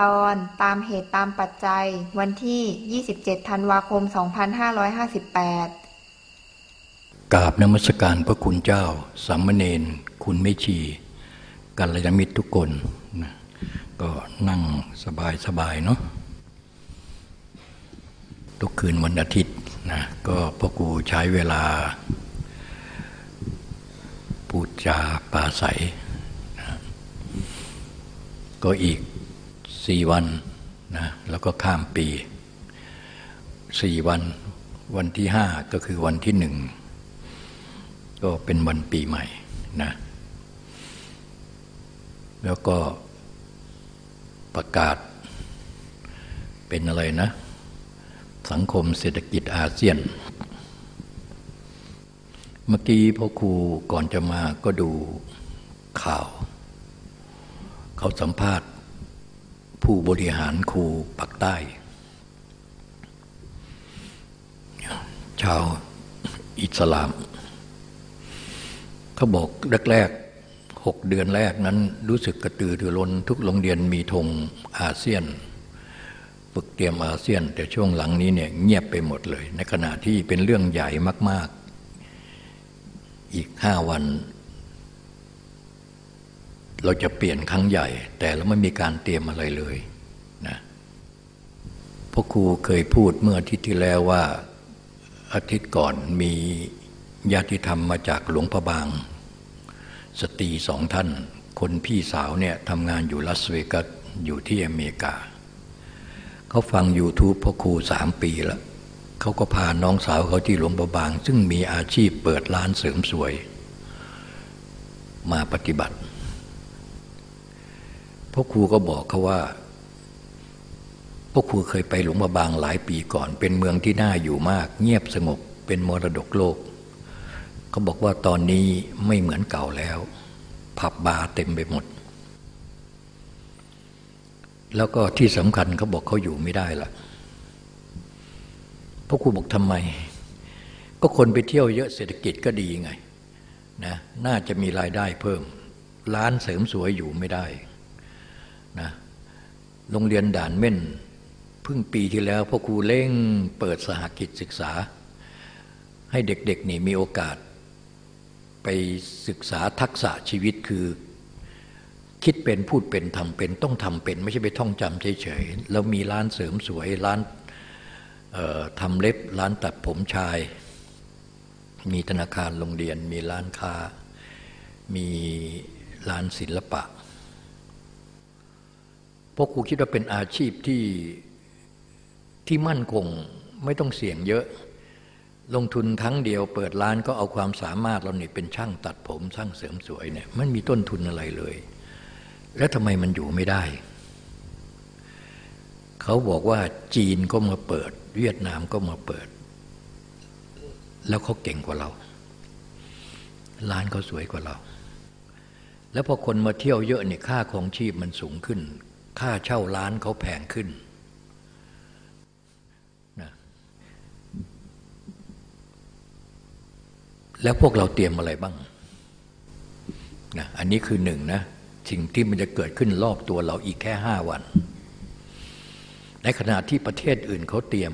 ตอนตามเหตุตามปัจจัย วันที่ 27 ธันวาคม 2558 กราบนมัสการพระคุณเจ้าสามเณรคุณไม่ชีกัลยาณมิตรทุกคนนะก็นั่งสบายสบายเนาะทุกคืนวันอาทิตย์นะก็พ่อครูใช้เวลา พูดจาปราศัยนะก็อีก สี่วันนะแล้วก็ข้ามปีสี่วัน วันที่ห้าก็คือวันที่หนึ่งก็เป็นวันปีใหม่นะแล้วก็ประกาศเป็นอะไรนะ สังคมเศรษฐกิจอาเซียน เมื่อกี้พ่อครูก่อนจะมาก็ดูข่าว เขาสัมภาษณ์ ผู้บริหารครูปักใต้ ชาวอิสลาม เขาบอกแรกๆหกเดือนแรกนั้นรู้สึกกระตือรือร้นทุกโรงเรียนมีธงอาเซียน ฝึกเตรียมอาเซียน แต่ช่วงหลังนี้เนี่ยเงียบไปหมดเลย ในขณะที่เป็นเรื่องใหญ่มาก ๆ อีกห้าวัน เราจะเปลี่ยนครั้งใหญ่ แต่เราไม่มีการเตรียมอะไรเลยนะพ่อครูเคยพูดเมื่ออาทิตย์ที่แล้วว่าอาทิตย์ก่อนมีญาติธรรมมาจากหลวงพระบาง สตรีสองท่าน คนพี่สาวเนี่ยทำงานอยู่ลาสเวกัสอยู่ที่อเมริกา เขาฟัง YouTube พ่อครูสามปีแล้วเขาก็พาน้องสาวเขาที่หลวงพระบาง ซึ่งมีอาชีพเปิดร้านเสริมสวย มาปฏิบัติ พ่อครูก็บอกเขาว่าพ่อครูเคยไปหลวงพระบางหลายปีก่อน เป็นเมืองที่น่าอยู่มาก เงียบสงบเป็นมรดกโลกเขาบอกว่าตอนนี้ไม่เหมือนเก่าแล้ว ผับบาร์เต็มไปหมด แล้วก็ที่สำคัญเขาบอกเขาอยู่ไม่ได้ละพ่อครูบอกทำไม ก็คนไปเที่ยวเยอะเศรษฐกิจก็ดีไงนะน่าจะมีรายได้เพิ่ม ร้านเสริมสวยอยู่ไม่ได้ โรงเรียนด่านเม่นเพิ่งปีที่แล้วพ่อครูเล่งเปิดสหกิจศึกษา ให้เด็กๆนี่มีโอกาส ไปศึกษาทักษะชีวิตคือ คิดเป็นพูดเป็นทำเป็นต้องทำเป็น ไม่ใช่ไปท่องจำเฉยๆแล้วมีร้านเสริมสวยร้านทำเล็บร้านตัดผมชาย มีธนาคารโรงเรียน มีร้านค้า มีร้านศิลปะ ราะครูคิดว่าเป็นอาชีพที่ที่มั่นคงไม่ต้องเสี่ยงเยอะ ลงทุนครั้งเดียวเปิดร้านก็เอาความสามารถเราเนี่เป็นช่างตัดผม ช่างเสริมสวยเนี่ยมันมีต้นทุนอะไรเลย แล้วทำไมมันอยู่ไม่ได้ เขาบอกว่าจีนก็มาเปิด เวียดนามก็มาเปิด แล้วเขาเก่งกว่าเรา ร้านเขาสวยกว่าเรา แล้วพอคนมาเที่ยวเยอะเนี่ยค่าของชีพมันสูงขึ้น ค่าเช่าร้านเขาแพงขึ้นแล้วพวกเราเตรียมอะไรบ้างนะอันนี้คือหนึ่งนะสิ่งที่มันจะเกิดขึ้นรอบตัวเราอีกแค่ห้าวัน ในขณะที่ประเทศอื่นเขาเตรียม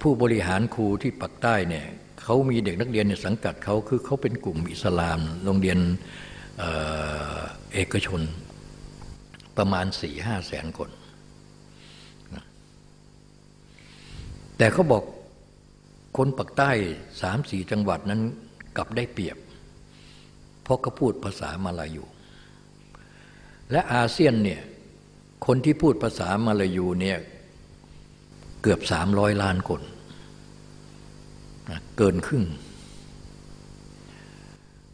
ผู้บริหารครูที่ปักใต้เนี่ยเขามีเด็กนักเรียนในสังกัดเขาคือเขาเป็นกลุ่มอิสลาม โรงเรียนเเอกชน ประมาณสี่ห้าแสนคน แต่เขาบอกคนปักใต้สามสี่จังหวัดนั้นกลับได้เปรียบ เพราะเขาพูดภาษามาลายู และอาเซียนเนี่ยคนที่พูดภาษามาลายูเนี่ยเกือบสามร้อยล้านคนนะเกินครึ่ง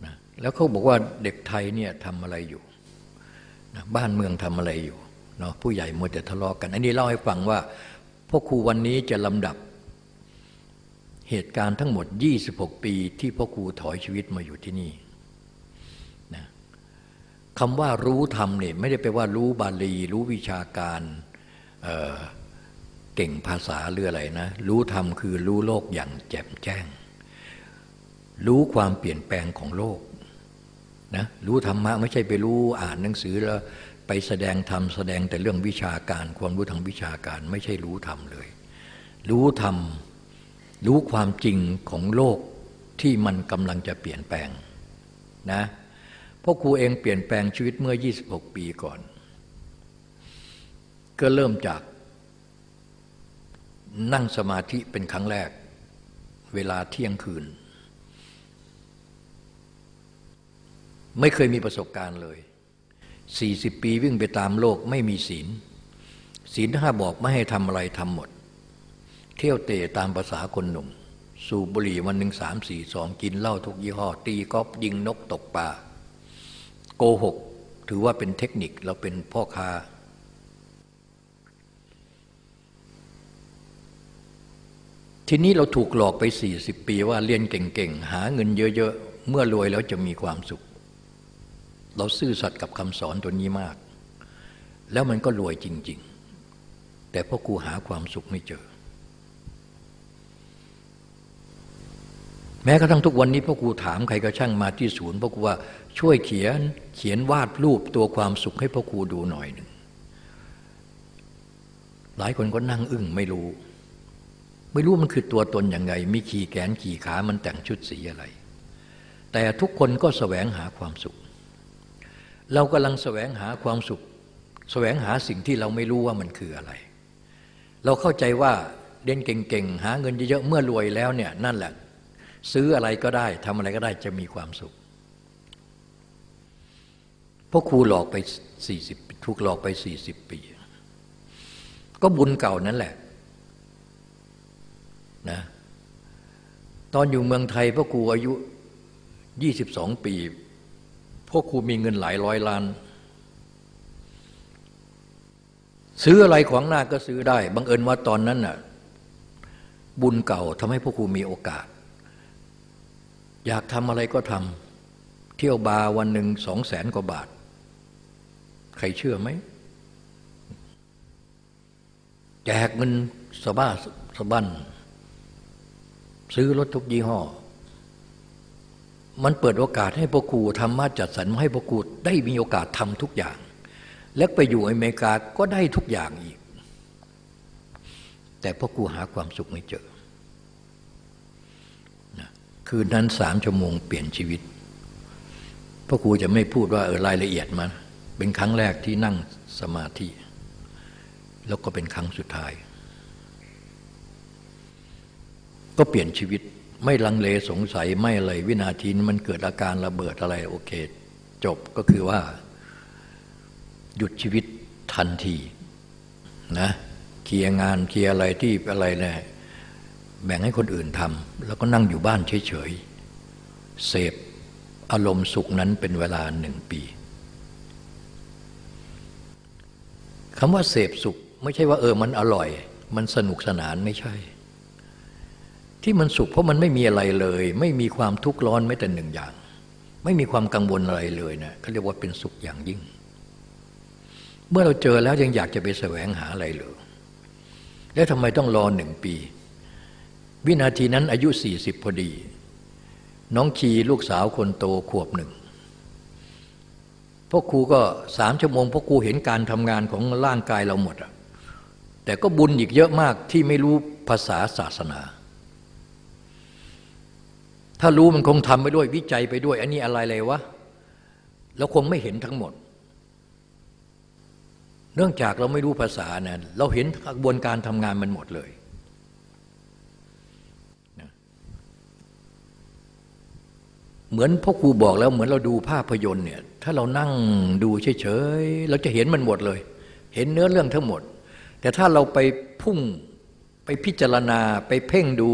นะแล้วเขาบอกว่าเด็กไทยเนี่ยทำอะไรอยู่ บ้านเมืองทำอะไรอยู่เนาะผู้ใหญ่มัวแต่ทะเลาะกกัน อันนี้เล่าให้ฟังว่าพ่อครูวันนี้จะลำดับเหตุการณ์ทั้งหมด 26 ปีที่พ่อครูถอยชีวิตมาอยู่ที่นี่นะคำว่ารู้ธรรมเนี่ยไม่ได้แปลว่ารู้บาลี รู้วิชาการเเก่งภาษาหรืออะไรนะ รู้ธรรมคือรู้โลกอย่างแจ่มแจ้ง รู้ความเปลี่ยนแปลงของโลก นะรู้ธรรมะไม่ใช่ไปรู้อ่านหนังสือแล้วไปแสดงธรรมแสดงแต่เรื่องวิชาการความรู้ทางวิชาการไม่ใช่รู้ธรรมเลย รู้ธรรมรู้ความจริงของโลกที่มันกำลังจะเปลี่ยนแปลงนะพ่อครูเองเปลี่ยนแปลงชีวิตเมื่อ 26 ปีก่อน ก็เริ่มจากนั่งสมาธิเป็นครั้งแรก เวลาเที่ยงคืน ไม่เคยมีประสบการณ์เลย 40 ปีวิ่งไปตามโลกไม่มีศีล ศีลห้าบอกไม่ให้ทำอะไรทำหมด เที่ยวเตะตามภาษาคนหนุ่ม สูบบุหรี่วันหนึ่งสามสี่สองกินเหล้าทุกยี่ห้อ ตีกอล์ฟยิงนกตกปลาโกหก ถือว่าเป็นเทคนิคเราเป็นพ่อค้าทีนี้เราถูกหลอกไป 40 ปีว่าเรียนเก่งๆ หาเงินเยอะๆ เมื่อรวยแล้วจะมีความสุข เราซื่อสัตย์กับคำสอนตัวนี้มาก แล้วมันก็รวยจริง ๆ แต่พ่อครูหาความสุขไม่เจอ แม้กระทั่งทุกวันนี้พ่อครูถามใครก็ช่างมาที่ศูนย์พ่อครูว่าช่วยเขียนเขียนวาดรูปตัวความสุขให้พ่อครูดูหน่อยหนึ่งหลายคนก็นั่งอึ้งไม่รู้ ไม่รู้มันคือตัวตนอย่างไง มีขี่แขนขี่ขามันแต่งชุดสีอะไร แต่ทุกคนก็แสวงหาความสุข เรากำลังแสวงหาความสุข แสวงหาสิ่งที่เราไม่รู้ว่ามันคืออะไร เราเข้าใจว่าเรียนเก่งๆ หาเงินเยอะๆ เมื่อรวยแล้วเนี่ยนั่นแหละ ซื้ออะไรก็ได้ทำอะไรก็ได้จะมีความสุขพราะครูหลอกไปสี่สิบถูกหลอกไปสี่สิบปี ก็บุญเก่านั่นแหละนะตอนอยู่เมืองไทยพ่อครูอายุยี่สิบสองปี พ่อครูมีเงินหลายร้อยล้าน ซื้ออะไรขวางหน้าก็ซื้อได้ บังเอิญว่าตอนนั้นน่ะบุญเก่าทำให้พ่อครูมีโอกาส อยากทำอะไรก็ทำเที่ยวบาร์วันหนึ่งสองแสนกว่าบาท ใครเชื่อไหมแจกเงินสบ้าสบันซื้อรถทุกยี่ห้อ มันเปิดโอกาสให้พวกครูทำมาจัดสรรให้พวกครูได้มีโอกาสทำทุกอย่าง และไปอยู่อเมริกาก็ได้ทุกอย่างอีก แต่พวกครูหาความสุขไม่เจอคืนนั้นสามชั่วโมงเปลี่ยนชีวิตพ่อครูจะไม่พูดว่าเออรายละเอียดมันเป็นครั้งแรกที่นั่งสมาธิ แล้วก็เป็นครั้งสุดท้าย ก็เปลี่ยนชีวิต ไม่ลังเลสงสัยไม่อะไรวินาทีมันเกิดอาการระเบิดอะไรโอเค จบก็คือว่า หยุดชีวิตทันทีนะเคลียร์งานเคลียร์อะไรที่อะไรเนี่ยแบ่งให้คนอื่นทำแล้วก็นั่งอยู่บ้านเฉยๆเสพอารมณ์สุขนั้นเป็นเวลาหนึ่งปีคำว่าเสพสุข ไม่ใช่ว่าเออมันอร่อย มันสนุกสนานไม่ใช่ ที่มันสุขเพราะมันไม่มีอะไรเลย ไม่มีความทุกข์ร้อนไม่แต่หนึ่งอย่าง ไม่มีความกังวลอะไรเลยนะเขาเรียกว่าเป็นสุขอย่างยิ่ง เมื่อเราเจอแล้วยังอยากจะไปแสวงหาอะไรเลยแล้วทำไมต้องรอหนึ่งปี วินาทีนั้นอายุสี่สิบพอดี น้องชีลูกสาวคนโตขวบหนึ่งพ่อครูก็สามชั่วโมงพ่อครูเห็นการทำงานของร่างกายเราหมดอะแต่ก็บุญอีกเยอะมากที่ไม่รู้ภาษาศาสนา ถ้ารู้มันคงทำไปด้วยวิจัยไปด้วย อันนี้อะไรเลยวะเราคงไม่เห็นทั้งหมด เนื่องจากเราไม่รู้ภาษานี่ยเราเห็นกระบวนการทำงานมันหมดเลยเหมือนพ่อครูบอกแล้วเหมือนเราดูภาพยนตร์เนี่ยถ้าเรานั่งดูเฉยๆเราจะเห็นมันหมดเลย เห็นเนื้อเรื่องทั้งหมด แต่ถ้าเราไปพุ่งไปพิจารณาไปเพ่งดู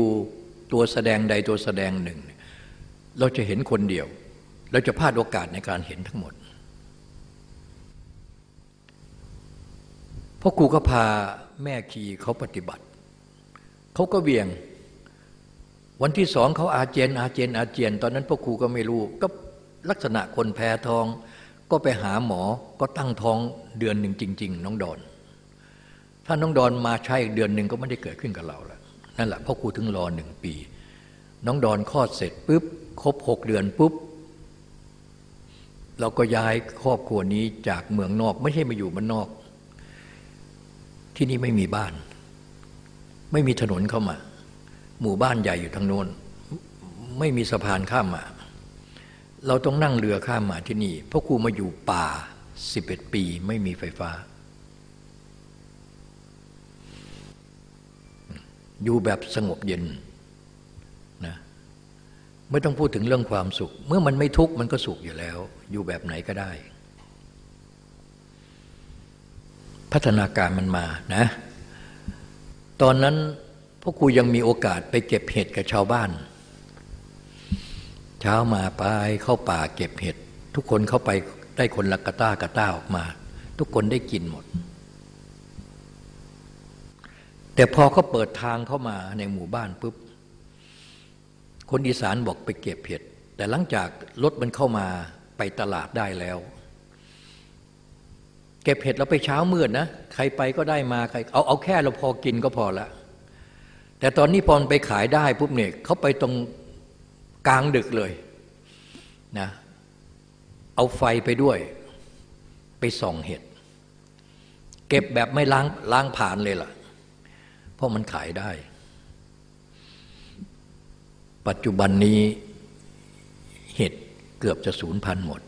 ตัวแสดงใดตัวแสดงหนึ่ง เราจะเห็นคนเดียว เราจะพลาดโอกาสในการเห็นทั้งหมดพ่อครูก็พาแม่ขี่เขาปฏิบัติ เขาก็เวียง วันที่สองเขาอาเจียน อาเจียน อาเจียน ตอนนั้นพ่อครูก็ไม่รู้ ก็ลักษณะคนแพ้ท้อง ก็ไปหาหมอก็ตั้งท้องเดือนหนึ่งจริง ๆ น้องดอน ถ้าน้องดอนมาใช่เดือนหนึ่งก็ไม่ได้เกิดขึ้นกับเราแล้วนั่นแหละพ่อครูถึงรอหนึ่งปี น้องดอนคลอดเสร็จปุ๊บ ครบหกเดือนปุ๊บ เราก็ย้ายครอบครัวนี้จากเมืองนอก ไม่ใช่มาอยู่บ้านนอก ที่นี่ไม่มีบ้าน ไม่มีถนนเข้ามา หมู่บ้านใหญ่อยู่ทางโน้น ไม่มีสะพานข้ามมา เราต้องนั่งเรือข้ามมาที่นี่ เพราะครูมาอยู่ป่าสิบเอ็ดปีไม่มีไฟฟ้า อยู่แบบสงบเย็น ไม่ต้องพูดถึงเรื่องความสุข เมื่อมันไม่ทุกข์มันก็สุขอยู่แล้ว อยู่แบบไหนก็ได้ พัฒนาการมันมานะ ตอนนั้นพวกครูยังมีโอกาสไปเก็บเห็ดกับชาวบ้าน เช้ามาไปเข้าป่าเก็บเห็ด ทุกคนเข้าไปได้คนละกระต้ากระต้าออกมา ทุกคนได้กินหมด แต่พอเขาเปิดทางเข้ามาในหมู่บ้านปุ๊บ คนอีสานบอกไปเก็บเห็ด แต่หลังจากรถมันเข้ามาไปตลาดได้แล้ว เก็บเห็ดเราไปเช้ามืดนะ ใครไปก็ได้มาใครเอาเอาแค่เราพอกินก็พอละ แต่ตอนนี้พอไปขายได้ปุ๊บเนี่ยเขาไปตรงกลางดึกเลยนะเอาไฟไปด้วย ไปส่องเห็ด เก็บแบบไม่ล้างล้างผลาญเลยล่ะ เพราะมันขายได้ ปัจจุบันนี้เห็ดเกือบจะสูญพันธุ์หมด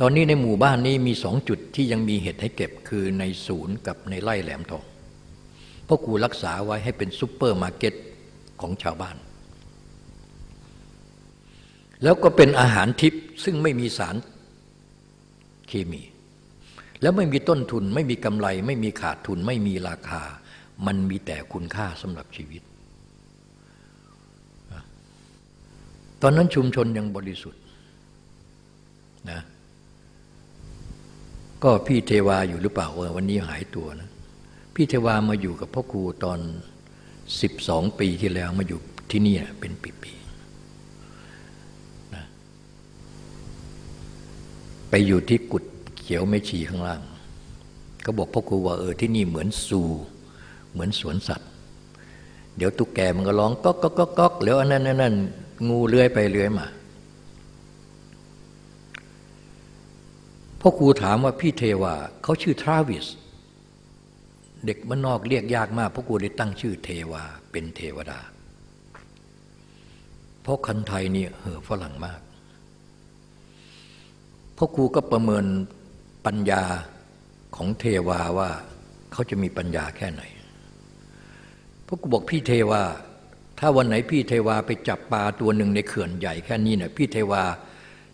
ตอนนี้ในหมู่บ้านนี้มีสองจุดที่ยังมีเห็ดให้เก็บคือในศูนย์กับในไร่แหลมทองพราะกูรักษาไว้ให้เป็นซุปเปอร์มาร์เก็ตของชาวบ้าน แล้วก็เป็นอาหารทิพย์ซึ่งไม่มีสารเคมี แล้วไม่มีต้นทุน ไม่มีกำไร ไม่มีขาดทุน ไม่มีราคา มันมีแต่คุณค่าสำหรับชีวิต ตอนนั้นชุมชนยังบริสุทธิ์นะก็พี่เทวาอยู่หรือเปล่าวันนี้หายตัวนะพี่เทวามาอยู่กับพ่อครูตอนสิบสองปีที่แล้วมาอยู่ที่นี่เป็นปีๆนะไปอยู่ที่กุดเขียวไม่ชีข้างล่าง ก็บอกพ่อครูว่าเออที่นี่เหมือนซูเหมือนสวนสัตว์ เดี๋ยวตุ๊กแกมันก็ร้องก๊อกก๊อกก๊อกแล้วอันนั้นนั่น งูเลื้อยไปเลื้อยมาพ่อครูถามว่าพี่เทวาเขาชื่อทราวิส เด็กมันนอกเรียกยากมากพ่อครูเลยตั้งชื่อเทวาเป็นเทวดา เพราะคนไทยนี่เห่อฝรั่งมากพ่อครูก็ประเมินปัญญาของเทวาว่าเขาจะมีปัญญาแค่ไหนพ่อครูบอกพี่เทวา ถ้าวันไหนพี่เทวาไปจับปลาตัวหนึ่งในเขื่อนใหญ่แค่นี้เนี่ยพี่เทวา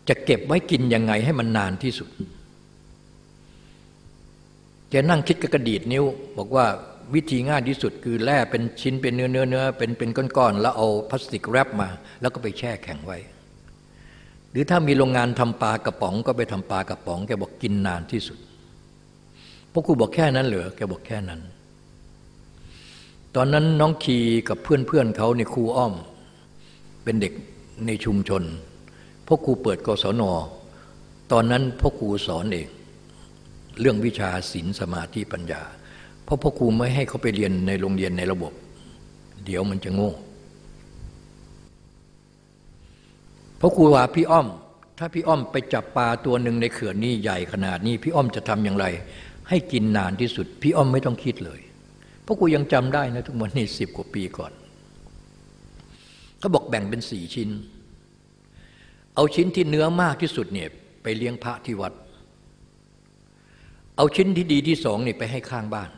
จะเก็บไว้กินยังไงให้มันนานที่สุดแกนั่งคิดกกระดีดนิ้ว บอกว่าวิธีง่ายที่สุดคือแล่เป็นชิ้นเป็นเนื้อเนื้อเนื้อเป็นเป็นก้อนๆแล้วเอาพลาสติกแรปมา แล้วก็ไปแช่แข็งไว้ หรือถ้ามีโรงงานทำปลากระป๋องก็ไปทำปลากระป๋อง แกบอกกินนานที่สุดพวกครูบอกแค่นั้นเหรอแกบอกแค่นั้น ตอนนั้นน้องคีกับเพื่อนเพื่อนเขาในครูอ้อม เป็นเด็กในชุมชนพ่อครูเปิดกศนตอนนั้นพ่อครูสอนเอง เรื่องวิชาศีลสมาธิปัญญา เพราะพ่อครูไม่ให้เขาไปเรียนในโรงเรียนในระบบ เดี๋ยวมันจะโง่พ่อครูว่าพี่อ้อม ถ้าพี่อ้อมไปจับปลาตัวหนึ่งในเขื่อนนี้ใหญ่ขนาดนี้ พี่อ้อมจะทำอย่างไร ให้กินนานที่สุด พี่อ้อมไม่ต้องคิดเลย พราะกูยังจำได้นะทุกวันนี้สิบกว่าปีก่อนเขาบอกแบ่งเป็นสี่ชิ้น เอาชิ้นที่เนื้อมากที่สุดเนี่ยไปเลี้ยงพระที่วัด เอาชิ้นที่ดีที่สองเนี่ยไปให้ข้างบ้าน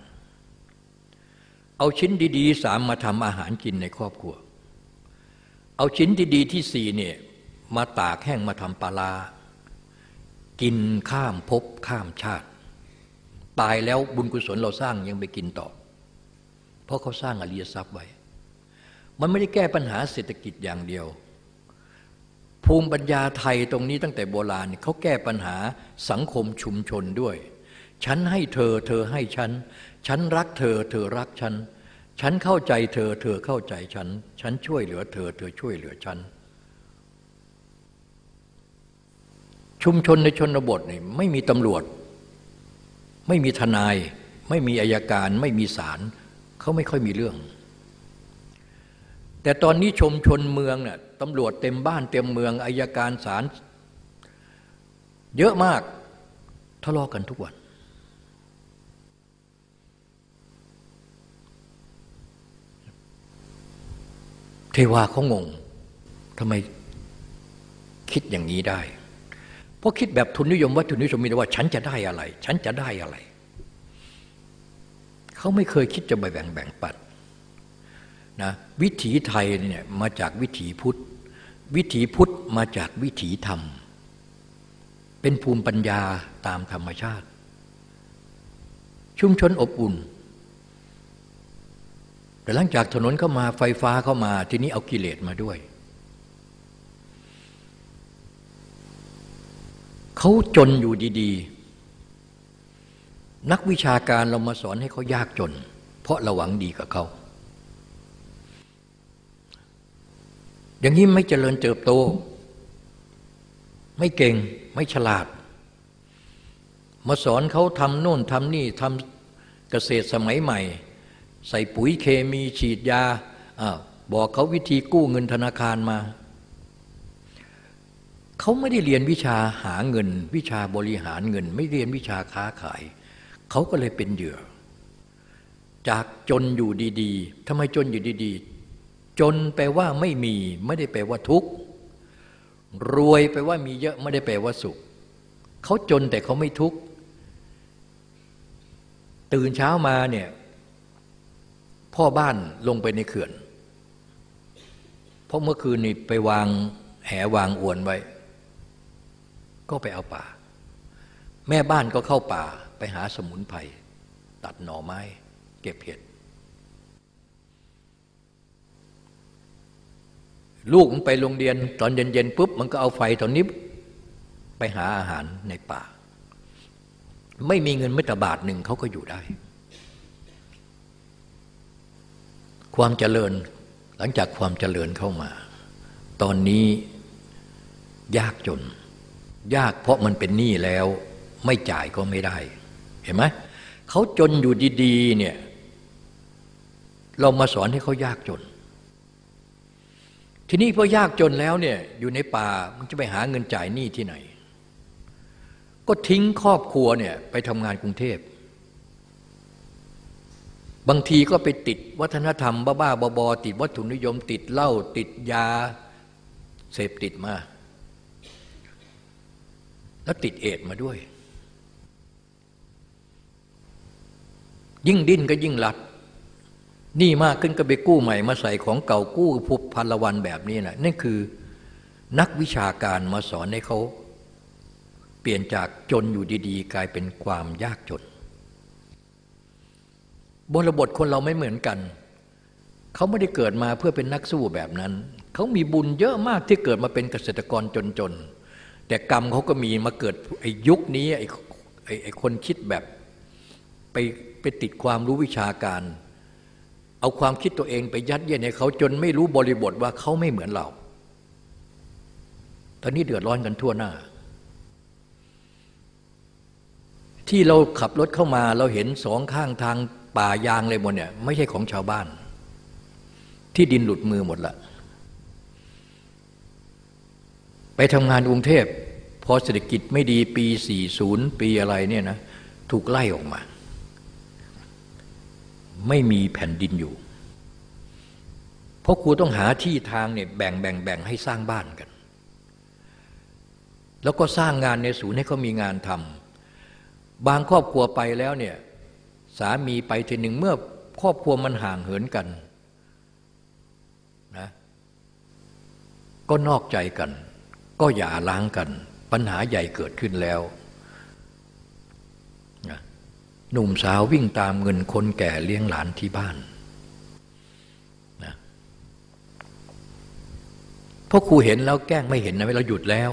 เอาชิ้นดีๆสามมาทำอาหารกินในครอบครัว เอาชิ้นที่ดีที่สี่เนี่ยมาตากแห้งมาทำปลากินข้ามภพข้ามชาติ ตายแล้วบุญกุศลเราสร้างยังไปกินต่อ เพราะเขาสร้างอริยทรัพย์ไว้ มันไม่ได้แก้ปัญหาเศรษฐกิจอย่างเดียว ภูมิปัญญาไทยตรงนี้ตั้งแต่โบราณเขาแก้ปัญหาสังคมชุมชนด้วย ฉันให้เธอ เธอให้ฉัน ฉันรักเธอ เธอรักฉัน ฉันเข้าใจเธอ เธอเข้าใจฉัน ฉันช่วยเหลือเธอ เธอช่วยเหลือฉันชุมชนในชนบทนี่ไม่มีตำรวจ ไม่มีทนาย ไม่มีอายการ ไม่มีศาล เขาไม่ค่อยมีเรื่อง แต่ตอนนี้ชมชนเมืองเนี่ยตำรวจเต็มบ้านเต็มเมืองอายการศาลเยอะมากทะเลาะกันทุกวัน เทวาเขางงทำไมคิดอย่างนี้ได้ เพราะคิดแบบทุนนิยมวัตถุนิยมมีแต่ว่า ฉันจะได้อะไร ฉันจะได้อะไร เขาไม่เคยคิดจะไปแบ่งแบ่งปัดนะวิถีไทยเนี่ยมาจากวิถีพุทธ วิถีพุทธมาจากวิถีธรรม เป็นภูมิปัญญาตามธรรมชาติ ชุมชนอบอุ่น แต่หลังจากถนนเข้ามาไฟฟ้าเข้ามาทีนี้เอากิเลสมาด้วยเขาจนอยู่ดี ๆ นักวิชาการเรามาสอนให้เขายากจน เพราะเราหวังดีกับเขา อย่างนี้ไม่เจริญเติบโต ไม่เก่งไม่ฉลาด มาสอนเขาทำโน่นทำนี่ทำเกษตรสมัยใหม่ ใส่ปุ๋ยเคมีฉีดยาอบอกเขาวิธีกู้เงินธนาคารมาเขาไม่ได้เรียนวิชาหาเงิน วิชาบริหารเงิน ไม่เรียนวิชาค้าขาย เขาก็เลยเป็นเหยื่อ จากจนอยู่ดีๆทำไมจนอยู่ดีๆ จนแปลว่าไม่มี ไม่ได้แปลว่าทุกข์รวยแปลว่ามีเยอะไม่ได้แปลว่าสุข เขาจนแต่เขาไม่ทุกข์ตื่นเช้ามาเนี่ยพ่อบ้านลงไปในเขื่อน เพราะเมื่อคืนนี้ไปวางแหวางอวนไว้ ก็ไปเอาป่า แม่บ้านก็เข้าป่า ไปหาสมุนไพรตัดหน่อไม้ เก็บเห็ดลูกมันไปโรงเรียนตอนเย็นๆปุ๊บมันก็เอาไฟตอนนี้ ไปหาอาหารในป่า ไม่มีเงินไม่แต่บาทหนึ่งเขาก็อยู่ได้ ความเจริญหลังจากความเจริญเข้ามา ตอนนี้ยากจน ยากเพราะมันเป็นหนี้แล้ว ไม่จ่ายก็ไม่ได้ เห็นไหมเขาจนอยู่ดีๆเนี่ยเรามาสอนให้เขายากจน ทีนี้พอยากจนแล้วเนี่ยอยู่ในป่ามันจะไปหาเงินจ่ายหนี้ที่ไหน ก็ทิ้งครอบครัวเนี่ยไปทำงานกรุงเทพ บางทีก็ไปติดวัฒนธรรม บ้าๆบอๆติดวัตถุนิยม ติดเหล้าติดยาเสพติดมา แล้วติดเอดมาด้วย ยิ่งดิ้นก็ยิ่งหลัดนี่มากขึ้นก็ไปกู้ใหม่มาใส่ของเก่ากู้พุพันละวันแบบนี้นะนั่นคือนักวิชาการมาสอนให้เขา เปลี่ยนจากจนอยู่ดี ๆ กลายเป็นความยากจน บริบทคนเราไม่เหมือนกัน เขาไม่ได้เกิดมาเพื่อเป็นนักสู้แบบนั้น เขามีบุญเยอะมากที่เกิดมาเป็นเกษตรกรจนๆ แต่กรรมเขาก็มีมาเกิดไอ้ยุคนี้ไอ้ไอ้คนคิดแบบไป ไปติดความรู้วิชาการ เอาความคิดตัวเองไปยัดเยียดให้เขาจนไม่รู้บริบทว่าเขาไม่เหมือนเรา ตอนนี้เดือดร้อนกันทั่วหน้า ที่เราขับรถเข้ามาเราเห็นสองข้างทางป่ายางเลยหมดเนี่ยไม่ใช่ของชาวบ้าน ที่ดินหลุดมือหมดละไปทำงานกรุงเทพพอเศรษฐกิจไม่ดีปี 40 ปีอะไรเนี่ยนะถูกไล่ออกมา ไม่มีแผ่นดินอยู่ เพราะครูต้องหาที่ทางเนี่ยแบ่งแบ่งแบ่งให้สร้างบ้านกัน แล้วก็สร้างงานในศูนย์ให้เขามีงานทำบางครอบครัวไปแล้วเนี่ยสามีไปทีหนึ่งเมื่อครอบครัวมันห่างเหินกันนะก็นอกใจกัน ก็อย่าล้างกัน ปัญหาใหญ่เกิดขึ้นแล้ว หนุ่มสาววิ่งตามเงินคนแก่เลี้ยงหลานที่บ้านนะพราะครูเห็นแล้วแกล้งไม่เห็นนะเราหยุดแล้ว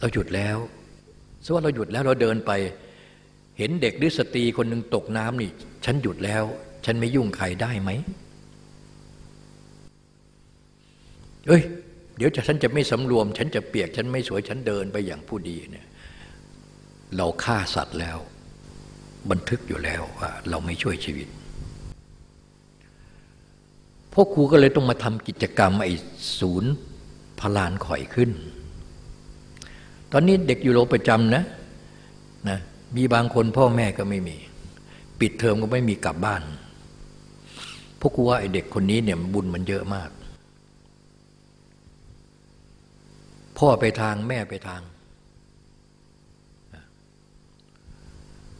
เราหยุดแล้วสว่าเราหยุดแล้วเราเดินไป เห็นเด็กหรือสตรีคนหนึ่งตกน้ำนี่ ฉันหยุดแล้ว ฉันไม่ยุ่งใครได้ไหมเอ้ย เดี๋ยวฉันจะไม่สำรวม ฉันจะเปียก ฉันไม่สวย ฉันเดินไปอย่างผู้ดีเนี่ย เราฆ่าสัตว์แล้ว บันทึกอยู่แล้วว่าเราไม่ช่วยชีวิตพวกครูก็เลยต้องมาทำกิจกรรมไอ้ศูนย์พลานข่อยขึ้น ตอนนี้เด็กอยู่โรงประจำนะนะมีบางคนพ่อแม่ก็ไม่มี ปิดเทอมก็ไม่มีกลับบ้านพราะกูว่าไอ้เด็กคนนี้เนี่ยบุญมันเยอะมาก พ่อไปทางแม่ไปทาง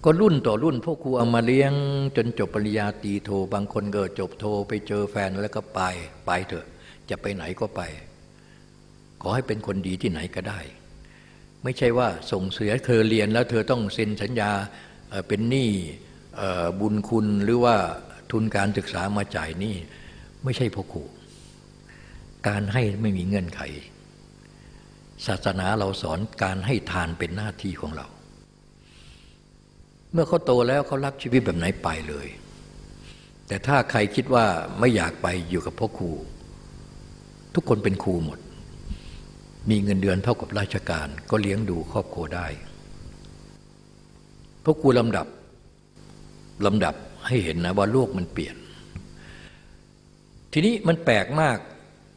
ก็รุ่นต่อรุ่นพวกครูเอามาเลี้ยง จนจบปริญญาตีโท บางคนเก็จบโทไปเจอแฟนแล้วก็ไปไปเถอะ จะไปไหนก็ไป ขอให้เป็นคนดีที่ไหนก็ได้ ไม่ใช่ว่าส่งเสียเธอเรียนแล้วเธอต้องเซ็นสัญญาเป็นหนี้บุญคุณหรือว่าทุนการศึกษามาจ่ายนี่ไม่ใช่พ่อครูการให้ไม่มีเงื่อนไข ศาสนาเราสอนการให้ทานเป็นหน้าที่ของเรา มื่อเขาโตแล้วเขารักชีวิตแบบไหนไปเลย แต่ถ้าใครคิดว่าไม่อยากไปอยู่กับพ่อครู ทุกคนเป็นครูหมด มีเงินเดือนเท่ากับราชการก็เลี้ยงดูครอบครัวได้พ่อครูลำดับลำดับให้เห็นนะว่าโลกมันเปลี่ยน ทีนี้มันแปลกมาก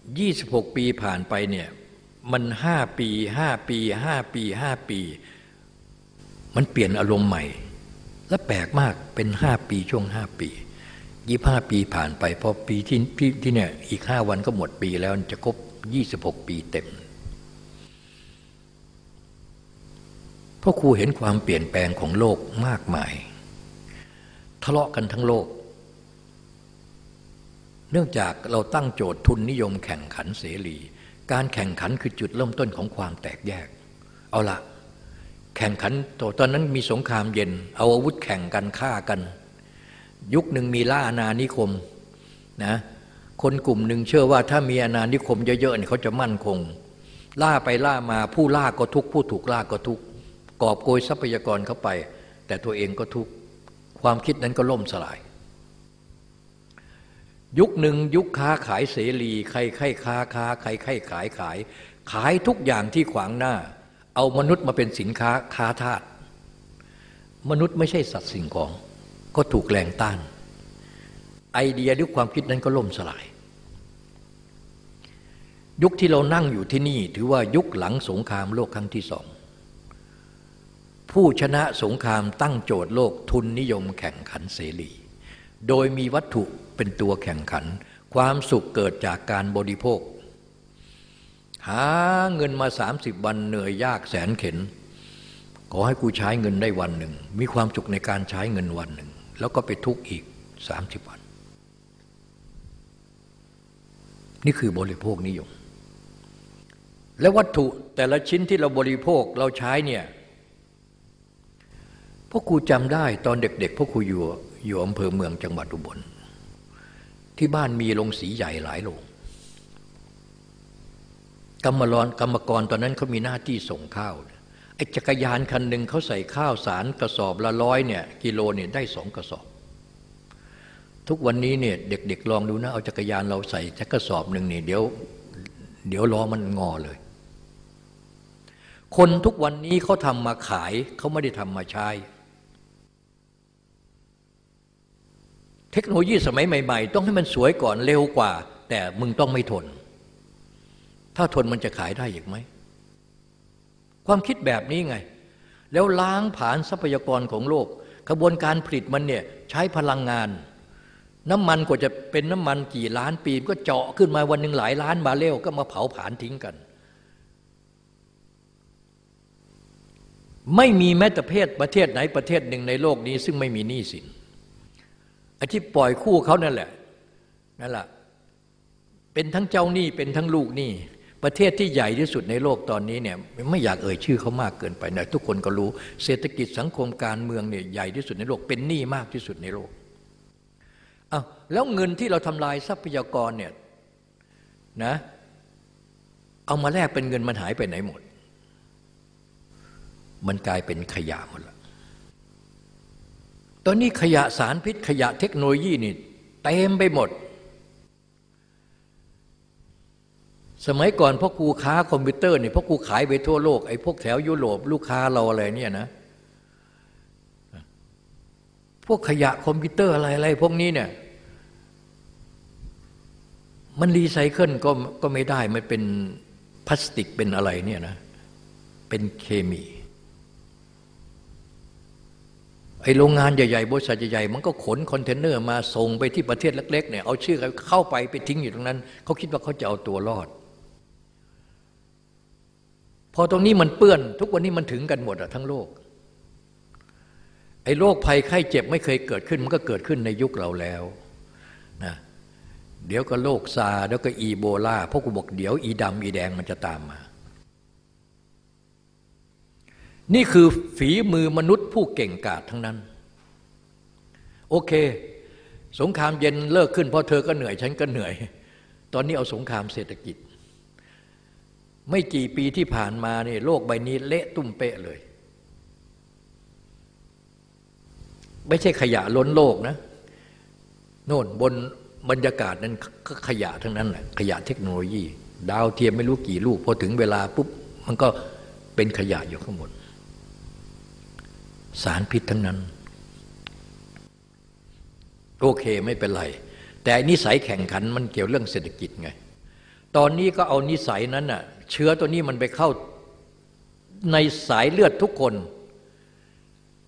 26 ปีผ่านไปเนี่ยมันห้าปีห้าปีห้าปีห้าปี มันเปลี่ยนอารมณ์ใหม่ และแปลกมากเป็นห้าปีช่วงห้าปียี่ห้าปีผ่านไปพอปีที่ที่เนี่ยอีกห้าวันก็หมดปีแล้วจะครบยี่สิบหกปีเต็มพ่อครูเห็นความเปลี่ยนแปลงของโลกมากมาย ทะเลาะกันทั้งโลก เนื่องจากเราตั้งโจทย์ทุนนิยมแข่งขันเสรี การแข่งขันคือจุดเริ่มต้นของความแตกแยก เอาละ แข่งขันตอนนั้นมีสงครามเย็น เอาอาวุธแข่งกันฆ่ากัน ยุคหนึ่งมีล่าอาณานิคมนะคนกลุ่มหนึ่งเชื่อว่าถ้ามีอาณานิคมเยอะๆเขาจะมั่นคง ล่าไปล่ามาผู้ล่าก็ทุกผู้ถูกล่าก็ทุกกอบโกยทรัพยากรเข้าไป แต่ตัวเองก็ทุกความคิดนั้นก็ล่มสลาย ยุคหนึ่งยุคค้าขายเสรี ใครใครค้าค้าใครใครขายขาย ขายทุกอย่างที่ขวางหน้า เอามนุษย์มาเป็นสินค้าค้าทาสมนุษย์ไม่ใช่สัตว์สิ่งของ ก็ถูกแรงต้าน ไอเดียหรือความคิดนั้นก็ล่มสลาย ยุคที่เรานั่งอยู่ที่นี่ถือว่ายุคหลังสงครามโลกครั้งที่สอง ผู้ชนะสงครามตั้งโจทย์โลกทุนนิยมแข่งขันเสรี โดยมีวัตถุเป็นตัวแข่งขัน ความสุขเกิดจากการบริโภค หาเงินมา 30 วันเหนื่อยยากแสนเข็น ขอให้กูใช้เงินได้วันหนึ่ง มีความสุขในการใช้เงินวันหนึ่ง แล้วก็ไปทุกข์อีก 30 วัน นี่คือบริโภคนิยม และวัตถุแต่ละชิ้นที่เราบริโภคเราใช้เนี่ยพ่อครูจำได้ตอนเด็กๆพ่อครูอยู่อยู่อำเภอเมืองจังหวัดอุบลที่บ้านมีโรงสีใหญ่หลายโรง กรรมรอนกรรมกรตอนนั้นเขามีหน้าที่ส่งข้าวไอ้จักรยานคันหนึ่งเขาใส่ข้าวสารกระสอบละร้อยเนี่ยกิโลเนี่ยได้สองกระสอบ ทุกวันนี้เนี่ยเด็กๆลองดูนะเอาจักรยานเราใส่จักระสอบหนึ่งเนี่ยเดี๋ยวเดี๋ยวล้อมันงอเลย คนทุกวันนี้เขาทำมาขายเขาไม่ได้ทำมาใช้เทคโนโลยีสมัยใหม่ ๆ ต้องให้มันสวยก่อนเร็วกว่า แต่มึงต้องไม่ทน ถ้าทนมันจะขายได้อีกไหม ความคิดแบบนี้ไง แล้วล้างผ่านทรัพยากรของโลกกระบวนการผลิตมันเนี่ยใช้พลังงาน น้ำมันกว่าจะเป็นน้ำมันกี่ล้านปีก็เจาะขึ้นมาวันหนึ่งหลายล้านบาเรลก็มาเผาผลาญทิ้งกัน ไม่มีแม้แต่เพศประเทศไหนประเทศหนึ่งในโลกนี้ ซึ่งไม่มีหนี้สินไอ้ที่ปล่อยคู่เขานั่นแหละนั่นแหละเป็นทั้งเจ้าหนี้เป็นทั้งลูกหนี้ ประเทศที่ใหญ่ที่สุดในโลกตอนนี้เนี่ยไม่อยากเอ่ยชื่อเขามากเกินไปนะทุกคนก็รู้เศรษฐกิจสังคมการเมืองเนี่ยใหญ่ที่สุดในโลกเป็นหนี้มากที่สุดในโลกอ้าวแล้วเงินที่เราทำลายทรัพยากรเนี่ยนะเอามาแลกเป็นเงินมันหายไปไหนหมด มันกลายเป็นขยะหมดละตอนนี้ขยะสารพิษขยะเทคโนโลยีนี่เต็มไปหมด สมัยก่อนพ่อครูค้าคอมพิวเตอร์เนี่ยพ่อครูขายไปทั่วโลกไอ้พวกแถวยุโรปลูกค้าเราอะไรเนี่ยนะพวกขยะคอมพิวเตอร์อะไรอะไรพวกนี้เนี่ยมันรีไซเคิลก็ก็ไม่ได้มันเป็นพลาสติกเป็นอะไรเนี่ยนะเป็นเคมีไอ้โรงงานใหญ่ๆบริษัทใหญ่ๆมันก็ขนคอนเทนเนอร์มาส่งไปที่ประเทศเล็กๆเนี่ยเอาชื่อเข้าไปไปทิ้งอยู่ตรงนั้นเขาคิดว่าเขาจะเอาตัวรอด อตรงนี้มันเปื้อน ทุกวันนี้มันถึงกันหมดอะทั้งโลก ไอ้โรคภัยไข้เจ็บไม่เคยเกิดขึ้น มันก็เกิดขึ้นในยุคเราแล้วนะเดี๋ยวก็โรคซาเดียวก็อีโบลาพวกกูบอกเดี๋ยวอีดำอีแดงมันจะตามมา นี่คือฝีมือมนุษย์ผู้เก่งกาจทั้งนั้น โอเค สงครามเย็นเลิกขึ้นเพราะเธอก็เหนื่อยฉันก็เหนื่อย ตอนนี้เอาสงครามเศรษฐกิจ ไม่กี่ปีที่ผ่านมาเนี่ยโลกใบนี้เละตุ้มเป๊ะเลย ไม่ใช่ขยะล้นโลกนะโน่นบนบรรยากาศนั้นก็ขยะทั้งนั้นแหละขยะเทคโนโลยี ดาวเทียมไม่รู้กี่ลูกพอถึงเวลาปุ๊บมันก็เป็นขยะอยู่ข้างบนสารพิษทั้งนั้น โอเคไม่เป็นไร แต่นิสัยแข่งขันมันเกี่ยวเรื่องเศรษฐกิจไง ตอนนี้ก็เอานิสัยนั้นน่ะ เชื้อตัวนี้มันไปเข้าในสายเลือดทุกคน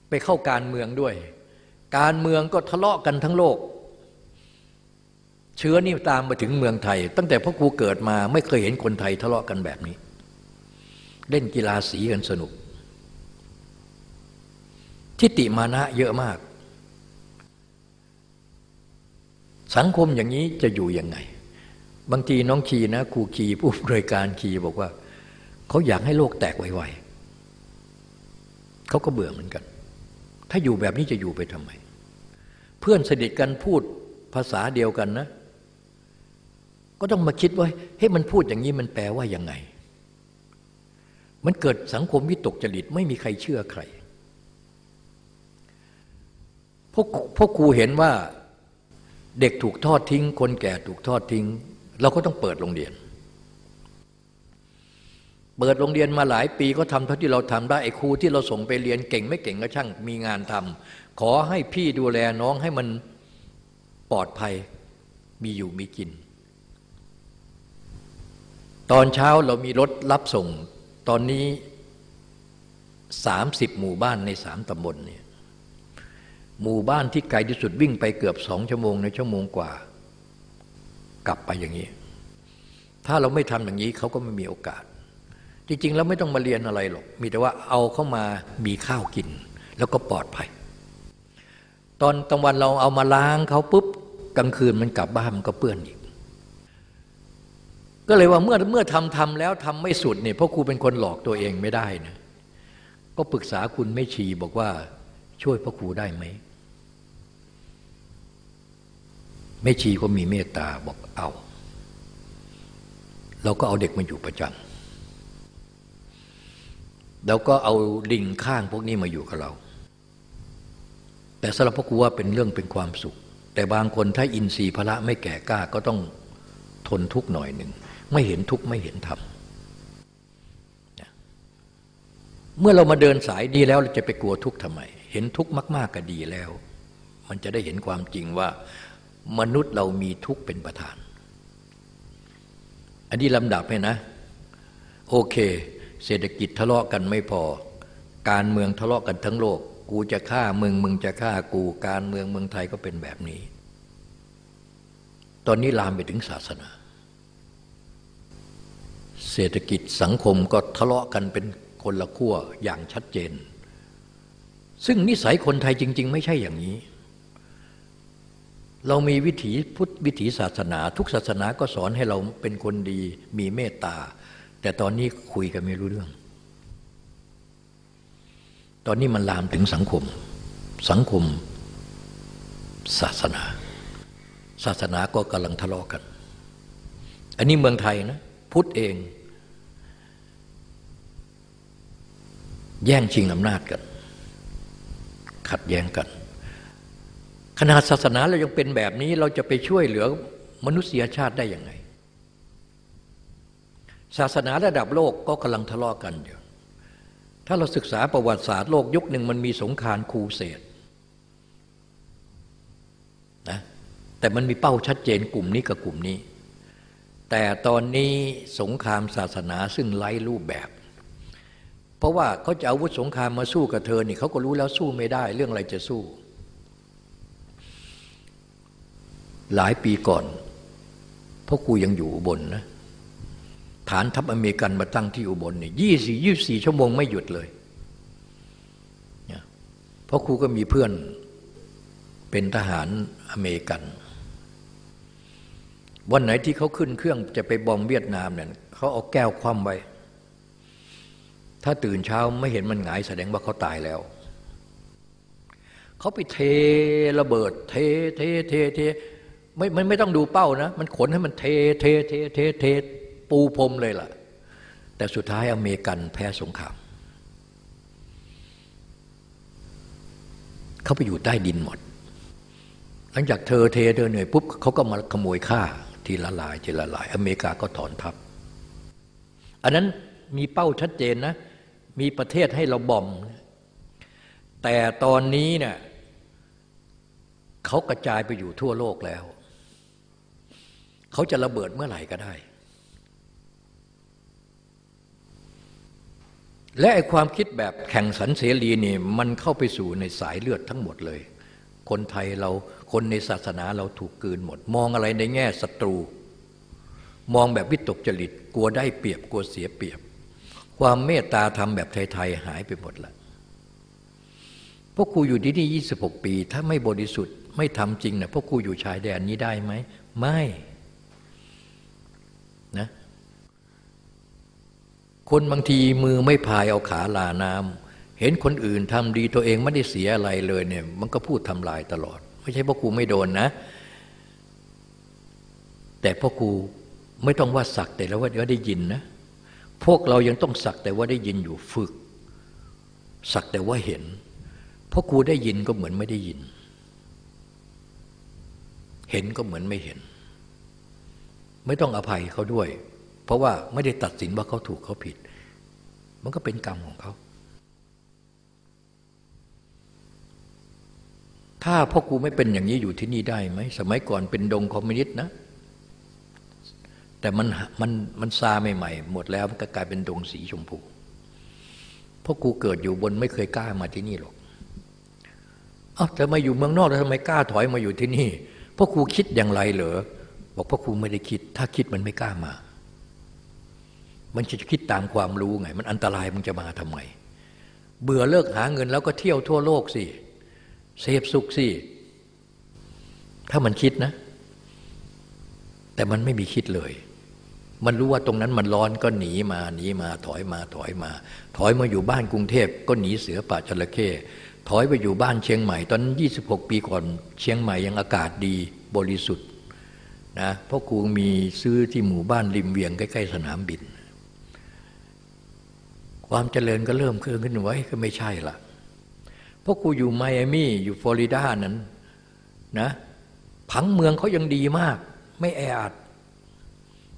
ไปเข้าการเมืองด้วย การเมืองก็ทะเลาะกันทั้งโลก เชื้อนี่ตามมาถึงเมืองไทย ตั้งแต่พ่อครูเกิดมาไม่เคยเห็นคนไทยทะเลาะกันแบบนี้ เล่นกีฬาสีกันสนุก ทิฏฐิมานะเยอะมาก สังคมอย่างนี้จะอยู่ยังไง บางทีน้องคีนะครูคีผู้บริการคีบอกว่า เขาอยากให้โลกแตกไวๆเขาก็เบื่อเหมือนกัน ถ้าอยู่แบบนี้จะอยู่ไปทำไม เพื่อนสนิทกันพูดภาษาเดียวกันนะ ก็ต้องมาคิดว่าเฮ้ยมันพูดอย่างนี้มันแปลว่ายังไง มันเกิดสังคมวิตกจริตไม่มีใครเชื่อใครพวกพวกครูเห็นว่าเด็กถูกทอดทิ้ง คนแก่ถูกทอดทิ้ง เราก็ต้องเปิดโรงเรียน เปิดโรงเรียนมาหลายปีก็ทำเท่าที่เราทำได้ไอ้ครูที่เราส่งไปเรียนเก่งไม่เก่งก็ช่างมีงานทำขอให้พี่ดูแลน้องให้มันปลอดภัยมีอยู่มีกิน ตอนเช้าเรามีรถรับส่ง ตอนนี้สามสิบหมู่บ้านในสามตำบลเนี่ยหมู่บ้านที่ไกลที่สุดวิ่งไปเกือบสองชั่วโมงในชั่วโมงกว่า กลับไปอย่างนี้ ถ้าเราไม่ทำอย่างนี้เขาก็ไม่มีโอกาส จริงๆแล้วไม่ต้องมาเรียนอะไรหรอก มีแต่ว่าเอาเข้ามามีข้าวกิน แล้วก็ปลอดภัย ตอนกลางวันเราเอามาล้างเขาปุ๊บกลางคืนมันกลับบ้านมันก็เปื้อนอีก ก็เลยว่าเมื่อเมื่อทำทำแล้วทำไม่สุดเนี่ยเพราะครูเป็นคนหลอกตัวเองไม่ได้นะก็ปรึกษาคุณไม่ชีบอกว่าช่วยพ่อครูได้ไหม แม่ชีก็มีเมตตาบอกเอา เราก็เอาเด็กมาอยู่ประจำแล้วก็เอาลิงข้างพวกนี้มาอยู่กับเรา แต่สำหรับพวกกูว่าเป็นเรื่องเป็นความสุข แต่บางคนถ้าอินทรีย์พละไม่แก่กล้าก็ต้องทนทุกข์หน่อยหนึ่ง ไม่เห็นทุกข์ไม่เห็นธรรมเมื่อเรามาเดินสายดีแล้วเราจะไปกลัวทุกข์ทำไม เห็นทุกข์มาก ๆก็ดีแล้ว มันจะได้เห็นความจริงว่า มนุษย์เรามีทุกข์เป็นประธาน อันนี้ลำดับเลยนะ โอเค เศรษฐกิจทะเลาะกันไม่พอ การเมืองทะเลาะกันทั้งโลก กูจะฆ่ามึงมึงจะฆ่ากู การเมืองเมืองไทยก็เป็นแบบนี้ ตอนนี้ลามไปถึงศาสนา เศรษฐกิจสังคมก็ทะเลาะกันเป็นคนละขั้วอย่างชัดเจน ซึ่งนิสัยคนไทยจริง ๆ ไม่ใช่อย่างนี้ เรามีวิถีพุทธวิถีศาสนา ทุกศาสนาก็สอนให้เราเป็นคนดี มีเมตตา แต่ตอนนี้คุยกันไม่รู้เรื่อง ตอนนี้มันลามถึงสังคม สังคม ศาสนา ศาสนาก็กำลังทะเลาะกัน อันนี้เมืองไทยนะ พุทธเอง แย่งชิงอำนาจกัน ขัดแย้งกัน ขนาดศาสนาเรายังเป็นแบบนี้ เราจะไปช่วยเหลือมนุษยชาติได้ยังไง ศาสนาระดับโลกก็กำลังทะเลาะกันอยู่ถ้าเราศึกษาประวัติศาสตร์โลกยุคหนึ่งมันมีสงครามคูเสดนะแต่มันมีเป้าชัดเจนกลุ่มนี้กับกลุ่มนี้ แต่ตอนนี้สงครามศาสนาซึ่งไร้รูปแบบ เพราะว่าเขาจะอาวุธสงครามมาสู้กับเธอนี่เขาก็รู้แล้วสู้ไม่ได้ เรื่องอะไรจะสู้ หลายปีก่อนพ่อครูยังอยู่อุบลนนะฐานทัพอเมริกันมาตั้งที่อุบลเนี่ยยี่สี่ยี่สี่ชั่วโมงไม่หยุดเลยเพราะครูก็มีเพื่อนเป็นทหารอเมริกัน วันไหนที่เขาขึ้นเครื่องจะไป bomb เวียดนามเนี่ยเขาเอาแก้วคว่ำไว้ ถ้าตื่นเช้าไม่เห็นมันหงายแสดงว่าเขาตายแล้ว เขาไปเทระเบิด เทเทเทเท ไม่ไม่ไม่ต้องดูเป้านะ มันขนให้มันเทเทเทเทเทปูพรมเลยล่ะ แต่สุดท้ายอเมริกันแพ้สงครามเขาไปอยู่ใต้ดินหมด หลังจากเธอเทเธอเหนื่อยปุ๊บเขาก็มาขโมยฆ่าทีละลายทีละลาย อเมริกาก็ถอนทัพ อันนั้นมีเป้าชัดเจนนะ มีประเทศให้เราบอม แต่ตอนนี้เนี่ยเขากระจายไปอยู่ทั่วโลกแล้ว เขาจะระเบิดเมื่อไหร่ก็ได้ และไอความคิดแบบแข่งสันเสรีนี่มันเข้าไปสู่ในสายเลือดทั้งหมดเลย คนไทยเราคนในศาสนาเราถูกกืนหมด มองอะไรในแง่ศัตรู มองแบบวิตกจริตกลัวได้เปรียบกลัวเสียเปรียบ ความเมตตาธรรมแบบไทยๆหายไปหมดละพวกครูอยู่ที่นี่ยี่สิบหกปี ถ้าไม่บริสุทธิ์ไม่ทำจริงนะพวกครูอยู่ชายแดนนี้ได้ไหม ไม่นะ คนบางทีมือไม่พายเอาขาลาน้ำเห็นคนอื่นทำดีตัวเองไม่ได้เสียอะไรเลยเนี่ย มันก็พูดทำลายตลอด ไม่ใช่พ่อครูไม่โดนนะ แต่พ่อครูไม่ต้องว่าสักแต่แล้วว่าได้ยินนะ พวกเรายังต้องสักแต่ว่าได้ยินอยู่ฝึก สักแต่ว่าเห็นพ่อครูได้ยินก็เหมือนไม่ได้ยิน เห็นก็เหมือนไม่เห็น ไม่ต้องอภัยเขาด้วย ราะว่าไม่ได้ตัดสินว่าเขาถูกเขาผิด มันก็เป็นกรรมของเขา ถ้าพ่อครูไม่เป็นอย่างนี้อยู่ที่นี่ได้ไหมสมัยก่อนเป็นดงคอมมิวนิสต์นะ แต่มันมันมันซาใหม่ๆหมดแล้วมันก็กลายเป็นดงสีชมพูพ่อครูเกิดอยู่บนไม่เคยกล้ามาที่นี่หรอกเอ้าแต่มาอยู่เมืองนอกแล้วทำไมกล้าถอยมาอยู่ที่นี่พ่อครูคิดอย่างไรเหรอบอกพ่อครูไม่ได้คิด ถ้าคิดมันไม่กล้ามา มันจะคิดตามความรู้ไง มันอันตรายมันจะมาทำไม เบื่อเลิกหาเงินแล้วก็เที่ยวทั่วโลกสิ เสพสุขสิ ถ้ามันคิดนะ แต่มันไม่มีคิดเลย มันรู้ว่าตรงนั้นมันร้อนก็หนีมาหนีมาถอยมาถอยมา ถอยมาอยู่บ้านกรุงเทพก็หนีเสือป่าจระเข้ถอยไปอยู่บ้านเชียงใหม่ ตอนยี่สิบหกปีก่อนเชียงใหม่ยังอากาศดีบริสุทธิ์นะพราะครูมีซื้อที่หมู่บ้านริมเวียงใกล้ ๆ สนามบิน ความเจริญก็เริ่มเคลื่อนขึ้นไว้ก็ไม่ใช่ละเพราะกูอยู่ไมอามี่อยู่ฟลอริดานั้นนะผังเมืองเขายังดีมาก ไม่แออัด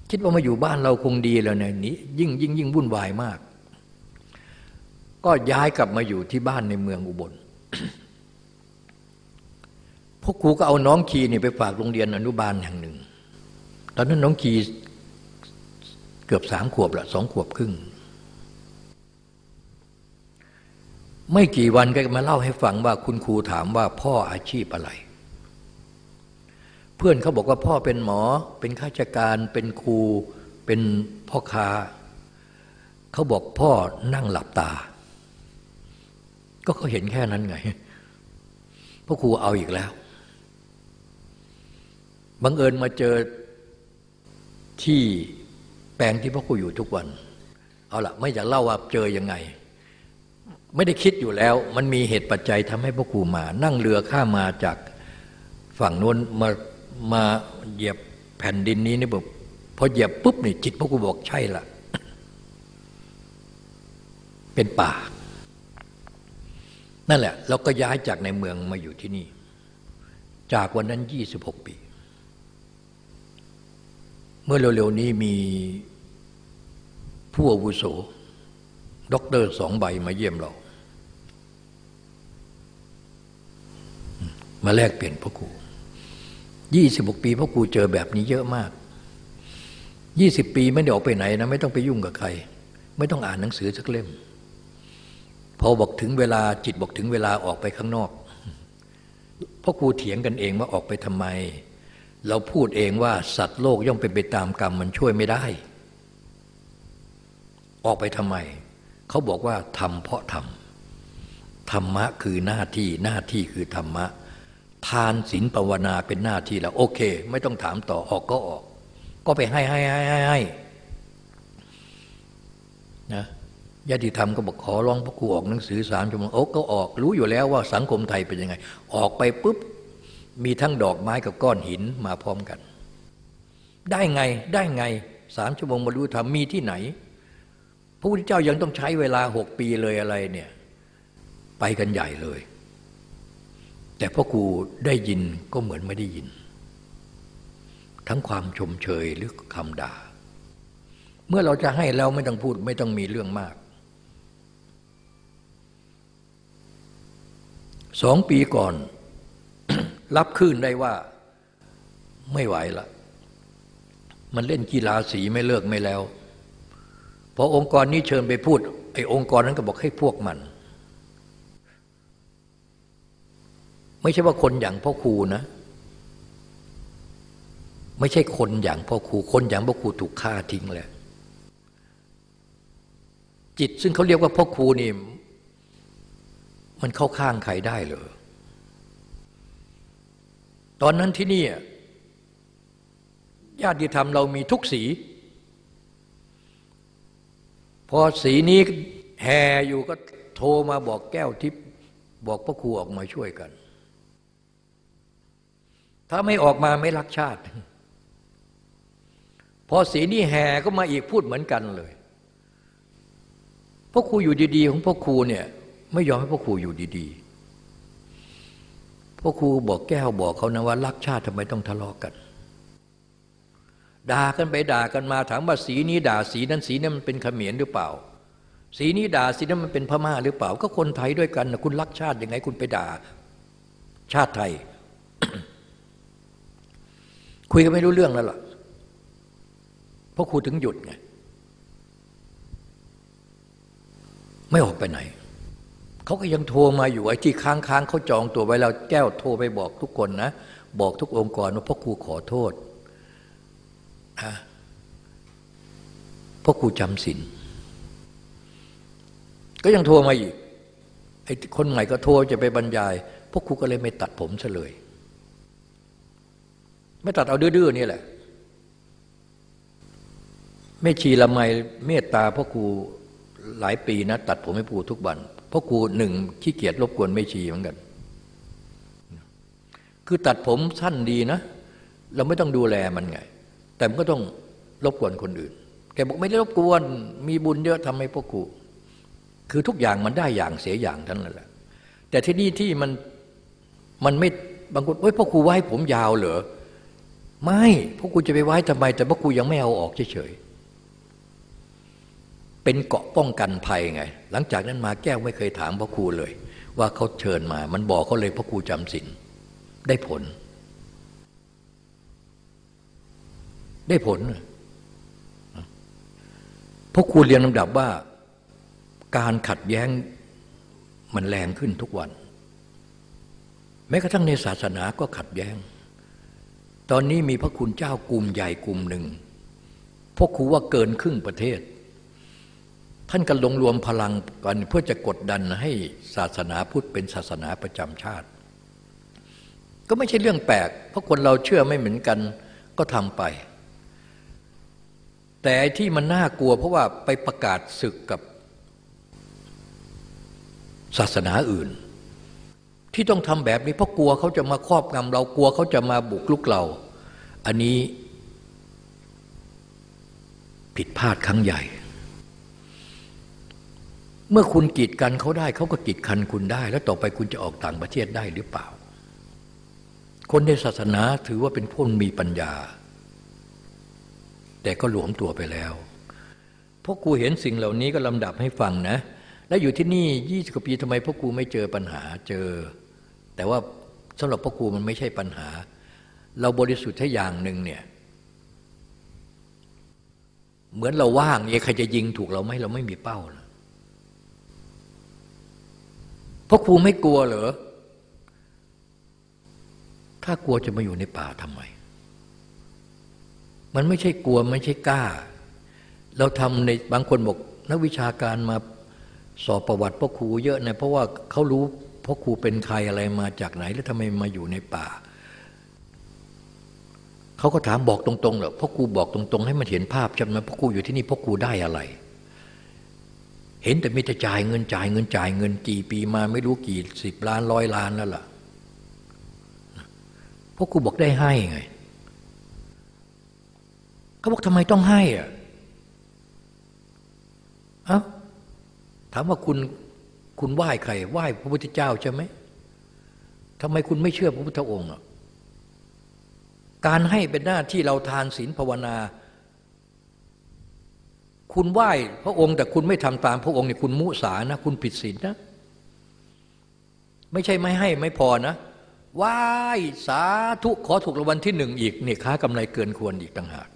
คิดว่ามาอยู่บ้านเราคงดีแล้วเนี่ยนี้ยิ่งยิ่งยิ่งวุ่นวายมาก ก็ย้ายกลับมาอยู่ที่บ้านในเมืองอุบลพวกครูก็เอาน้องคีนี่ไปฝากโรงเรียนอนุบาลแห่งหนึ่ง ตอนนั้นน้องคีเกือบสามขวบละสองขวบครึ่ง ไม่กี่วันก็มาเล่าให้ฟังว่าคุณครูถามว่าพ่ออาชีพอะไร เพื่อนเขาบอกว่าพ่อเป็นหมอ เป็นข้าราชการเป็นครู เป็นพ่อค้าเขาบอกพ่อนั่งหลับตา ก็เขาเห็นแค่นั้นไงพ่อครูเอาอีกแล้วบังเอิญมาเจอที่แปลงที่พ่อครูอยู่ทุกวัน เอาละไม่อยากเล่าว่าเจอยังไง ไม่ได้คิดอยู่แล้ว มันมีเหตุปัจจัยทำให้พ่อครูมา นั่งเรือข้ามาจากฝั่งโน้นมามาเหยียบแผ่นดินนี้นี่บอกพอเหยียบปุ๊บนี่จิตพ่อครูบอกใช่ละเป็นป่า นั่นแหละ เราก็ย้ายจากในเมืองมาอยู่ที่นี่ จากวันนั้นยี่สิบหกปี เมื่อเร็วๆนี้มีผู้อาวุโสด็อกเตอร์สองใบมาเยี่ยมเรา มาแลกเปลี่ยนพ่อครูยี่สิบกปีพ่อครูเจอแบบนี้เยอะมากยี่สิบปีไม่ได้ออกไปไหนนะไม่ต้องไปยุ่งกับใคร ไม่ต้องอ่านหนังสือสักเล่ม พอบอกถึงเวลาจิตบอกถึงเวลาออกไปข้างนอกพ่อครูเถียงกันเองว่าออกไปทำไม เราพูดเองว่าสัตว์โลกย่อมเป็นไปตามกรรมมันช่วยไม่ได้ ออกไปทำไม เขาบอกว่าทำเพราะทำธรรมะคือหน้าที่หน้าที่คือธรรมะ ทานศีลภาวนาเป็นหน้าที่แล้ว โอเค ไม่ต้องถามต่อออกก็ออก ก็ไปให้ให้ให้ให้ให้นะญาติธรรมก็บอกขอร้องพระครูออกหนังสือสามชั่วโมงโอ้ก็ออก รู้อยู่แล้วว่าสังคมไทยเป็นยังไง ออกไปปุ๊บ มีทั้งดอกไม้กับก้อนหินมาพร้อมกัน ได้ไงได้ไงสามชั่วโมงบรรลุธรรมมีที่ไหน พระพุทธเจ้ายังต้องใช้เวลาหกปีเลยอะไรเนี่ย ไปกันใหญ่เลย แต่พ่อครูได้ยินก็เหมือนไม่ได้ยิน ทั้งความชมเชยหรือคำด่า เมื่อเราจะให้แล้วไม่ต้องพูดไม่ต้องมีเรื่องมากสองปีก่อน รับคืนได้ว่าไม่ไหวละ มันเล่นกีฬาสีไม่เลิกไม่แล้ว พอองค์กรนี้เชิญไปพูด ไอ้องค์กรนั้นก็บอกให้พวกมัน ไม่ใช่ว่าคนอย่างพ่อครูนะ ไม่ใช่คนอย่างพ่อครู คนอย่างพ่อครูถูกฆ่าทิ้งแล้วจิตซึ่งเขาเรียกว่าพ่อครูนี่มันเข้าข้างใครได้เหรอตอนนั้นที่นี่ญาติธรรมเรามีทุกสี พอสีนี้แห่อยู่ก็โทรมาบอกแก้วทิพย์บอกพระครูออกมาช่วยกัน ถ้าไม่ออกมาไม่รักชาติ พอสีนี้แห่ก็มาอีกพูดเหมือนกันเลยพระครูอยู่ดี ๆ ของพระครูเนี่ยไม่ยอมให้พ่อครูอยู่ดีๆพ่อครูบอกแก้วบอกเขานะว่า รักชาติทำไมต้องทะเลาะกกันด่ากันไปด่ากันมาถามว่าสีนี้ด่าสีนั้นสีนั้นมันเป็นเขมรหรือเปล่า สีนี้ด่าสีนั้นมันเป็นพม่าหรือเปล่า ก็คนไทยด้วยกันนะคุณรักชาติยังไงคุณไปด่า ชาติไทย คุยกันไม่รู้เรื่องแล้วล่ะพ่อครูถึงหยุดไงไม่ออกไปไหนเขาก็ยังโทรมาอยู่ไอ้ที่ค้างค้างเขาจองตัวไว้แล้วแก้วโทรไปบอกทุกคนนะ บอกทุกองค์กรว่าพ่อครูขอโทษนะพ่อครูจำศีลก็ยังโทรมาอีกไอ้คนใหม่ก็โทรจะไปบรรยายพ่อครูก็เลยไม่ตัดผมซะเลย ไม่ตัดเอาดื้อๆนี่แหละแม่ชีละไมเมตตาพ่อครูหลายปีนะ ตัดผมให้ปูทุกวันพราะครูหนึ่งขี้เกียจรบกวนไม่ชีเหมือนกัน คือตัดผมสั้นดีนะ เราไม่ต้องดูแลมันไง แต่มันก็ต้องรบกวนคนอื่น แกบอกไม่ได้รบกวน มีบุญเยอะทำให้พ่อครูคือทุกอย่างมันได้อย่างเสียอย่างทั้งนั้นแหละ แต่ที่นี่ที่มันมันไม่บางคนเฮ้ยพ่อครูไว้ผมยาวเหรอ ไม่พ่อครูจะไปไว้ทำไม แต่พ่อครูยังไม่เอาออกเฉยเป็นเกาะป้องกันภัยไง หลังจากนั้นมาแก้วไม่เคยถามพ่อครูเลย ว่าเขาเชิญมา มันบอกเขาเลยพ่อครูจำศีลได้ผล ได้ผลพ่อครูเรียนลำดับว่า การขัดแย้งมันแรงขึ้นทุกวัน แม้กระทั่งในศาสนาก็ขัดแย้ง ตอนนี้มีพระคุณเจ้ากลุ่มใหญ่กลุ่มหนึ่งพ่อครูว่าเกินครึ่งประเทศ ท่านก็ลงรวมพลังกันเพื่อจะกดดันให้ศาสนาพุทธเป็นศาสนาประจำชาติ ก็ไม่ใช่เรื่องแปลก เพราะคนเราเชื่อไม่เหมือนกันก็ทำไป แต่ที่มันน่ากลัวเพราะว่าไปประกาศศึกกับศาสนาอื่น ที่ต้องทำแบบนี้เพราะกลัวเขาจะมาครอบงำเรากลัวเขาจะมาบุกลุกเรา อันนี้ผิดพลาดครั้งใหญ่ เมื่อคุณกีดกันเขาได้เขาก็กีดกันคุณได้ แล้วต่อไปคุณจะออกต่างประเทศได้หรือเปล่า คนในศาสนาถือว่าเป็นผู้มีปัญญา แต่ก็หลวมตัวไปแล้วพราะกูเห็นสิ่งเหล่านี้ก็ลำดับให้ฟังนะ แล้วอยู่ที่นี่ยี่สิบกว่าปีทำไมพ่อครูไม่เจอปัญหาเจอ แต่ว่าสำหรับพ่อครูมันไม่ใช่ปัญหา เราบริสุทธิ์แค่อย่างหนึ่งเนี่ยเหมือนเราว่างเนี่ยใครจะยิงถูกเราไหมเราไม่มีเป้านะราะครูไม่กลัวเหรอถ้ากลัวจะมาอยู่ในป่าทำไม มันไม่ใช่กลัวไม่ใช่กล้า เราทำในบางคนบอกนักวิชาการมาสอบประวัติพ่อครูเยอะนะเพราะว่าเขารู้พ่อครูเป็นใครอะไรมาจากไหน แล้วทำไมมาอยู่ในป่า เขาก็ถามบอกตรงๆเหรอพ่อครูบอกตรงๆ ให้มันเห็นภาพใช่ไหมพ่อครูอยู่ที่นี่พ่อครูได้อะไร เห็นแต่มีแต่จ่ายเงินจ่ายเงินจ่ายเงินกี่ปีมาไม่รู้กี่สิบล้านร้อยล้านแล้วล่ะพ่อครูบอกได้ให้ไงเขาบอกทำไมต้องให้อะเอ้าถามว่าคุณคุณไหว้ใครไหว้พระพุทธเจ้าใช่ไหมทำไมคุณไม่เชื่อพระพุทธองค์อะ การให้เป็นหน้าที่เราทานศีลภาวนา คุณไหว้พระองค์แต่คุณไม่ทำตามพระองค์เนี่ยคุณมุสานะ คุณผิดศีลนะ ไม่ใช่ไม่ให้ไม่พอนะไหว้สาธุขอถูกรางวัลที่หนึ่งอีกเนี่ยค้ากำไรเกินควรอีกต่างหาก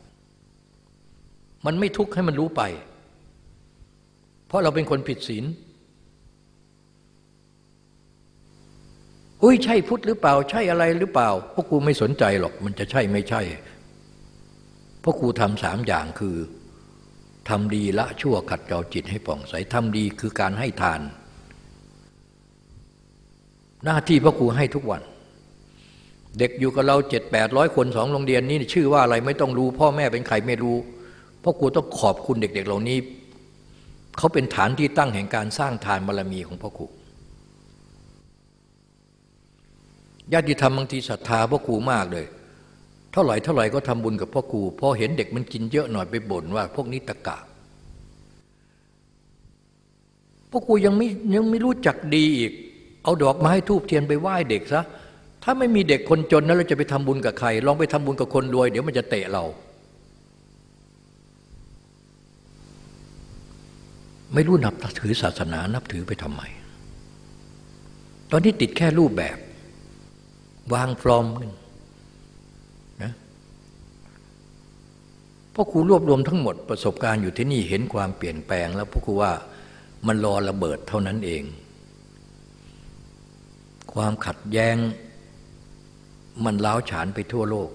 มันไม่ทุกข์ให้มันรู้ไป เพราะเราเป็นคนผิดศีล อุ้ยใช่พุทธหรือเปล่า ใช่อะไรหรือเปล่าพราะครูไม่สนใจหรอกมันจะใช่ไม่ใช่พราะครูทำสามอย่างคือทำดีละชั่วขัดเกลาจิตให้ป่องใสทำดีคือการให้ทาน หน้าที่พระครูให้ทุกวัน เด็กอยู่กับเราเจ็ดแปดร้อยคนสองโรงเรียนนี้ชื่อว่าอะไรไม่ต้องรู้พ่อแม่เป็นใครไม่รู้พราะครูต้องขอบคุณเด็ก ๆ เหล่านี้เขาเป็นฐานที่ตั้งแห่งการสร้างทานบารมีของพ่อครู ญาติธรรมบางทีศรัทธาพ่อครูมากเลย เท่าไหร่เท่าไหร่ก็ทำบุญกับพ่อครูพอเห็นเด็กมันกินเยอะหน่อยไปบ่นว่า พวกนี้ตะกะพ่อครูยังไม่ยังไม่รู้จักดีอีก เอาดอกไม้ทูบเทียนไปไหว้เด็กซะถ้าไม่มีเด็กคนจนนั้นเราจะไปทำบุญกับใคร ลองไปทำบุญกับคนรวย เดี๋ยวมันจะเตะเรา ไม่รู้นับถือศาสนานับถือไปทำไม ตอนนี้ติดแค่รูปแบบ วางฟลอมกันนะเพ่อครูรวบรวมทั้งหมดประสบการณ์อยู่ที่นี่เห็นความเปลี่ยนแปลง แล้วพ่อครูว่ามันรอระเบิดเท่านั้นเอง ความขัดแย้ง มันล้าวฉานไปทั่วโลก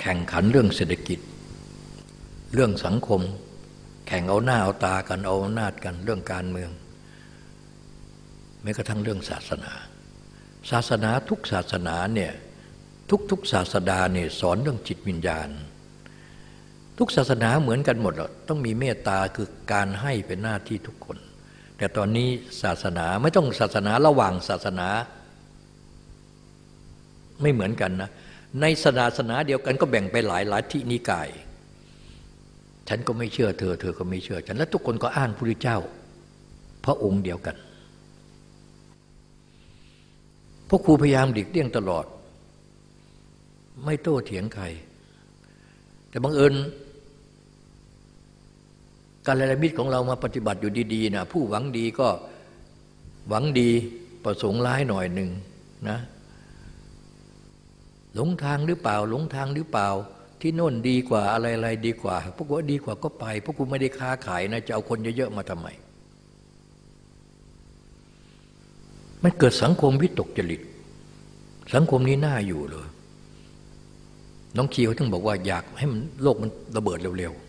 แข่งขันเรื่องเศรษฐกิจ เรื่องสังคม แข่งเอาหน้าเอาตากันเอาหน้ากันเรื่องการเมืองแม้กระทั่งเรื่องศาสนา ศาสนาทุกศาสนาเนี่ยทุกทุกศาสดาเนี่ยสอนเรื่องจิตวิญญาณ ทุกศาสนาเหมือนกันหมดหรอกต้องมีเมตตาคือการให้เป็นหน้าที่ทุกคน แต่ตอนนี้ศาสนาไม่ต้องศาสนาระหว่างศาสนา ไม่เหมือนกันนะในศาสนาเดียวกันก็แบ่งไปหลายหลายที่นิกาย ฉันก็ไม่เชื่อเธอ เธอก็ไม่เชื่อฉันและทุกคนก็อ้างพระพุทธเจ้า พระองค์เดียวกัน พวกครูพยายามดิกเลี่ยงตลอด ไม่โต้เถียงใคร แต่บังเอิญ การละมิตรของเรามาปฏิบัติอยู่ดีๆนะผู้หวังดีก็หวังดีประสงค์ร้ายหน่อยหนึ่งนะหลงทางหรือเปล่า หลงทางหรือเปล่า ที่โน่นดีกว่าอะไรๆดีกว่าพวกว่าดีกว่าก็ไปพวกกูไม่ได้ค้าขายนะจะเอาคนเยอะๆมาทำไม มันเกิดสังคมวิตกจริต สังคมนี้น่าอยู่เลย น้องคีเขาถึงบอกว่าอยากให้มันโลกมันระเบิดเร็วๆ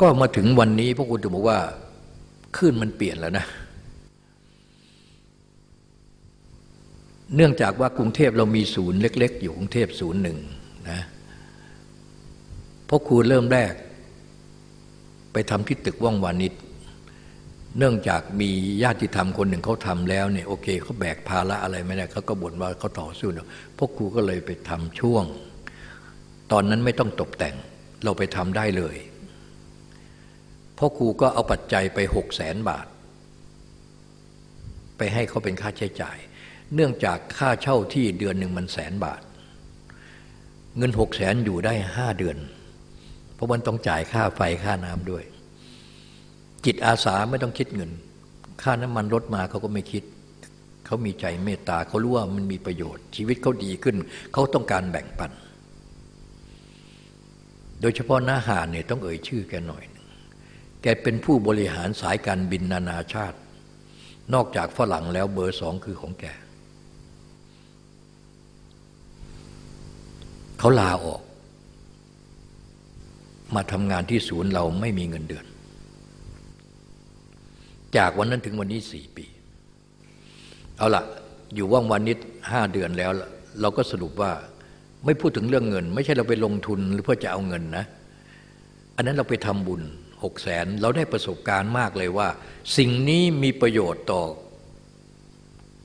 ก็มาถึงวันนี้พวกคุณจะบอกว่าขึ้นมันเปลี่ยนแล้วนะ เนื่องจากว่ากรุงเทพเรามีศูนย์เล็ก ๆ อยู่กรุงเทพศูนย์หนึ่งนะพราะครูเริ่มแรก ไปทำที่ตึกว่องวานิชเนื่องจากมีญาติธรรมคนหนึ่งเขาทำแล้วเนี่ยโอเคเขาแบกภาระอะไรไม่ได้เขาก็บ่นว่าเขาต่อสู้เนาะพวกครูก็เลยไปทำช่วง ตอนนั้นไม่ต้องตกแต่งเราไปทำได้เลยพ่อครูก็เอาปัจจัยไปหกแสนบาท ไปให้เขาเป็นค่าใช้จ่าย เนื่องจากค่าเช่าที่เดือนหนึ่งมันแสนบาท เงินหกแสนอยู่ได้ห้าเดือน ราะมันต้องจ่ายค่าไฟค่าน้ำด้วย จิตอาสาไม่ต้องคิดเงิน ค่าน้ำมันลดมาเขาก็ไม่คิด เขามีใจเมตตาเขารู้ว่ามันมีประโยชน์ ชีวิตเขาดีขึ้น เขาต้องการแบ่งปัน โดยเฉพาะน้าหาเนี่ยต้องเอ่ยชื่อแกหน่อยแกเป็นผู้บริหารสายการบินนานาชาติ นอกจากฝรั่งแล้วเบอร์สองคือของแกเขาลาออก มาทำงานที่ศูนย์เราไม่มีเงินเดือน จากวันนั้นถึงวันนี้สี่ปี เอาละอยู่ว่างวันนิดห้าเดือนแล้ว เราก็สรุปว่าไม่พูดถึงเรื่องเงิน ไม่ใช่เราไปลงทุนหรือเพื่อจะเอาเงินนะ อันนั้นเราไปทำบุญหกแสนเราได้ประสบการณ์มากเลยว่า สิ่งนี้มีประโยชน์ต่อ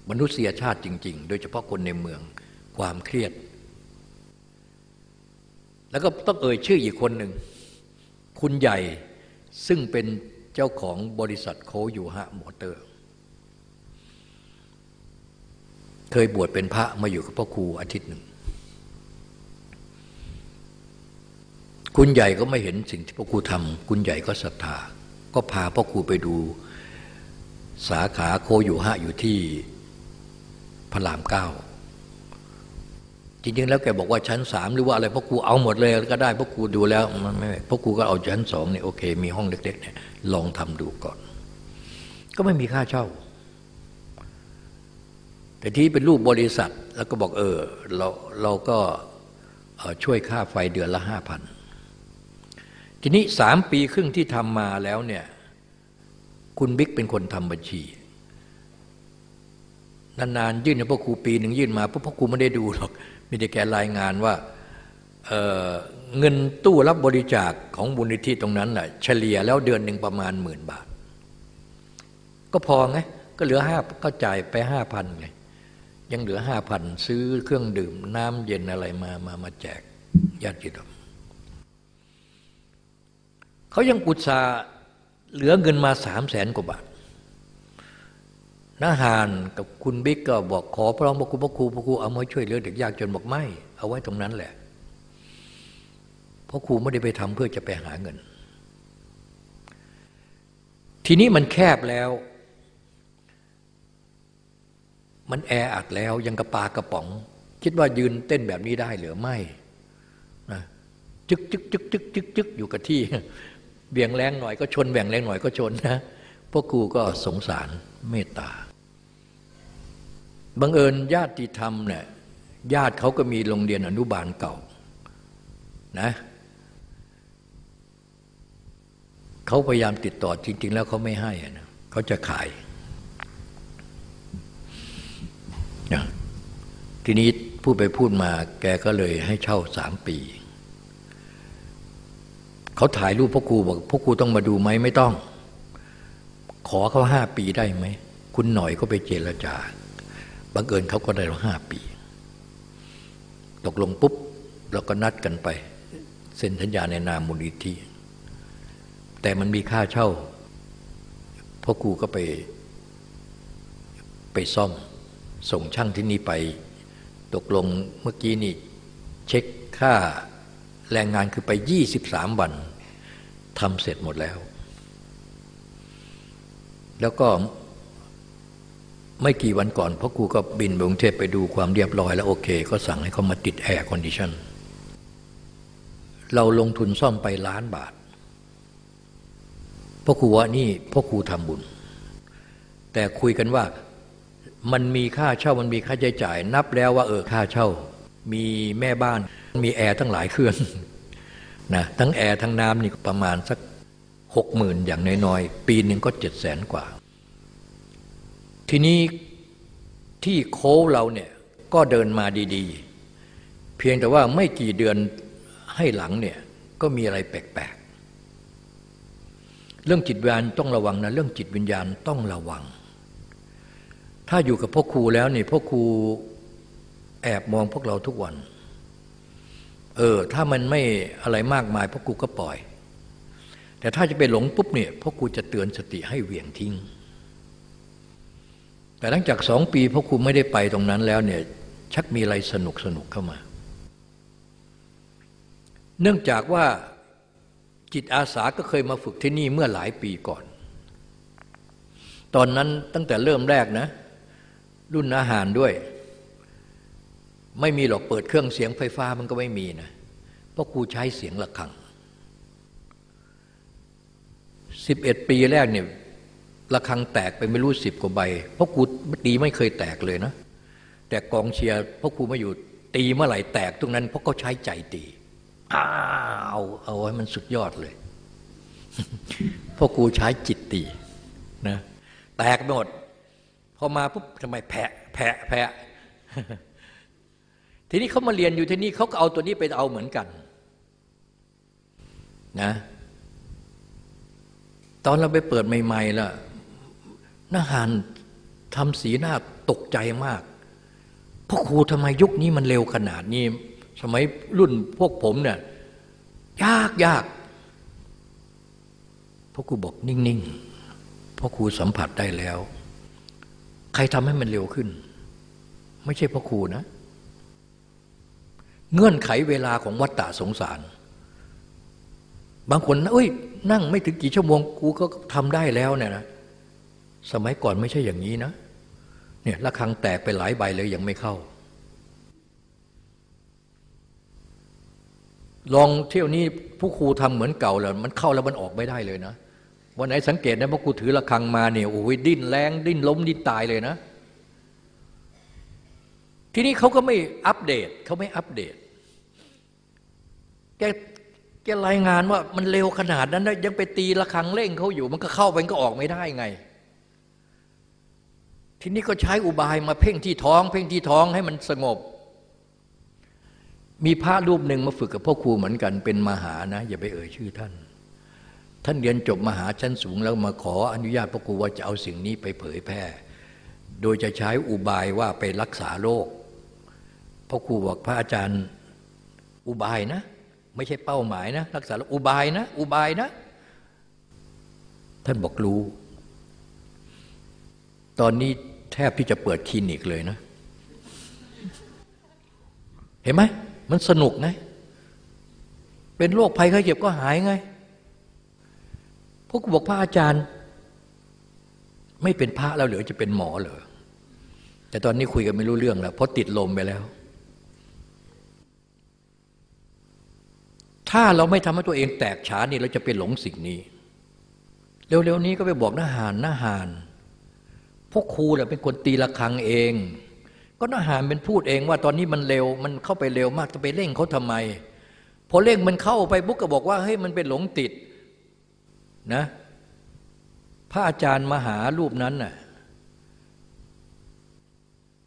มนุษยชาติจริง ๆ โดยเฉพาะคนในเมืองความเครียด แล้วก็ต้องเอ่ยชื่ออีกคนหนึ่ง คุณใหญ่ซึ่งเป็นเจ้าของบริษัทโคยูฮะมอเตอร์ เคยบวชเป็นพระมาอยู่กับพ่อครูอาทิตย์หนึ่ง คุณใหญ่ก็ไม่เห็นสิ่งที่พ่อครูทำคุณใหญ่ก็ศรัทธา ก็พาพ่อครูไปดูสาขาโคอยู่หะอยู่ที่พระรามเก้า จริงๆแล้วแกบอกว่าชั้นสามหรือว่าอะไรพ่อครูเอาหมดเลยก็ได้พ่อครูดูแล้วไม่พ่อครูก็เอาชั้นสองเนี่ยโอเค มีห้องเล็กๆเนี่ยลองทำดูก่อน ก็ไม่มีค่าเช่า แต่ที่เป็นรูปบริษัทแล้วก็บอกเออเราเราก็ช่วยค่าไฟเดือนละห้าพันทีนี้สามปีครึ่งที่ทำมาแล้วเนี่ยคุณบิ๊กเป็นคนทำบัญชี นานๆยื่นให้พ่อครูปีหนึ่งยื่นมาพ่อครูไม่ได้ดูหรอก มีแต่แกรายงานว่าเเงินตู้รับบริจาคของบุญนิธิตรงนั้นแหละเฉลี่ยแล้วเดือนหนึ่งประมาณหมื่นบาท ก็พอไงก็เหลือห้าก็จ่ายไปห้าพันไงยังเหลือห้าพันซื้อเครื่องดื่ม น้ำเย็นอะไรมามามาแจกญาติโยมเขายังอุตส่าห์เหลือเงินมาสามแสนกว่าบาท นาหานกับคุณบิ๊กก็บอกขอพระองค์พระครูพระครูพระครูเอามาช่วยเหลือเด็กยากจนบอกไม่ เอาไว้ตรงนั้นแหละเพราะครูไม่ได้ไปทำเพื่อจะไปหาเงิน ทีนี้มันแคบแล้ว มันแออัดแล้วยังกระปากระป๋อง คิดว่ายืนเต้นแบบนี้ได้หรือไม่นะจึกจึกจึกจึกจึกจึกอยู่กับที่เบี่ยงแรงหน่อยก็ชนแบ่งแรงหน่อยก็ชนนะพวกครูก็สงสารเมตตา บังเอิญญาติธรรมเนี่ยญาติเขาก็มีโรงเรียนอนุบาลเก่านะเขาพยายามติดต่อจริง ๆ แล้วเขาไม่ให้นะเขาจะขายนะทีนี้พูดไปพูดมาแกก็เลยให้เช่าสามปีเขาถ่ายรูปพ่อครูบอกพ่อครูต้องมาดูไหมไม่ต้อง ขอเขาห้าปีได้ไหม คุณหน่อยก็ไปเจรจา บังเอิญเขาก็ได้เราห้าปี ตกลงปุ๊บเราก็นัดกันไปเซ็นสัญญาในนามมูลนิธิแต่มันมีค่าเช่าพ่อครูก็ไปไปซ่อมส่งช่างที่นี่ไป ตกลงเมื่อกี้นี่เช็คค่าแรงงานคือไป 23 วันทำเสร็จหมดแล้ว แล้วก็ ไม่กี่วันก่อนพ่อครูก็บินไปกรุงเทพไปดูความเรียบร้อยแล้วโอเค ก็สั่งให้เขามาติด air condition เราลงทุนซ่อมไปล้านบาทพ่อครูว่านี่พ่อครูทำบุญ แต่คุยกันว่ามันมีค่าเช่ามันมีค่าใช้จ่าย นับแล้วว่าเออค่าเช่า มีแม่บ้าน มีแอร์ทั้งหลายเครื่องนะทั้งแอร์ทั้งน้ำนี่ประมาณสักหกหมื่นอย่างน้อยๆ ปีหนึ่งก็เจ็ดแสนกว่า ทีนี้ที่โค้เราเนี่ยก็เดินมาดีๆ เพียงแต่ว่าไม่กี่เดือนให้หลังเนี่ยก็มีอะไรแปลกๆ เรื่องจิตวิญญาณต้องระวังนะเรื่องจิตวิญญาณต้องระวัง ถ้าอยู่กับพ่อครูแล้วเนี่ยพ่อครูแอบมองพวกเราทุกวัน เออถ้ามันไม่อะไรมากมายพ่อครูก็ปล่อย แต่ถ้าจะไปหลงปุ๊บเนี่ยพ่อครูจะเตือนสติให้เหวี่ยงทิ้ง แต่หลังจากสองปีพ่อครูไม่ได้ไปตรงนั้นแล้วเนี่ยชักมีอะไรสนุกสนุกเข้ามา เนื่องจากว่าจิตอาสาก็เคยมาฝึกที่นี่เมื่อหลายปีก่อน ตอนนั้นตั้งแต่เริ่มแรกนะ รุ่นอาหารด้วย ไม่มีหรอกเปิดเครื่องเสียงไฟฟ้ามันก็ไม่มีนะเพราะครูใช้เสียงะระฆัง 11 ปีแรกเนี่ย ระฆังแตกไปไม่รู้สิบกว่าใบเพราะครูตีไม่เคยแตกเลยนะ แต่กองเชียร์เพราะครูมาอยู่ตีเมื่อไหร่แตกตรงนั้นเพราะเขาใช้ใจตีอ้าวเอาไว้มันสุดยอดเลยพราะครูใช้จิตตีนะแตกหมดพอมาปุ๊บทำไมแผะแผะแผะทีนี้เขามาเรียนอยู่ที่นี่เขาก็เอาตัวนี้ไปเอาเหมือนกันนะตอนเราไปเปิดใหม่ๆล่ะ นาหานทำสีหน้าตกใจมากพ่อครูทำไมยุคนี้มันเร็วขนาดนี้ สมัยรุ่นพวกผมเนี่ยยากยากพ่อครูบอกนิ่งๆพ่อครูสัมผัสได้แล้ว ใครทำให้มันเร็วขึ้น ไม่ใช่พ่อครูนะ เงื่อนไขเวลาของวัฏฏะสงสาร บางคนนะเอ้ย นั่งไม่ถึงกี่ชั่วโมงกูก็ทำได้แล้วเนี่ยนะ สมัยก่อนไม่ใช่อย่างนี้นะ เนี่ยระฆังแตกไปหลายใบเลยยังไม่เข้า ลองเที่ยวนี้ผู้ครูทำเหมือนเก่าแล้วมันเข้าแล้วมันออกไม่ได้เลยนะวันไหนสังเกตนะพอครูถือระฆังมาเนี่ยโอ้ยดิ้นแรงดิ้นล้มดิ้นตายเลยนะ ทีนี้เขาก็ไม่อัปเดตเขาไม่อัปเดตแกแกรายงานว่ามันเร็วขนาดนั้นนะยังไปตีระฆังเร่งเขาอยู่ มันก็เข้าไปก็ออกไม่ได้ไง ทีนี้ก็ใช้อุบายมาเพ่งที่ท้อง เพ่งที่ท้องให้มันสงบ มีพระรูปหนึ่งมาฝึกกับพ่อครูเหมือนกัน เป็นมหานะ อย่าไปเอ่ยชื่อท่าน ท่านเรียนจบมหาชั้นสูงแล้วมาขออนุญาตพ่อครูว่าจะเอาสิ่งนี้ไปเผยแพร่ โดยจะใช้อุบายว่าไปรักษาโรคพ่อครูบอกพระอาจารย์อุบายนะ ไม่ใช่เป้าหมายนะ รักษาอุบายนะ อุบายนะ ท่านบอกรู้ ตอนนี้แทบที่จะเปิดคลินิกเลยนะ เห็นไหม มันสนุกไง เป็นโรคภัยไข้เจ็บก็หายไง พวกบอกพระอาจารย์ ไม่เป็นพระแล้วเหรือจะเป็นหมอเหรอ แต่ตอนนี้คุยกันไม่รู้เรื่องแล้ว เพราะติดลมไปแล้ว ถ้าเราไม่ทำให้ตัวเองแตกฉานนี่เราจะไปหลงสิ่งนี้ เร็วๆนี้ก็ไปบอกหน้าหานหน้าหาน พวกครูแหละเป็นคนตีระฆังเอง ก็นาหารเป็นพูดเองว่าตอนนี้มันเร็วมันเข้าไปเร็วมากจะไปเร่งเขาทำไม พอเร่งมันเข้าไปบุ๊กก็บอกว่าเฮ้ยมันเป็นหลงติดนะพระอาจารย์มหารูปนั้นน่ะ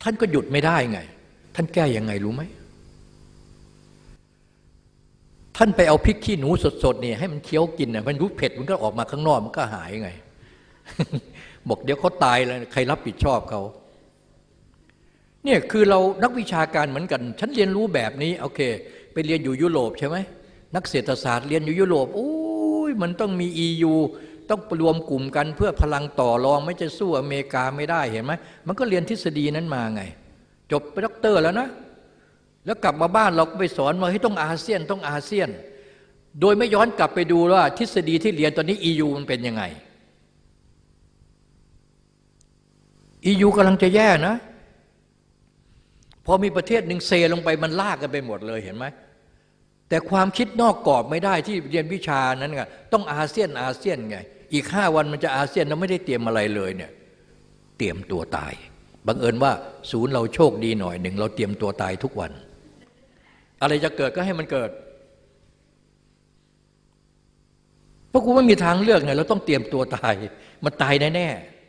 ท่านก็หยุดไม่ได้ไง ท่านแก้ยังไงรู้ไหม ท่านไปเอาพริกขี้หนูสดๆเนี่ยให้มันเคี้ยวกินน่ะมันรู้เผ็ดมันก็ออกมาข้างนอกมันก็หายไง บอกเดี๋ยวเขาตายแล้วใครรับผิดชอบเขาเนี่ยคือเรานักวิชาการเหมือนกัน ฉันเรียนรู้แบบนี้โอเค ไปเรียนอยู่ยุโรปใช่ไหมนักเศรษฐศาสตร์เรียนอยู่ยุโรปโอ้ยมันต้องมี EU ต้องรวมกลุ่มกันเพื่อพลังต่อรองไม่จะสู้อเมริกาไม่ได้เห็นไหมมันก็เรียนทฤษฎีนั้นมาไง จบไปด็อกเตอร์แล้วนะ แล้วกลับมาบ้านเราก็ไปสอนว่าให้ต้องอาเซียนต้องอาเซียน โดยไม่ย้อนกลับไปดูว่าทฤษฎีที่เรียนตอนนี้ EU มันเป็นยังไง EU กำลังจะแย่นะพอมีประเทศหนึ่งเซลงไปมันลากกันไปหมดเลยเห็นไหมแต่ความคิดนอกกรอบไม่ได้ที่เรียนวิชานั้นไงต้องอาเซียนอาเซียนไง อีกห้าวันมันจะอาเซียนเราไม่ได้เตรียมอะไรเลยเนี่ยเตรียมตัวตายบังเอิญว่าศูนย์เราโชคดีหน่อยหนึ่งเราเตรียมตัวตายทุกวัน อะไรจะเกิดก็ให้มันเกิดเพราะกูไม่มีทางเลือกไงเราต้องเตรียมตัวตาย มันตายแน่ๆ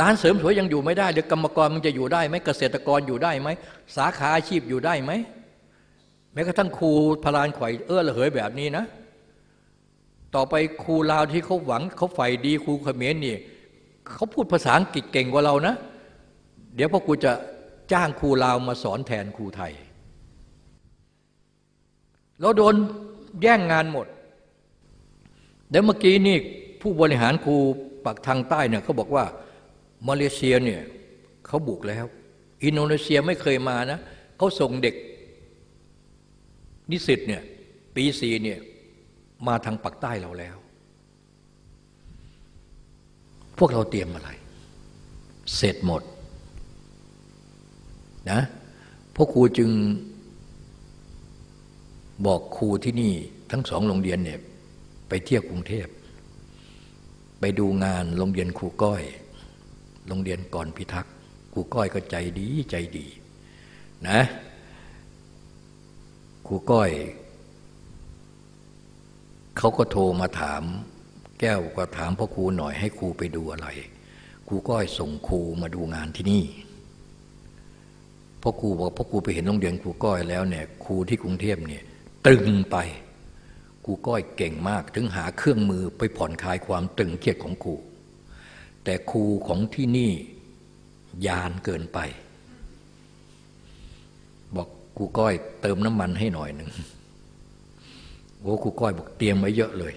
ร้านเสริมสวยยังอยู่ไม่ได้เดี๋ยวกรรมกรมันจะอยู่ได้ไหมเกษตรกรอยู่ได้ไหมสาขาอาชีพอยู่ได้ไหมแม้กระทั่งครูพลานไข่เอื้อระเหยแบบนี้นะ ต่อไปครูลาวที่เขาหวังเขาใฝ่ดีครูเขมรนี่เขาพูดภาษาอังกฤษเก่งกว่าเรานะ เดี๋ยวพวกกูจะจ้างครูลาวมาสอนแทนครูไทย เราโดนแย่งงานหมดเดี๋ยวเมื่อกี้นี่ผู้บริหารครูปักทางใต้เนี่ยเขาบอกว่า มาเลเซียเนี่ยเขาบุกแล้ว อินโดนีเซียไม่เคยมานะเขาส่งเด็กนิสิตเนี่ยปีสีเนี่ยมาทางปักใต้เราแล้ว พวกเราเตรียมอะไร เสร็จหมดนะพวกครูจึงบอกครูที่นี่ทั้งสองโรงเรียนเนี่ยไปเที่ยวกรุงเทพ ไปดูงานโรงเรียนครูก้อย โรงเรียนก่อนพิทักษ์ครูก้อยก็ใจดีใจดีนะครูก้อยเขาก็โทรมาถาม แก้วก็ถามพ่อครูหน่อยให้ครูไปดูอะไรครูก้อยส่งครูมาดูงานที่นี่พ่อครูบอกพ่อครูไปเห็นโรงเรียนครูก้อยแล้วเนี่ยครูที่กรุงเทพเนี่ยตึงไปครูก้อยเก่งมาก ถึงหาเครื่องมือไปผ่อนคลายความตึงเครียดของครู แต่ครูของที่นี่ยานเกินไป บอกครูก้อยเติมน้ำมันให้หน่อยหนึ่งโอ้ครูก้อยบอกเตรียมไว้เยอะเลย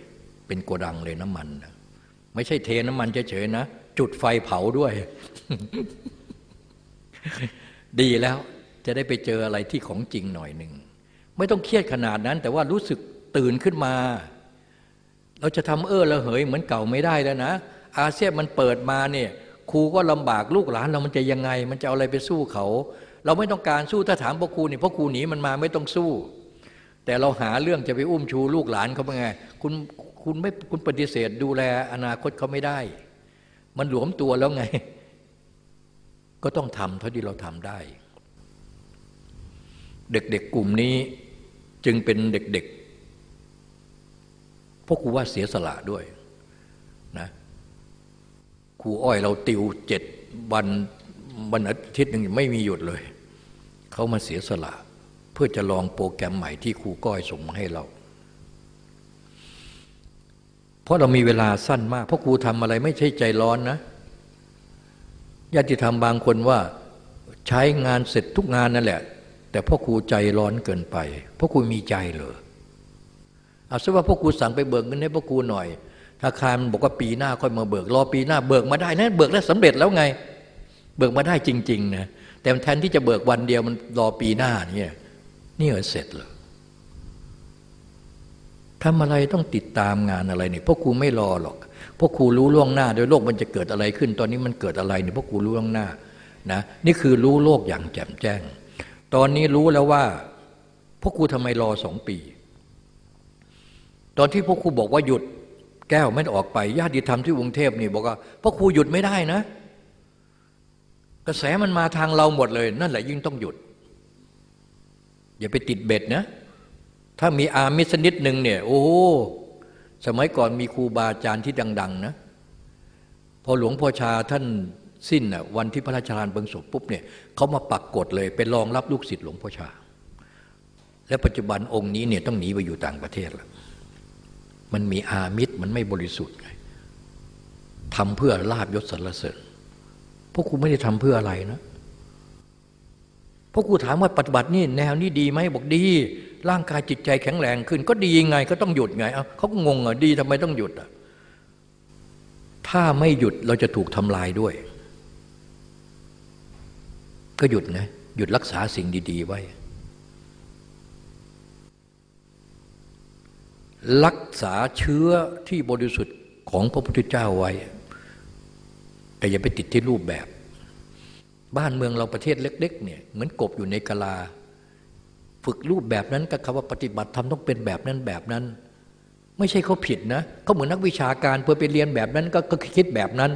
เป็นโกดังเลยน้ำมันนะไม่ใช่เทน้ำมันเฉยๆนะ จุดไฟเผาด้วย ดีแล้วจะได้ไปเจออะไรที่ของจริงหน่อยหนึ่ง ไม่ต้องเครียดขนาดนั้น แต่ว่ารู้สึกตื่นขึ้นมา เราจะทำเออระเหยเหมือนเก่าไม่ได้แล้วนะ อาเซียนมันเปิดมาเนี่ยครูก็ลำบากลูกหลานเรามันจะยังไง มันจะเอาอะไรไปสู้เขา เราไม่ต้องการสู้ถ้าถามพ่อครูนี่พ่อครูหนีมันมาไม่ต้องสู้ แต่เราหาเรื่องจะไปอุ้มชูลูกหลานเขาเป็นไงคุณคุณไม่คุณปฏิเสธดูแลอนาคตเขาไม่ได้ มันหลวมตัวแล้วไง ก็ต้องทำเท่าที่เราทำได้ เด็กๆกลุ่มนี้จึงเป็นเด็กๆพวกครูว่าเสียสละด้วยนะ ครูอ้อยเราติวเจ็ดวันวันอาทิตย์หนึ่งไม่มีหยุดเลย เขามาเสียสละ เพื่อจะลองโปรแกรมใหม่ที่ครูก้อยส่งมาให้เรา เพราะเรามีเวลาสั้นมาก เพราะครูทำอะไรไม่ใช่ใจร้อนนะญาติธรรมบางคนว่าใช้งานเสร็จทุกงานนั่นแหละ แต่พ่อครูใจร้อนเกินไปพ่อครูมีใจเหรอเอาซะว่าพ่อครูสั่งไปเบิกเงินให้พ่อครูหน่อย ธนาคารมันบอกว่าปีหน้าค่อยมาเบิก รอปีหน้าเบิกมาได้นะเบิกแล้วสำเร็จแล้วไง เบิกมาได้จริงๆนะแต่แทนที่จะเบิกวันเดียวมันรอปีหน้าเนี่ยนี่เหรอเสร็จเหรอทำอะไรต้องติดตามงานอะไรเนี่ยพ่อครูไม่รอหรอกพ่อครูรู้ล่วงหน้า โดยโลกมันจะเกิดอะไรขึ้น ตอนนี้มันเกิดอะไรเนี่ยพ่อครูรู้ล่วงหน้านะนี่คือรู้โลกอย่างแจ่มแจ้ง ตอนนี้รู้แล้วว่าพ่อครูทำไมรอสองปี ตอนที่พ่อครูบอกว่าหยุด แก้วไม่ออกไปญาติธรรมที่กรุงเทพนี่บอกว่าพ่อครูหยุดไม่ได้นะ กระแสมันมาทางเราหมดเลย นั่นแหละยิ่งต้องหยุด อย่าไปติดเบ็ดนะ ถ้ามีอามิสนิดหนึ่งเนี่ย โอ้สมัยก่อนมีครูบาอาจารย์ที่ดัง ๆ นะ พอหลวงพ่อชาท่านสิ้นน่ะวันที่พระราชทานเบิงศพปุ๊บเนี่ยเขามาปักกฎเลยเป็นรองรับลูกศิษย์หลวงพ่อชา และปัจจุบันองค์นี้เนี่ยต้องหนีไปอยู่ต่างประเทศแล้ว มันมีอามิตรมันไม่บริสุทธิ์ไงทำเพื่อลาบยศสรรเสริญพวกครูไม่ได้ทำเพื่ออะไรนะพวกครูถามว่าปฏิบัตินี่แนวนี้ดีไหมบอกดี ร่างกายจิตใจแข็งแรงขึ้น ก็ดีไงก็ต้องหยุดไงเขางงอะดีทำไมต้องหยุดอะถ้าไม่หยุดเราจะถูกทำลายด้วย ก็หยุดไงหยุดรักษาสิ่งดี ๆ ไว้ รักษาเชื้อที่บริสุทธิ์ของพระพุทธเจ้าไว้ แต่อย่าไปติดที่รูปแบบ บ้านเมืองเราประเทศเล็ก ๆ เนี่ยเหมือนกบอยู่ในกะลา ฝึกรูปแบบนั้นกับคำว่าปฏิบัติธรรมต้องเป็นแบบนั้นแบบนั้น ไม่ใช่เขาผิดนะเขาเหมือนนักวิชาการเพื่อไปเรียนแบบนั้นก็คิดแบบนั้น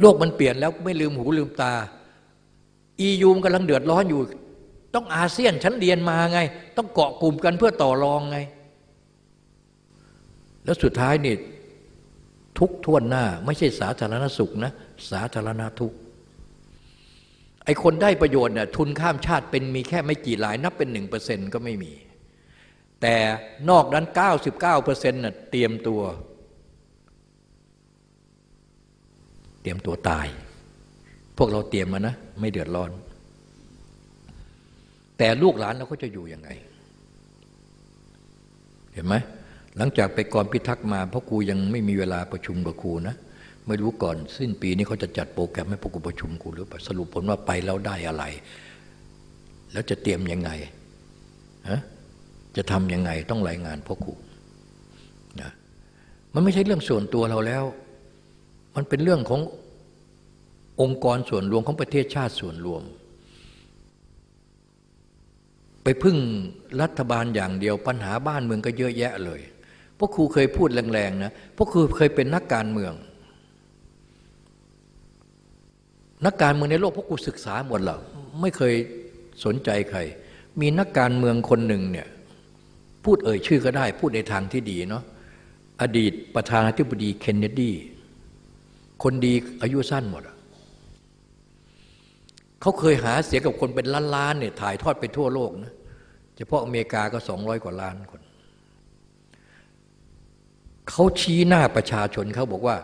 โลกมันเปลี่ยนแล้วไม่ลืมหูลืมตาอียูมกำลังเดือดร้อนอยู่ ต้องอาเซียนฉันเรียนมาไง ต้องเกาะกลุ่มกันเพื่อต่อรองไง แล้วสุดท้ายนี่ทุกท่วนหน้า ไม่ใช่สาธารณสุขนะ สาธารณทุกไอคนได้ประโยชน์เนี่ยทุนข้ามชาติเป็นมีแค่ไม่กี่หลายนับเป็นหนึ่งเปอร์เซ็นก็ไม่มี แต่นอกนั้นเก้าสิบเก้าเปอร์เซ็นต์น่ะเตรียมตัว เตรียมตัวตาย พวกเราเตรียมมานะ ไม่เดือดร้อน แต่ลูกหลานเราก็จะอยู่ยังไง เห็นไหม หลังจากไปกรพิทักษ์มาพ่อครูยังไม่มีเวลาประชุมกับครูนะไม่รู้ก่อนสิ้นปีนี้เขาจะจัดโปรแกรมให้พวกครูประชุมครูหรือเปล่าสรุปผลว่าไปแล้วได้อะไร แล้วจะเตรียมยังไงฮะจะทำยังไงต้องรายงานพ่อครูนะมันไม่ใช่เรื่องส่วนตัวเราแล้ว มันเป็นเรื่องขององค์กรส่วนรวมของประเทศชาติส่วนรวม ไปพึ่งรัฐบาลอย่างเดียวปัญหาบ้านเมืองก็เยอะแยะเลย พวกครูเคยพูดแรงๆนะพวกครูเคยเป็นนักการเมือง นักการเมืองในโลกพวกกูศึกษาหมดแล้วไม่เคยสนใจใคร มีนักการเมืองคนหนึ่งเนี่ยพูดเอ่ยชื่อก็ได้ พูดในทางที่ดีเนาะอดีตประธานาธิบดีเคนเนดี คนดีอายุสั้นหมดอะเขาเคยหาเสียกับคนเป็นล้านๆเนี่ยถ่ายทอดไปทั่วโลกนะเฉพาะอเมริกาก็สองร้อยกว่าล้านคน เขาชี้หน้าประชาชนเขาบอกว่า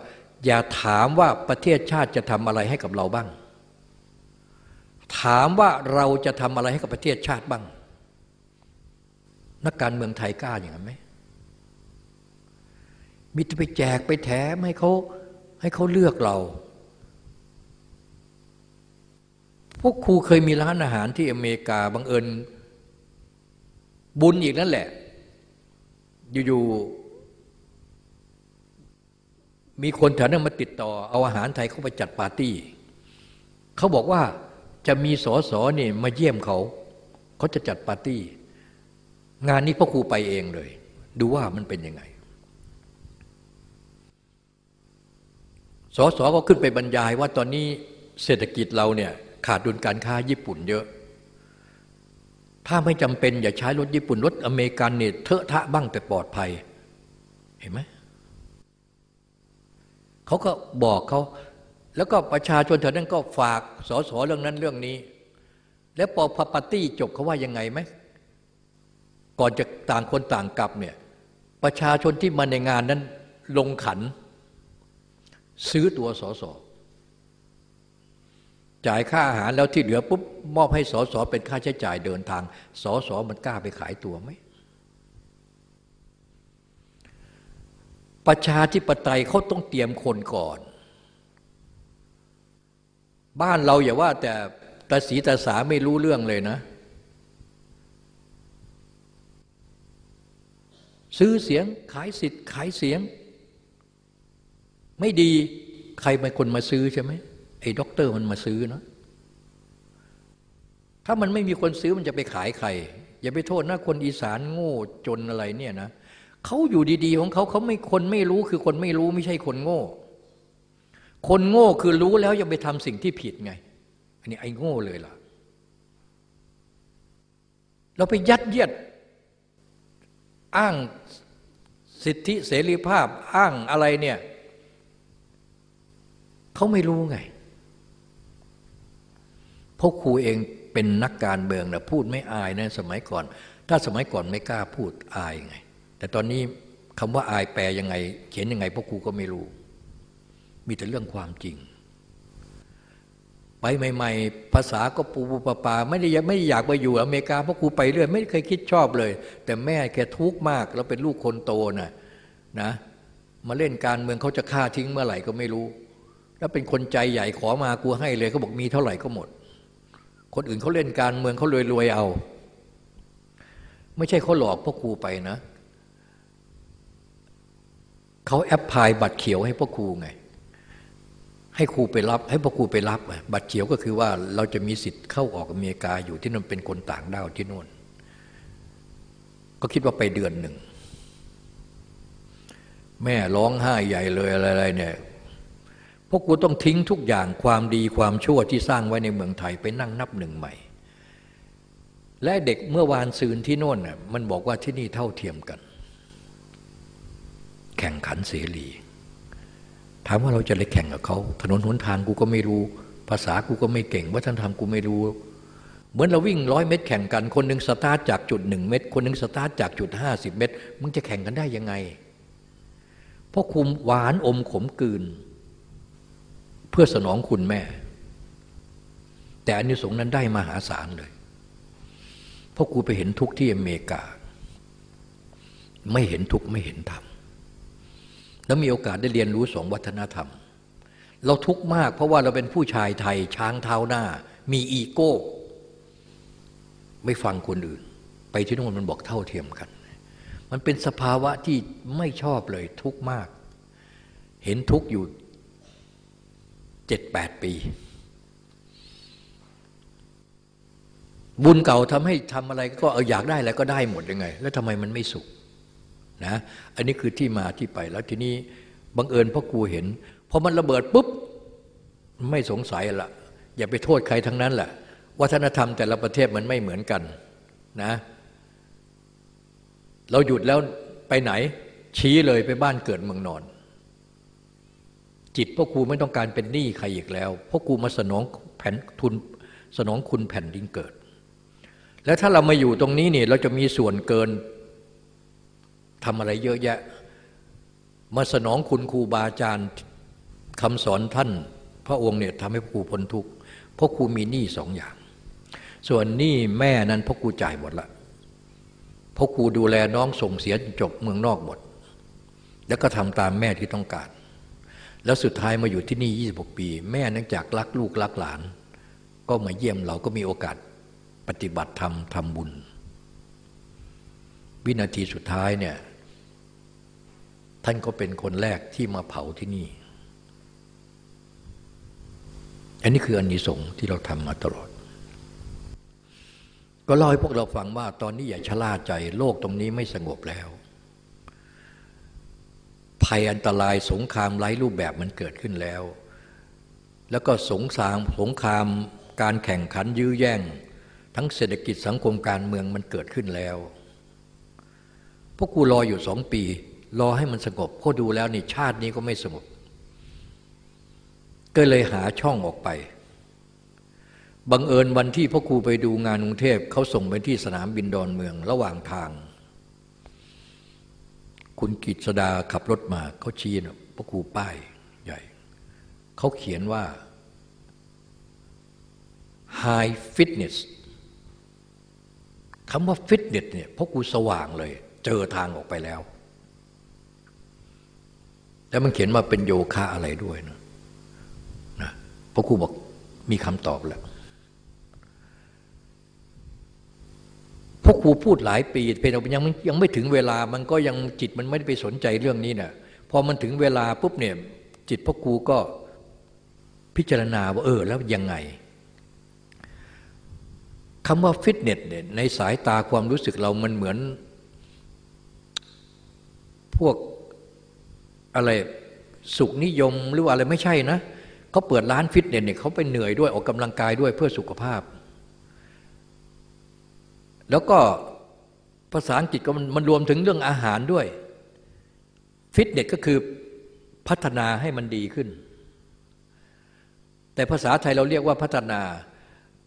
อย่าถามว่าประเทศชาติจะทำอะไรให้กับเราบ้าง ถามว่าเราจะทำอะไรให้กับประเทศชาติบ้าง นักการเมืองไทยกล้าอย่างนั้นไหมมิจะไปแจกไปแถมให้เขาให้เขาเลือกเรา พวกครูเคยมีร้านอาหารที่อเมริกาบังเอิญบุญอีกนั่นแหละ อยู่ๆ มีคนแถวนั้นมาติดต่อ เอาอาหารไทยเข้าไปจัดปาร์ตี้เขาบอกว่าจะมีสอสอเนี่ยมาเยี่ยมเขา เขาจะจัดปาร์ตี้ งานนี้พ่อครูไปเองเลย ดูว่ามันเป็นยังไงสอสอก็ขึ้นไปบรรยายว่าตอนนี้เศรษฐกิจเราเนี่ยขาดดุลการค้าญี่ปุ่นเยอะ ถ้าไม่จำเป็นอย่าใช้รถญี่ปุ่นรถอเมริกันเนี่ยเทอะทะบ้างแต่ปลอดภัย เห็นไหม เขาก็บอกเขา แล้วก็ประชาชนแถวนั้นก็ฝากสอสอเรื่องนั้นเรื่องนี้ แล้วพอพปาร์ตี้จบเขาว่ายังไงไหมก่อนจะต่างคนต่างกลับเนี่ยประชาชนที่มาในงานนั้นลงขัน ซื้อตัวสอสอจ่ายค่าอาหารแล้วที่เหลือปุ๊บมอบให้สอสอเป็นค่าใช้จ่ายเดินทางสอสอมันกล้าไปขายตัวไหม ประชาธิปไตยเขาต้องเตรียมคนก่อน บ้านเราอย่าว่าแต่ตาสีตาสาไม่รู้เรื่องเลยนะ ซื้อเสียงขายสิทธิ์ขายเสียง ไม่ดีใครเป็นคนมาซื้อใช่ไหมไอ้ด็อกเตอร์มันมาซื้อนะถ้ามันไม่มีคนซื้อมันจะไปขายใคร อย่าไปโทษนะคนอีสานโง่จนอะไรเนี่ยนะ เขาอยู่ดีๆของเขาเขาไม่คนไม่รู้คือคนไม่รู้ไม่ใช่คนโง่ คนโง่คือรู้แล้วยังไปทำสิ่งที่ผิดไง อันนี้ไอ้โง่เลยล่ะ เราไปยัดเยียด อ้างสิทธิเสรีภาพอ้างอะไรเนี่ยเขาไม่รู้ไงพราะครูเองเป็นนักการเมืองนะพูดไม่อายนะสมัยก่อน ถ้าสมัยก่อนไม่กล้าพูดอายไง แต่ตอนนี้คำว่าอายแปลยังไง เขียนยังไงพ่อครูก็ไม่รู้ มีแต่เรื่องความจริง ไปใหม่ ๆ ภาษาก็ปูปูปาปาไม่ได้ไม่ได้อยากไปอยู่อเมริกาเพราะครูไปเรื่อยไม่เคยคิดชอบเลย แต่แม่แกทุกข์มากแล้วเป็นลูกคนโตนะ่ะนะมาเล่นการเมืองเขาจะฆ่าทิ้งเมื่อไหร่ก็ไม่รู้ แล้วเป็นคนใจใหญ่ขอมากูให้เลยเขาบอกมีเท่าไหร่ก็หมด คนอื่นเขาเล่นการเมืองเขารวยรวยเอา ไม่ใช่เขาหลอกพ่อครูไปนะ เขาแอปพลายบัตรเขียวให้พ่อครูไง ให้ครูไปรับ ให้พ่อครูไปรับบัตรเขียวก็คือว่าเราจะมีสิทธิ์เข้าออกอเมริกาอยู่ที่นั่นเป็นคนต่างด้าวที่นู่น ก็คิดว่าไปเดือนหนึ่ง แม่ร้องไห้ใหญ่เลยอะไรๆเนี่ยพวกกูต้องทิ้งทุกอย่างความดีความชั่วที่สร้างไว้ในเมืองไทยไปนั่งนับหนึ่งใหม่ และเด็กเมื่อวานซืนที่โน่นน่ะมันบอกว่าที่นี่เท่าเทียมกัน แข่งขันเสรี ถามว่าเราจะเลยแข่งกับเขา ถนนหนทางกูก็ไม่รู้ ภาษากูก็ไม่เก่ง วัฒนธรรมกูไม่รู้ เหมือนเราวิ่งร้อยเมตรแข่งกัน คนหนึ่งสตาร์ทจากจุดหนึ่งเมตร คนหนึ่งสตาร์ทจากจุดห้าสิบเมตร มึงจะแข่งกันได้ยังไง เพราะคุมหวานอมขมกืน เพื่อสนองคุณแม่ แต่อันนี้สงนั้นได้มหาศาลเลย เพราะกูไปเห็นทุกที่อเมริกา ไม่เห็นทุกไม่เห็นธรรม แล้วมีโอกาสได้เรียนรู้สองวัฒนธรรม เราทุกข์มากเพราะว่าเราเป็นผู้ชายไทยช้างเท้าหน้า มีอีโก้ ไม่ฟังคนอื่น ไปที่นู่นมันบอกเท่าเทียมกัน มันเป็นสภาวะที่ไม่ชอบเลยทุกข์มาก เห็นทุกข์อยู่เจ็ดแปดปี บุญเก่าทำให้ทำอะไรก็เอาอยากได้อะไรก็ได้หมดยังไง แล้วทำไมมันไม่สุข นะอันนี้คือที่มาที่ไปแล้วทีนี้บังเอิญพ่อครูเห็นพอมันระเบิดปุ๊บไม่สงสัยละอย่าไปโทษใครทั้งนั้นแหละวัฒนธรรมแต่ละประเทศมันไม่เหมือนกันนะเราหยุดแล้วไปไหน ชี้เลยไปบ้านเกิดเมืองนอน จิตพ่อครูไม่ต้องการเป็นหนี้ใครอีกแล้วพ่อครูมาสนองแผ่นทุนสนองคุณแผ่นดินเกิด แล้วถ้าเรามาอยู่ตรงนี้เนี่ยเราจะมีส่วนเกิน ทำอะไรเยอะแยะ มาสนองคุณครูบาอาจารย์คำสอนท่าน พระองค์เนี่ยทำให้พ่อครูพ้นทุกข์เพราะครูมีหนี้สองอย่าง ส่วนหนี้แม่นั้นพ่อครูจ่ายหมดละพ่อครูดูแลน้องส่งเสียจบเมืองนอกหมด แล้วก็ทำตามแม่ที่ต้องการ แล้วสุดท้ายมาอยู่ที่นี่ 26 ปี แม่นังจากรักลูกรักหลาน ก็มาเยี่ยมเราก็มีโอกาสปฏิบัติธรรมทำบุญ วินาทีสุดท้ายเนี่ย ท่านก็เป็นคนแรกที่มาเผาที่นี่ อันนี้คืออนนิสงส์ที่เราทำมาตลอด ก็เล่าให้พวกเราฟังว่าตอนนี้อย่าชะล่าใจ โลกตรงนี้ไม่สงบแล้ว ภัยอันตรายสงครามไร้รูปแบบมันเกิดขึ้นแล้ว แล้วก็สงครามสงครามการแข่งขันยื้อแย่ง ทั้งเศรษฐกิจสังคมการเมืองมันเกิดขึ้นแล้ว พวกกูรออยู่สองปี รอให้มันสงบก็ดูแล้วนี่ชาตินี้ก็ไม่สงบก็เลยหาช่องออกไปบังเอิญวันที่พ่อครูไปดูงานกรุงเทพเขาส่งไปที่สนามบินดอนเมืองระหว่างทาง คุณกิตสดาขับรถมาเขาชี้นะพ่อครูป้ายใหญ่เขาเขียนว่า high fitness คำว่า fitness เนี่ยพ่อครูสว่างเลย เจอทางออกไปแล้ว แล้วมันเขียนมาเป็นโยคะอะไรด้วยนะนะพ่อครูบอกมีคำตอบแล้วพ่อครูพูดหลายปีเป็นยังยังไม่ถึงเวลามันก็ยังจิตมันไม่ได้ไปสนใจเรื่องนี้นะ่ะพอมันถึงเวลาปุ๊บเนี่ยจิตพ่อครูก็พิจารณาว่าเออแล้วยังไงคำว่าฟิตเนสเนี่ยในสายตาความรู้สึกเรามันเหมือน พวก อะไรสุขนิยมหรือว่าอะไรไม่ใช่นะเขาเปิดร้านฟิตเนสเนี่ยเขาไปเหนื่อยด้วยออกกำลังกายด้วยเพื่อสุขภาพ แล้วก็ภาษาอังกฤษก็มันรวมถึงเรื่องอาหารด้วย ฟิตเนสก็คือพัฒนาให้มันดีขึ้น แต่ภาษาไทยเราเรียกว่าพัฒนา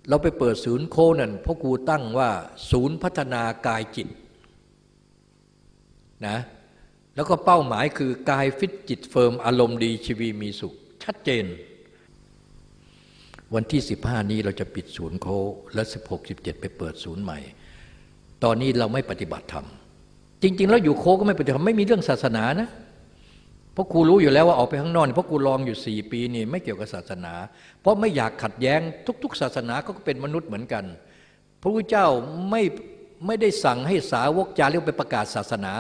เราไปเปิดศูนย์โคนั่นพ่อครูตั้งว่า ศูนย์พัฒนากายจิตนะ แล้วก็เป้าหมายคือกายฟิตจิต firm อารมณ์ดีชีวีมีสุข ชัดเจน วันที่ 15 นี้เราจะปิดศูนย์โคและ 16 17 ไปเปิดศูนย์ใหม่ ตอนนี้เราไม่ปฏิบัติธรรม จริง ๆ แล้วอยู่โคก็ไม่ปฏิบัติธรรมไม่มีเรื่องศาสนานะเพราะครูรู้อยู่แล้วว่าออกไปข้างนอกเพราะครูลองอยู่ 4 ปีนี่ไม่เกี่ยวกับศาสนา เพราะไม่อยากขัดแย้งทุก ๆ ศาสนาก็เป็นมนุษย์เหมือนกัน พระพุทธเจ้าไม่ไม่ได้สั่งให้สาวกจาเรียกไปประกาศศาสนา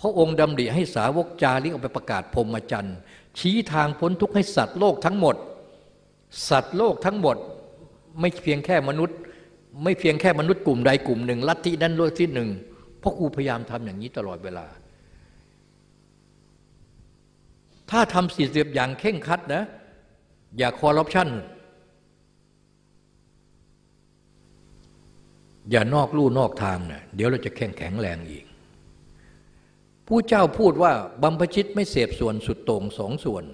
พระองค์ดำริให้สาวกจาริกออกไปประกาศพรมจรรย์ชี้ทางพ้นทุกข์ให้สัตว์โลกทั้งหมด สัตว์โลกทั้งหมด ไม่เพียงแค่มนุษย์ ไม่เพียงแค่มนุษย์กลุ่มใดกลุ่มหนึ่งลัทธินั้นลัทธิหนึ่งพราะครูพยายามทำอย่างนี้ตลอดเวลา ถ้าทำสี่สิบอย่างเข่งคัดนะ อย่าคอร์รัปชันอย่านอกลู่นอกทางนะเดี๋ยวเราจะแข็งแข็งแรงอีก ผู้เจ้าพูดว่าบัมพชิตไม่เสพส่วนสุดโต่งสองส่วน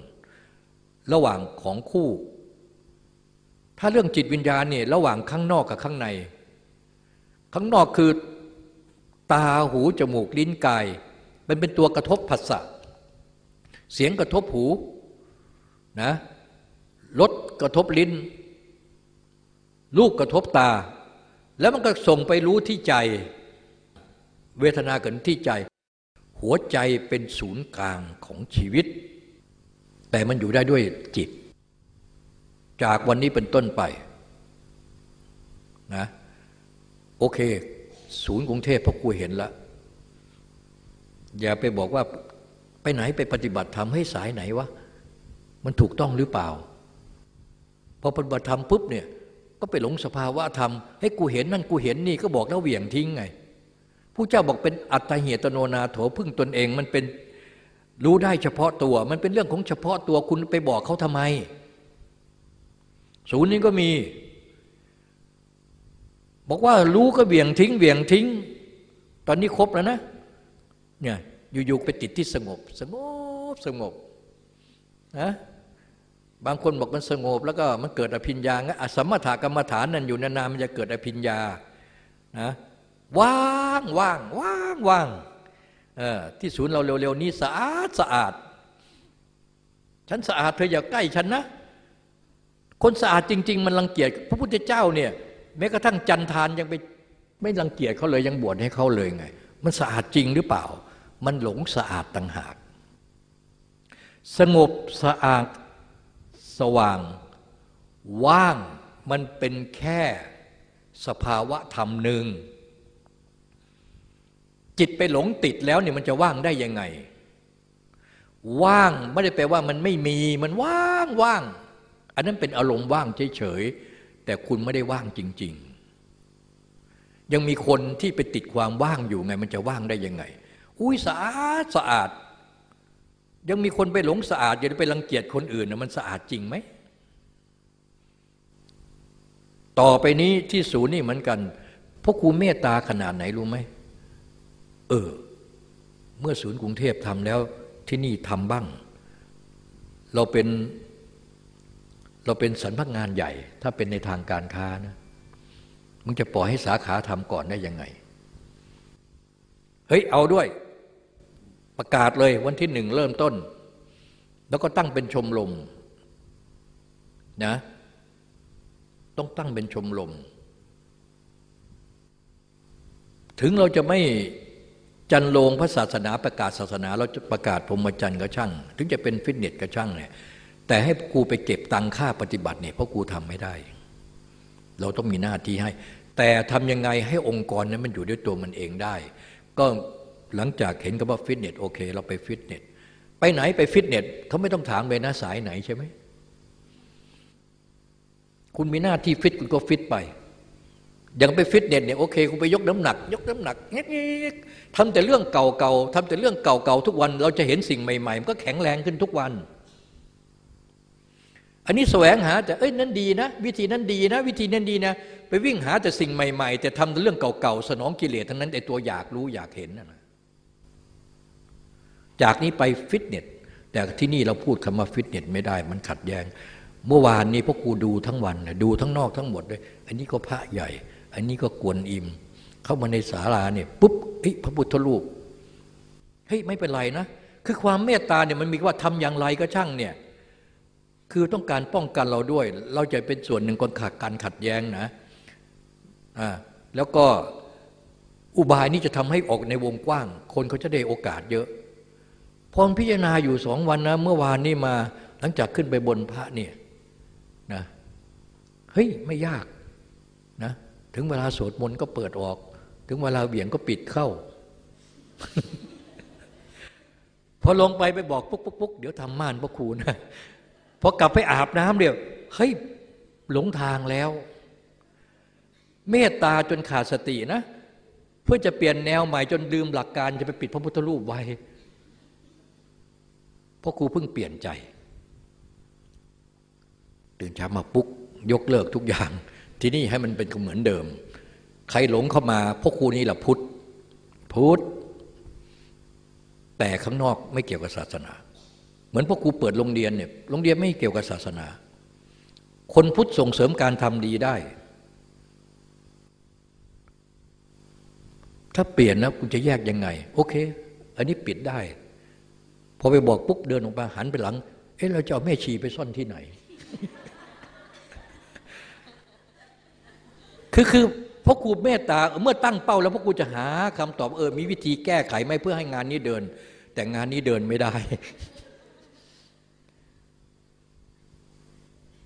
ระหว่างของคู่ ถ้าเรื่องจิตวิญญาณเนี่ยระหว่างข้างนอกกับข้างใน ข้างนอกคือตาหูจมูกลิ้นกาย มันเป็นตัวกระทบผัสสะเสียงกระทบหูนะรสกระทบลิ้น ลูกกระทบตา แล้วมันก็ส่งไปรู้ที่ใจ เวทนาเกิดที่ใจ หัวใจเป็นศูนย์กลางของชีวิต แต่มันอยู่ได้ด้วยจิต จากวันนี้เป็นต้นไปนะโอเค ศูนย์กรุงเทพพ่อครูเห็นแล้ว อย่าไปบอกว่าไปไหนไปปฏิบัติธรรมให้สายไหนวะมันถูกต้องหรือเปล่าพอปฏิบัติธรรมปุ๊บเนี่ยก็ไปหลงสภาวะธรรมให้กูเห็นนั่นกูเห็นนี่ก็บอกแล้วเหวี่ยงทิ้งไง ผู้เจ้าบอกเป็นอัตเหตโนนาโถพึ่งตนเองมันเป็นรู้ได้เฉพาะตัว มันเป็นเรื่องของเฉพาะตัวคุณไปบอกเขาทำไม ศูนย์นี้ก็มี บอกว่ารู้ก็เบี่ยงทิ้งเบี่ยงทิ้ง ตอนนี้ครบแล้วนะเนี่ยอยู่ๆไปติดที่สงบ สงบสงบนะบางคนบอกมันสงบ แล้วก็มันเกิดอภิญญางั้นสมถะกรรมฐานนั่นอยู่นานๆมันจะเกิดอภิญญานะ ว่างว่างว่างว่างที่ศูนย์เราเร็วๆนี้สะอาดสะอาด ฉันสะอาดเธออย่าใกล้ฉันนะ คนสะอาดจริง ๆ มันรังเกียจพระพุทธเจ้าเนี่ยแม้กระทั่งจันทานยังไปไม่รังเกียจเขาเลยยังบวชให้เขาเลยไง มันสะอาดจริงหรือเปล่า มันหลงสะอาดต่างหาก สงบสะอาดสว่าง ว่างมันเป็นแค่สภาวะธรรมหนึ่ง จิตไปหลงติดแล้วเนี่ยมันจะว่างได้ยังไง ว่างไม่ได้แปลว่ามันไม่มีมันว่างว่าง อันนั้นเป็นอารมณ์ว่างเฉยๆแต่คุณไม่ได้ว่างจริง ๆ ยังมีคนที่ไปติดความว่างอยู่ไง มันจะว่างได้ยังไง อุ้ยสะอาดสะอาด ยังมีคนไปหลงสะอาดอย่าไปรังเกียจคนอื่นนะมันสะอาดจริงไหมต่อไปนี้ที่ศูนย์นี่เหมือนกันพวกครูเมตตาขนาดไหนรู้ไหม เออ เมื่อศูนย์กรุงเทพทำแล้วที่นี่ทำบ้าง เราเป็นเราเป็นสรรพักงานใหญ่ ถ้าเป็นในทางการค้านะมึงจะปล่อยให้สาขาทำก่อนได้ยังไง เฮ้ย เอาด้วย ประกาศเลยวันที่หนึ่งเริ่มต้น แล้วก็ตั้งเป็นชมรมนะ ต้องตั้งเป็นชมรมถึงเราจะไม่ จันโลงพระศาสนาประกาศศาสนาเราจะประกาศพรหมจรรย์ก็ช่าง ถึงจะเป็นฟิตเนสก็ช่างเนี่ยแต่ให้ครูไปเก็บตังค่าปฏิบัติเนี่ยเพราะครูทำไม่ได้ เราต้องมีหน้าที่ให้ แต่ทำยังไงให้องค์กรนั้นมันอยู่ด้วยตัวมันเองได้ ก็หลังจากเห็นกับว่าฟิตเนสโอเค เราไปฟิตเนสไปไหนไปฟิตเนสเขาไม่ต้องถามเลยนะสายไหนใช่ไหมคุณมีหน้าที่ฟิตคุณก็ฟิตไป อย่างไปฟิตเนสเนี่ยโอเคคุณไปยกน้ำหนัก ยกน้ำหนักเงี้ยทำแต่เรื่องเก่าๆทำแต่เรื่องเก่าๆทุกวัน เราจะเห็นสิ่งใหม่ๆมันก็แข็งแรงขึ้นทุกวัน อันนี้แสวงหาแต่เอ้ยนั่นดีนะ วิธีนั้นดีนะ วิธีนั้นดีนะ ไปวิ่งหาแต่สิ่งใหม่ ๆ แต่ทำแต่เรื่องเก่าๆสนองกิเลสทั้งนั้นแต่ตัวอยากรู้อยากเห็นนะจากนี้ไปฟิตเนสแต่ที่นี่เราพูดคำว่าฟิตเนสไม่ได้มันขัดแย้ง เมื่อวานนี้พวกกูดูทั้งวันดูทั้งนอกทั้งหมดเลยอันนี้ก็พระใหญ่ อันนี้ก็กวนอิม เข้ามาในศาลาเนี่ยปุ๊บเฮ้ยพระพุทธรูปเฮ้ยไม่เป็นไรนะ คือความเมตตาเนี่ยมันมีว่าทำอย่างไรก็ช่างเนี่ยคือต้องการป้องกันเราด้วย เราจะเป็นส่วนหนึ่งคนขาดการขัดแย้งนะอ่าแล้วก็อุบายนี้จะทำให้ออกในวงกว้าง คนเขาจะได้โอกาสเยอะพอพิจารณาอยู่สองวันนะ เมื่อวานนี้มาหลังจากขึ้นไปบนพระเนี่ยนะเฮ้ย ไม่ยากนะ ถึงเวลาสวดมนต์ก็เปิดออก ถึงเวลาเบี่ยงก็ปิดเข้า พอลงไปไปบอกปุ๊กปุ๊กปุ๊กเดี๋ยวทำม่านพระครูนะพอกลับไปอาบน้ำเดี๋ยวเฮ้ยหลงทางแล้ว เมตตาจนขาดสตินะ เพื่อจะเปลี่ยนแนวใหม่จนลืมหลักการจะไปปิดพระพุทธรูปไว้พราะครูเพิ่งเปลี่ยนใจ ตื่นเช้ามาปุ๊กยกเลิกทุกอย่าง ที่นี่ให้มันเป็นเหมือนเดิม ใครหลงเข้ามาพวกครูนี่แหละพุทธพุทธแต่ข้างนอกไม่เกี่ยวกับศาสนา เหมือนพวกครูเปิดโรงเรียนเนี่ยโรงเรียนไม่เกี่ยวกับศาสนา คนพุทธส่งเสริมการทำดีได้ ถ้าเปลี่ยนนะคุณจะแยกยังไง โอเค อันนี้ปิดได้ พอไปบอกปุ๊บเดินออกมาหันไปหลัง เอ๊ะเราจะเอาแม่ชีไปซ่อนที่ไหน คือคือพ่อครูเมตตาเมื่อตั้งเป้าแล้วพ่อครูจะหาคำตอบเออมีวิธีแก้ไขไหมเพื่อให้งานนี้เดิน แต่งานนี้เดินไม่ได้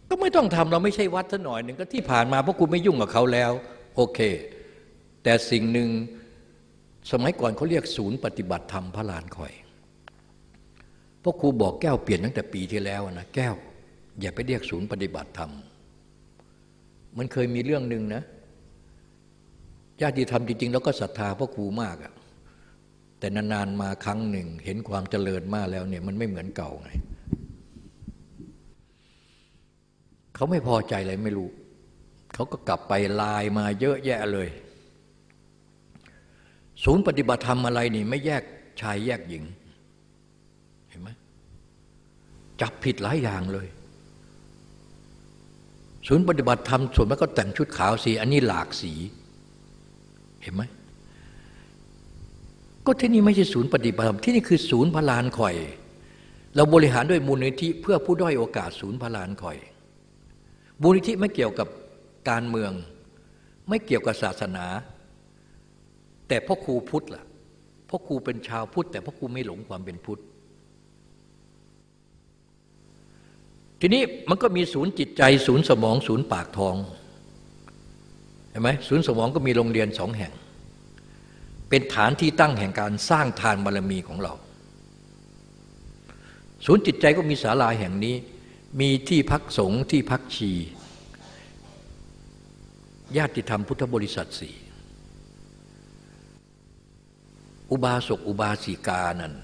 ก็ไม่ต้องทำเราไม่ใช่วัดซะหน่อยหนึ่งก็ที่ผ่านมาพ่อครูไม่ยุ่งกับเขาแล้ว โอเค แต่สิ่งหนึ่งสมัยก่อนเขาเรียกศูนย์ปฏิบัติธรรมพระลานคอยพ่อครูบอกแก้วเปลี่ยนตั้งแต่ปีที่แล้วนะแก้ว อย่าไปเรียกศูนย์ปฏิบัติธรรมมันเคยมีเรื่องหนึ่งนะ ญาติธรรมจริงๆ แล้วก็ศรัทธาพ่อครูมากอะแต่นานๆมาครั้งหนึ่ง เห็นความเจริญมากแล้วเนี่ยมันไม่เหมือนเก่าไงเขาไม่พอใจอะไรไม่รู้เขาก็กลับไปลายมาเยอะแยะเลย ศูนย์ปฏิบัติธรรมอะไรนี่ ไม่แยกชายแยกหญิง เห็นไหมจับผิดหลายอย่างเลย ศูนย์ปฏิบัติธรรมส่วนมากก็แต่งชุดขาวสี อันนี้หลากสี เห็นไหมก็ที่นี่ไม่ใช่ศูนย์ปฏิบัติธรรมที่นี่คือศูนย์พลานคอย เราบริหารด้วยมูลนิธิเพื่อผู้ด้อยโอกาสศูนย์พลานคอยมูลนิธิไม่เกี่ยวกับการเมือง ไม่เกี่ยวกับศาสนา แต่พ่อครูพุทธล่ะพ่อครูเป็นชาวพุทธ แต่พ่อครูไม่หลงความเป็นพุทธทีนี้มันก็มีศูนย์จิตใจ ศูนย์สมอง ศูนย์ปากทอง เห็นไหมศูนย์สมองก็มีโรงเรียนสองแห่ง เป็นฐานที่ตั้งแห่งการสร้างทานบารมีของเรา ศูนย์จิตใจก็มีศาลาแห่งนี้ มีที่พักสงฆ์ที่พักชีญาติธรรมพุทธบริษัทสี่อุบาสกอุบาสิกานั่น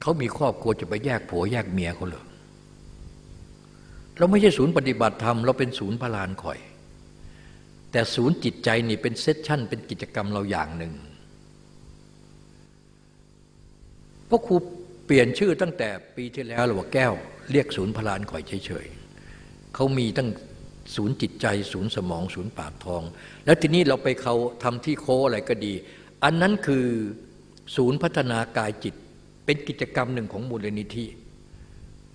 เขามีครอบครัวจะไปแยกผัวแยกเมียเขาเหรอเราไม่ใช่ศูนย์ปฏิบัติธรรม เราเป็นศูนย์พลานคอย แต่ศูนย์จิตใจนี่เป็นเซสชั่น เป็นกิจกรรมเราอย่างหนึ่งพราะครูเปลี่ยนชื่อตั้งแต่ปีที่แล้วเราว่าแก้ว เรียกศูนย์พลานคอยเฉยๆเขามีตั้งศูนย์จิตใจ ศูนย์สมอง ศูนย์ปากทอง แล้วทีนี้เราไปเขาทำที่โคอะไรก็ดี อันนั้นคือศูนย์พัฒนากายจิต เป็นกิจกรรมหนึ่งของมูลนิธิ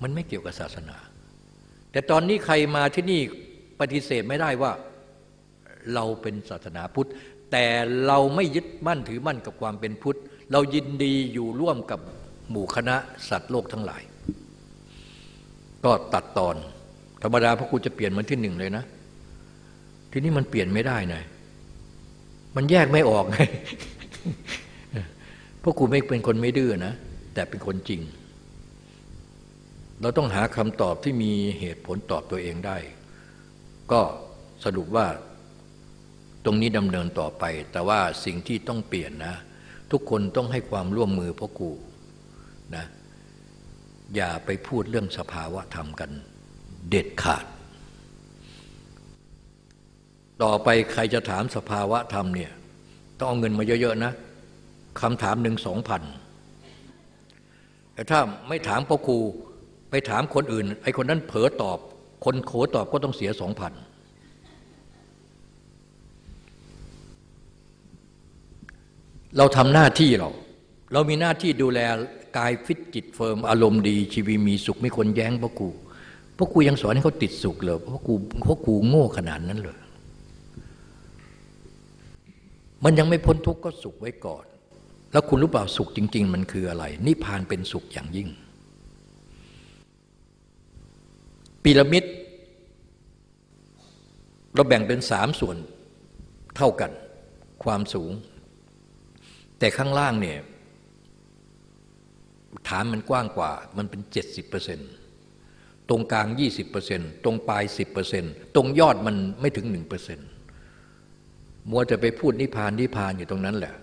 มันไม่เกี่ยวกับศาสนา แต่ตอนนี้ใครมาที่นี่ปฏิเสธไม่ได้ว่า เราเป็นศาสนาพุทธ แต่เราไม่ยึดมั่นถือมั่นกับความเป็นพุทธ เรายินดีอยู่ร่วมกับหมู่คณะสัตว์โลกทั้งหลาย ก็ตัดตอน ธรรมดาพระครูจะเปลี่ยนมันที่หนึ่งเลยนะ ทีนี้มันเปลี่ยนไม่ได้นะมันแยกไม่ออกไงพราะครูไม่เป็นคนไม่ดื้อนะ แต่เป็นคนจริง เราต้องหาคำตอบที่มีเหตุผลตอบตัวเองได้ ก็สรุปว่า รงนี้ดำเนินต่อไป แต่ว่าสิ่งที่ต้องเปลี่ยนนะ ทุกคนต้องให้ความร่วมมือพ่อครูนะอย่าไปพูดเรื่องสภาวะธรรมกัน เด็ดขาด ต่อไปใครจะถามสภาวะธรรมเนี่ยต้องเอาเงินมาเยอะๆนะคำถามหนึ่งสองพันแต่ถ้าไม่ถามพ่อครูไปถามคนอื่น ไอ้คนนั้นเผลอตอบ คนโขตอบก็ต้องเสียสองพัน เราทำหน้าที่เรา เรามีหน้าที่ดูแลกายฟิตจิตเฟิร์มอารมณ์ดี ชีวิตมีสุขไม่คนแย้งพ่อครูพ่อครูยังสอนให้เขาติดสุขเลยพ่อครูพ่อครูโง่ขนาดนั้นเลยมันยังไม่พ้นทุกข์ก็สุขไว้ก่อน แล้วคุณรู้เปล่าสุขจริง ๆ มันคืออะไร นิพพานเป็นสุขอย่างยิ่งปีระมิดเราแบ่งเป็นสามส่วนเท่ากัน ความสูง แต่ข้างล่างเนี่ยฐานมันกว้างกว่า มันเป็นเจ็ดสิบเปอร์เซนตรงกลางยี่สิบเปอร์เซนตรงปลายสิบเปอร์เซนตรงยอดมันไม่ถึงหนึ่งเปอร์เซ็นมัวจะไปพูดนิพพานนิพพานอยู่ตรงนั้นแหละ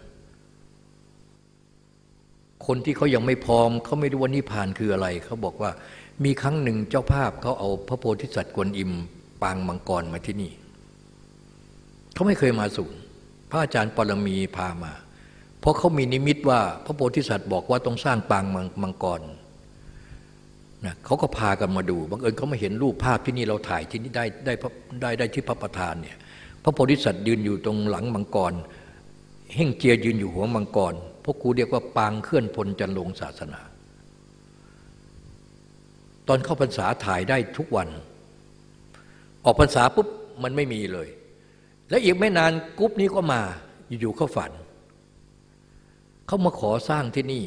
คนที่เขายังไม่พร้อม เขาไม่รู้ว่านิพพานคืออะไร เขาบอกว่า มีครั้งหนึ่งเจ้าภาพเขาเอาพระโพธิสัตว์กวนอิม ปางมังกรมาที่นี่ เขาไม่เคยมาสูงพระอาจารย์ปรมีพามา ราะเขามีนิมิตว่า พระโพธิสัตว์บอกว่าต้องสร้างปางมังกรนะเขาก็พากันมาดูบังเอิญเขามาเห็นรูปภาพที่นี่เราถ่ายที่นี่ได้ได้ได้ได้ที่พระประธานเนี่ยพระโพธิสัตว์ยืนอยู่ตรงหลังมังกรเฮ่งเจียยืนอยู่หัวมังกรพวกครูเรียกว่าปางเคลื่อนพลจันลงศาสนา ตอนเข้าพรรษาถ่ายได้ทุกวัน ออกพรรษาปุ๊บมันไม่มีเลย แล้วอีกไม่นานกรุ๊ปนี้ก็มาอยู่ๆเขาฝัน เขามาขอสร้างที่นี่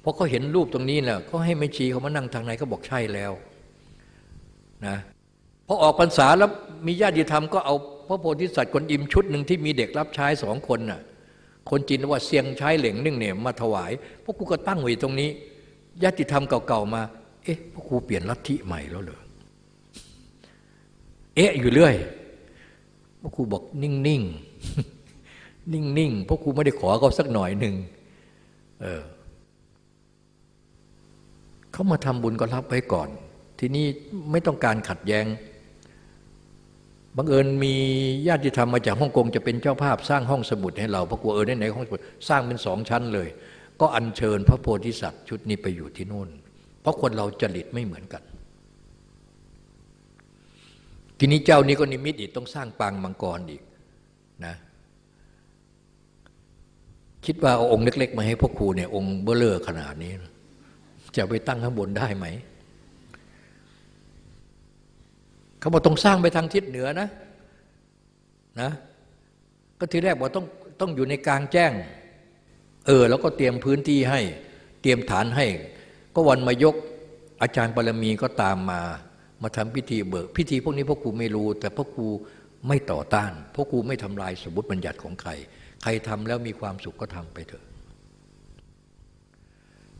เพราะเขาเห็นรูปตรงนี้แหละเขาให้ไม่ชีเขามานั่งทางไหนเขาบอกใช่แล้วนะพอออกพรรษาแล้วมีญาติธรรมก็เอาพระโพธิสัตว์คนอิมชุดหนึ่งที่มีเด็กรับใช้สองคนน่ะคนจีนว่าเสียงใช้เหล่งนึ่งเนี่ยมาถวายพวกกูก็ตั้งไว้ตรงนี้ญาติธรรมเก่าๆมา เอ๊ะพวกกูเปลี่ยนลัทธิใหม่แล้วเหรอเอ๊ะอยู่เรื่อยพวกกูบอกนิ่งๆ นิ่งๆเพวกกูไม่ได้ขอเขาสักหน่อยหนึ่งเออเขามาทำบุญก็รับไว้ก่อน ทีนี้ไม่ต้องการขัดแย้งบังเอิญมีญาติธรรมมาจากฮ่องกงจะเป็นเจ้าภาพสร้างห้องสมุดให้เราเพราะกลัวเออไหนๆห้องสมุดสร้างเป็นสองชั้นเลย ก็อัญเชิญพระโพธิสัตว์ชุดนี้ไปอยู่ที่นู่น เพราะคนเราจริตไม่เหมือนกัน ทีนี้เจ้านี้ก็นิมิตอีกต้องสร้างปางมังกรอีกนะ คิดว่าเอาองค์เล็ก ๆ มาให้พ่อครูเนี่ยองค์เบ้อเร่อขนาดนี้ จะไปตั้งข้างบนได้ไหมเขาบอกต้องสร้างไปทางทิศเหนือนะนะก็ทีแรกบอกต้องต้องอยู่ในกลางแจ้ง เออ แล้วก็เตรียมพื้นที่ให้ เตรียมฐานให้ ก็วันมายกอาจารย์ปรมีก็ตามมา มาทำพิธีเบิก พิธีพวกนี้พ่อครูไม่รู้ แต่พ่อครูไม่ต่อต้านพ่อครูไม่ทำลายสมมติบัญญัติของใคร ใครทำแล้วมีความสุขก็ทำไปเถอะ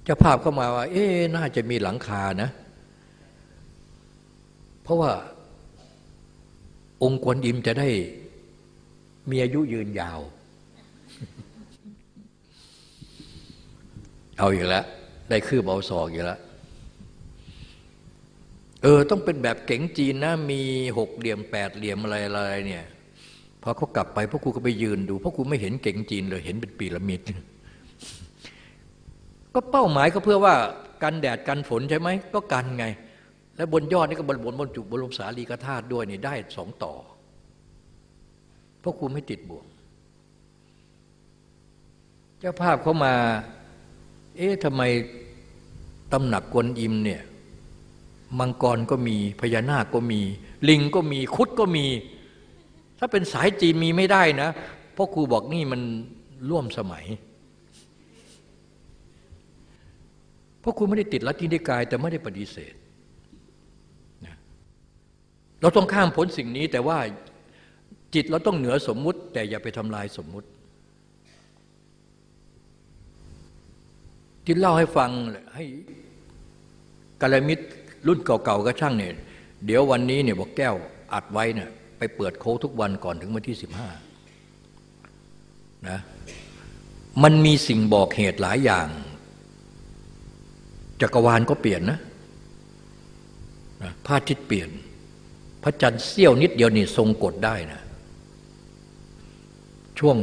เจ้าภาพก็มาว่า เอ๊น่าจะมีหลังคานะ เพราะว่าองค์กวนอิมจะได้มีอายุยืนยาว เอาอีกแล้ว ได้คืบเอาศอกอีกแล้ว เออ ต้องเป็นแบบเก๋งจีนนะ มีหกเหลี่ยมแปดเหลี่ยมอะไรอะไรเนี่ย อเขากลับไปพ่อครูก็ไปยืนดูพ่อครูไม่เห็นเก๋งจีนเลยเห็นเป็นปีระมิด ก็เป้าหมายก็เพื่อว่ากันแดดกันฝนใช่ไหมก็กันไง และบนยอดนี่ก็บนบนบนจุบรมสารีกธาตุด้วยนี่ได้สองต่อเพราะครูไม่ติดบ่วง เจ้าภาพเขามา เอ๊ะทำไมตำหนักกวนอิมเนี่ยมังกรก็มีพญานาคก็มี ลิงก็มีคุดก็มี ถ้าเป็นสายจีนมีไม่ได้นะเพราะครูบอกนี่มันร่วมสมัยเพราะครูไม่ได้ติดลัทธินิกาย แต่ไม่ได้ปฏิเสธเราต้องข้ามพ้นสิ่งนี้แต่ว่าจิตเราต้องเหนือสมมุติ แต่อย่าไปทำลายสมมุติที่เล่าให้ฟังให้กาลมิตรรุ่นเก่าๆก็ช่างเนี่ยเดี๋ยววันนี้เนี่ยบอกแก้วอัดไว้เนี่ย ไปเปิดโค้ทุกวันก่อนถึงวันที่สิบห้านะมันมีสิ่งบอกเหตุหลายอย่าง จักรวาลก็เปลี่ยนนะพระอาทิตย์เปลี่ยน พระจันทร์เสี้ยวนิดเดียวนี่ทรงกดได้นะ ช่วง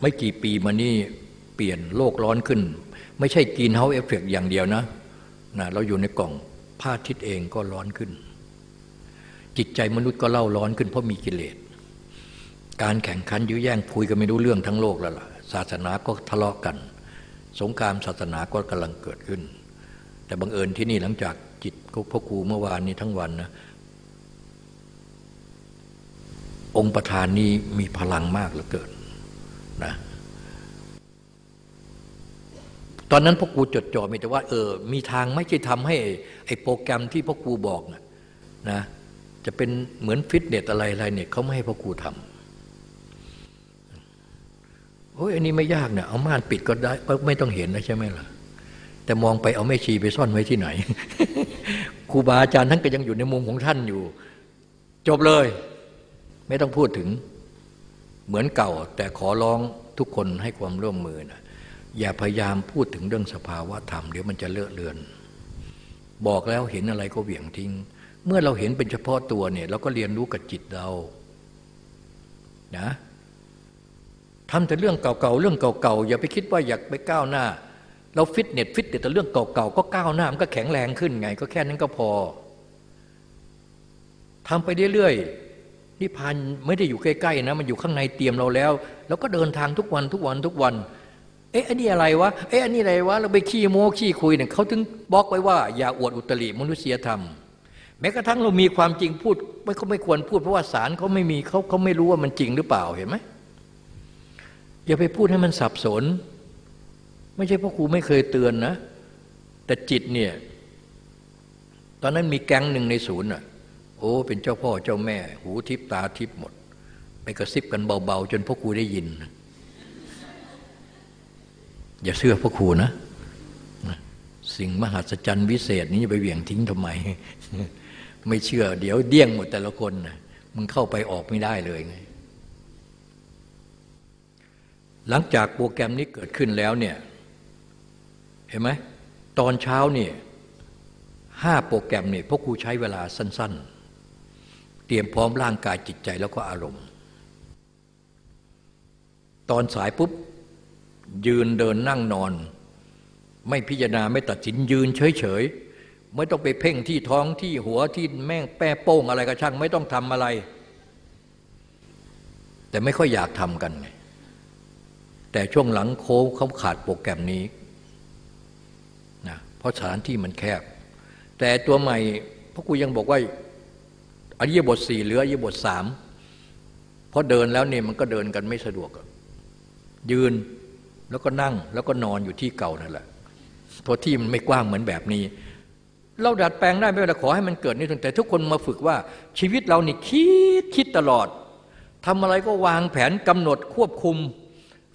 ไม่กี่ปีมานี่เปลี่ยนโลกร้อนขึ้น ไม่ใช่กินเฮาเอฟเฟกอย่างเดียวนะนะ เราอยู่ในกล่องผ้าทิศเองก็ร้อนขึ้น จิตใจมนุษย์ก็เล่าร้อนขึ้นเพราะมีกิเลส การแข่งขันยื้อแย่งคุยกันไม่รู้เรื่องทั้งโลกแล้วล่ะ ศาสนาก็ทะเลาะกัน สงครามศาสนาก็กำลังเกิดขึ้น แต่บังเอิญที่นี่หลังจากจิตพ่อครูเมื่อวานนี้ทั้งวันนะองค์ประธานนี้มีพลังมากเหลือเกินนะตอนนั้นพ่อครูจดจ่อมีแต่ว่าเออมีทางไม่ใช่ทำให้ไอ้โปรแกรมที่พ่อครูบอกนะนะ จะเป็นเหมือนฟิตเนสอะไรอะไรเนี่ยเขาไม่ให้พ่อครูทำโอ้ยอันนี้ไม่ยากเนี่ยเอาม่านปิดก็ได้ไม่ต้องเห็นนะใช่ไหมล่ะ แต่มองไปเอาแม่ชีไปซ่อนไว้ที่ไหนครูบาอาจารย์ท่านก็ยังอยู่ในมุมของท่านอยู่ จบเลย ไม่ต้องพูดถึงเหมือนเก่า แต่ขอร้องทุกคนให้ความร่วมมือนะอย่าพยายามพูดถึงเรื่องสภาวะธรรมเดี๋ยวมันจะเลอะเลือน บอกแล้วเห็นอะไรก็เหวี่ยงทิ้ง เมื่อเราเห็นเป็นเฉพาะตัวเนี่ยเราก็เรียนรู้กับจิตเรานะทำแต่เรื่องเก่าๆเรื่องเก่าๆอย่าไปคิดว่าอยากไปก้าวหน้า เราฟิตเนสฟิตแต่เรื่องเก่าๆก็ก้าวหน้ามันก็แข็งแรงขึ้นไง ก็แค่นั้นก็พอทำไปเรื่อยๆนิพพานไม่ได้อยู่ใกล้ๆนะมันอยู่ข้างในเตรียมเราแล้ว แล้วก็เดินทางทุกวันทุกวันทุกวันเอ๊ะอันนี้อะไรวะเอ๊ะอันนี้อะไรวะเราไปขี้โม้ขี้คุยเนี่ยเขาถึงบอกไว้ว่าอย่าอวดอุตริมนุษยธรรม แม้กระทั่งเรามีความจริงพูดไม่เขาไม่ควรพูดเพราะว่าสารเขาไม่มีเขาเขาไม่รู้ว่ามันจริงหรือเปล่าเห็นไหมอย่าไปพูดให้มันสับสน ไม่ใช่พ่อครูไม่เคยเตือนนะ แต่จิตเนี่ย ตอนนั้นมีแก๊งหนึ่งในศูนย์อะโอ้เป็นเจ้าพ่อเจ้าแม่ หูทิพตาทิพหมด ไปกระซิบกันเบาๆ จนพ่อครูได้ยิน อย่าเชื่อพ่อครูนะ สิ่งมหัศจรรย์วิเศษนี้จะไปเหวี่ยงทิ้งทำไม ไม่เชื่อ เดี๋ยวเดี้ยงหมดแต่ละคนนะมึงเข้าไปออกไม่ได้เลยไงหลังจากโปรแกรมนี้เกิดขึ้นแล้วเนี่ยเห็นไหมตอนเช้าเนี่ยห้าโปรแกรมเนี่ยพวกครูใช้เวลาสั้น ๆ เตรียมพร้อมร่างกายจิตใจแล้วก็อารมณ์ ตอนสายปุ๊บ ยืนเดินนั่งนอน ไม่พิจารณาไม่ตัดสินยืนเฉย ๆ ไม่ต้องไปเพ่งที่ท้องที่หัวที่แม่งแป้โป้งอะไรก็ช่าง ไม่ต้องทำอะไร แต่ไม่ค่อยอยากทำกัน แต่ช่วงหลังโค้งเขาขาดโปรแกรมนี้นะเพราะสถานที่มันแคบ แต่ตัวใหม่พราะกูยังบอกว่าอริยบทสี่เหลืออริยบทสามเพราะเดินแล้วเนี่ยมันก็เดินกันไม่สะดวก ยืนแล้วก็นั่งแล้วก็นอนอยู่ที่เก่านั่นแหละเพราะที่มันไม่กว้างเหมือนแบบนี้ เราดัดแปลงได้ไม่เป็นไรขอให้มันเกิดนี่แต่ทุกคนมาฝึกว่าชีวิตเรานี่คิดคิดตลอดทำอะไรก็วางแผนกำหนดควบคุม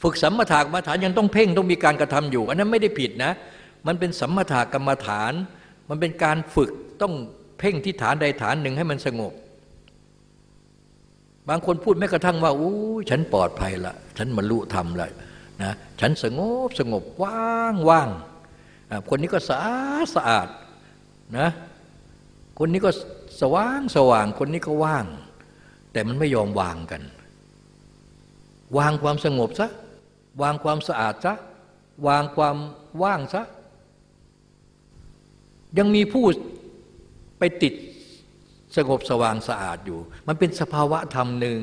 ฝึกสัมมาถากรรมฐานยังต้องเพ่งต้องมีการกระทำอยู่ อันนั้นไม่ได้ผิดนะ มันเป็นสัมมาถากรรมฐาน มันเป็นการฝึกต้องเพ่งที่ฐานใดฐานหนึ่งให้มันสงบบางคนพูดแม้กระทั่งว่าอู้ฉันปลอดภัยละฉันบรรลุธรรมละนะฉันสงบสงบว่างว่างคนนี้ก็สะอาดสะอาด นะคนนี้ก็สว่างสว่างคนนี้ก็ว่าง แต่มันไม่ยอมวางกัน วางความสงบซะวางความสะอาดซะวางความว่างซะยังมีผู้ไปติดสงบสว่างสะอาดอยู่ มันเป็นสภาวะธรรมหนึ่ง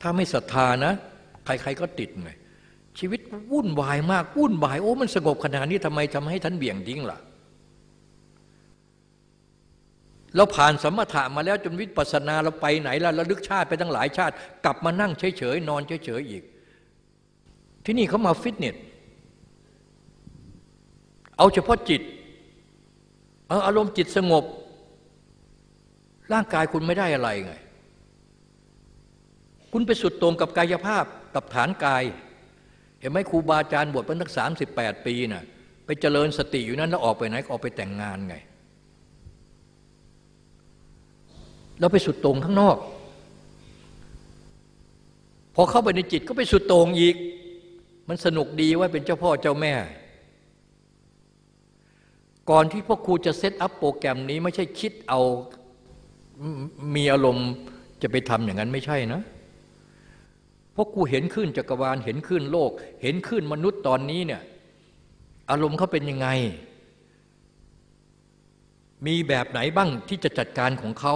ถ้าไม่ศรัทธานะ ใครๆก็ติดไง ชีวิตวุ่นวายมากวุ่นวายโอ้มันสงบขนาดนี้ทำไมทำให้ท่านเบี่ยงทิ้งล่ะเราผ่านสมถะมาแล้วจนวิปัสสนาเราไปไหนแล้วระลึกชาติไปตั้งหลายชาติ กลับมานั่งเฉยๆนอนเฉยๆอีก ที่นี่เขามาฟิตเนสเอาเฉพาะจิตเอาอารมณ์จิตสงบ ร่างกายคุณไม่ได้อะไรไง คุณไปสุดตรงกับกายภาพกับฐานกาย เห็นไหมครูบาอาจารย์บวชเป็นตั้งสามสิบแปดปีนะ่ะไปเจริญสติอยู่นั้นแล้วออกไปไหนก็ออกไปแต่งงานไงเราไปสุดตรงข้างนอก พอเข้าไปในจิตก็ไปสุดตรงอีก มันสนุกดีว่าเป็นเจ้าพ่อเจ้าแม่ ก่อนที่พ่อครูจะเซตอัพโปรแกรมนี้ไม่ใช่คิดเอามีอารมณ์จะไปทำอย่างนั้นไม่ใช่นะ พ่อครูเห็นขึ้นจักรวาลเห็นขึ้นโลก เห็นขึ้นมนุษย์ตอนนี้เนี่ยอารมณ์เขาเป็นยังไง มีแบบไหนบ้างที่จะจัดการของเขา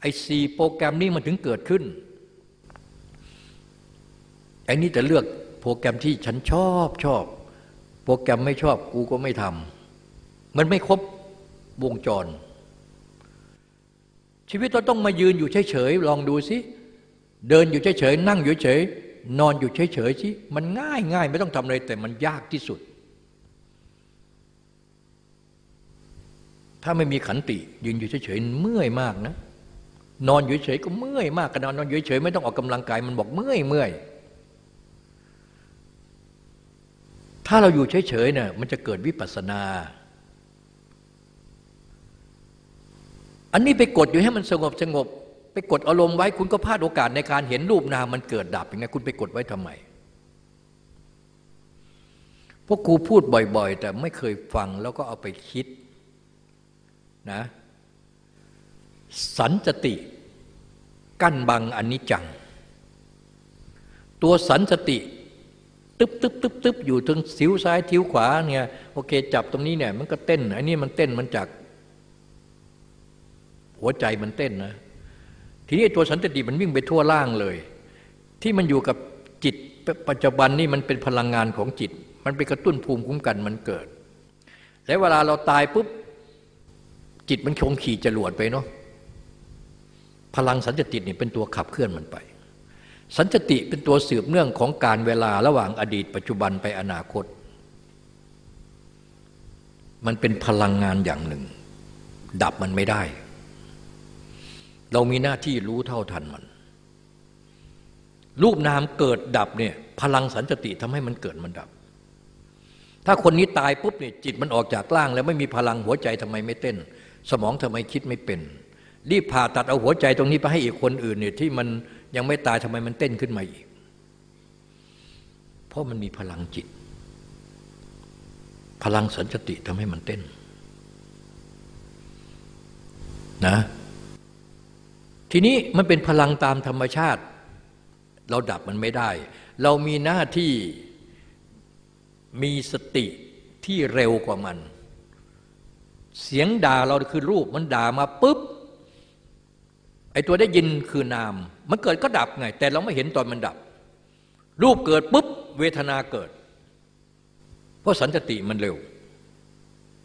ไอซีโปรแกรมนี้มันถึงเกิดขึ้นไอ้นี่จะเลือกโปรแกรมที่ฉันชอบชอบ โปรแกรมไม่ชอบกูก็ไม่ทำมันไม่ครบวงจร ชีวิตเราต้องมายืนอยู่เฉยๆลองดูสิ เดินอยู่เฉยๆนั่งอยู่เฉยนอนอยู่เฉยๆสิมันง่ายง่ายไม่ต้องทำอะไรแต่มันยากที่สุด ถ้าไม่มีขันติยืนอยู่เฉยๆเมื่อยมากนะ นอนอยู่เฉยก็เมื่อยมากกระนอนนอนอยู่เฉยไม่ต้องออกกำลังกายมันบอกเมื่อยเมื่อยถ้าเราอยู่เฉยๆเนี่ยมันจะเกิดวิปัสสนา อันนี้ไปกดอยู่ให้มันสงบสงบ ไปกดอารมณ์ไว้คุณก็พลาดโอกาสในการเห็นรูปนามมันเกิดดับยังไงคุณไปกดไว้ทำไมพวกครูพูดบ่อย ๆ แต่ไม่เคยฟังแล้วก็เอาไปคิดนะสันจติ กั้นบังอนนิจจัง ตัวสันสติตึ๊บตึ๊บตึ๊บตึ๊บอยู่ทั้งสิวซ้ายทิวขวาเนี่ยโอเค จับตรงนี้เนี่ยมันก็เต้นอันนี้มันเต้นมันจาก หัวใจมันเต้นนะ ทีนี้ตัวสันติมันวิ่งไปทั่วล่างเลย ที่มันอยู่กับจิตปัจจุบันนี่มันเป็นพลังงานของจิต มันไปกระตุ้นภูมิคุ้มกันมันเกิด แล้วเวลาเราตายปุ๊บจิตมันคงขี่จรวดไปเนาะพลังสันตินี่เป็นตัวขับเคลื่อนมันไป สันติเป็นตัวสืบเนื่องของการเวลาระหว่างอดีต ปัจจุบันไปอนาคต มันเป็นพลังงานอย่างหนึ่ง ดับมันไม่ได้ เรามีหน้าที่รู้เท่าทันมัน รูปนามเกิดดับเนี่ยพลังสันติทำให้มันเกิดมันดับ ถ้าคนนี้ตายปุ๊บเนี่ยจิตมันออกจากร่าง แล้วไม่มีพลังหัวใจทำไมไม่เต้น สมองทำไมคิดไม่เป็น รีบผ่าตัดเอาหัวใจตรงนี้ไปให้อีกคนอื่นเนี่ยที่มันยังไม่ตายทำไมมันเต้นขึ้นมาอีก เพราะมันมีพลังจิต พลังสันติทำให้มันเต้น นะ ทีนี้มันเป็นพลังตามธรรมชาติ เราดับมันไม่ได้ เรามีหน้าที่มีสติที่เร็วกว่ามัน เสียงด่าเราคือรูปมันด่ามาปุ๊บไอตัวได้ยินคือนาม มันเกิดก็ดับไง แต่เราไม่เห็นตอนมันดับ รูปเกิดปุ๊บเวทนาเกิด เพราะสันติมันเร็ว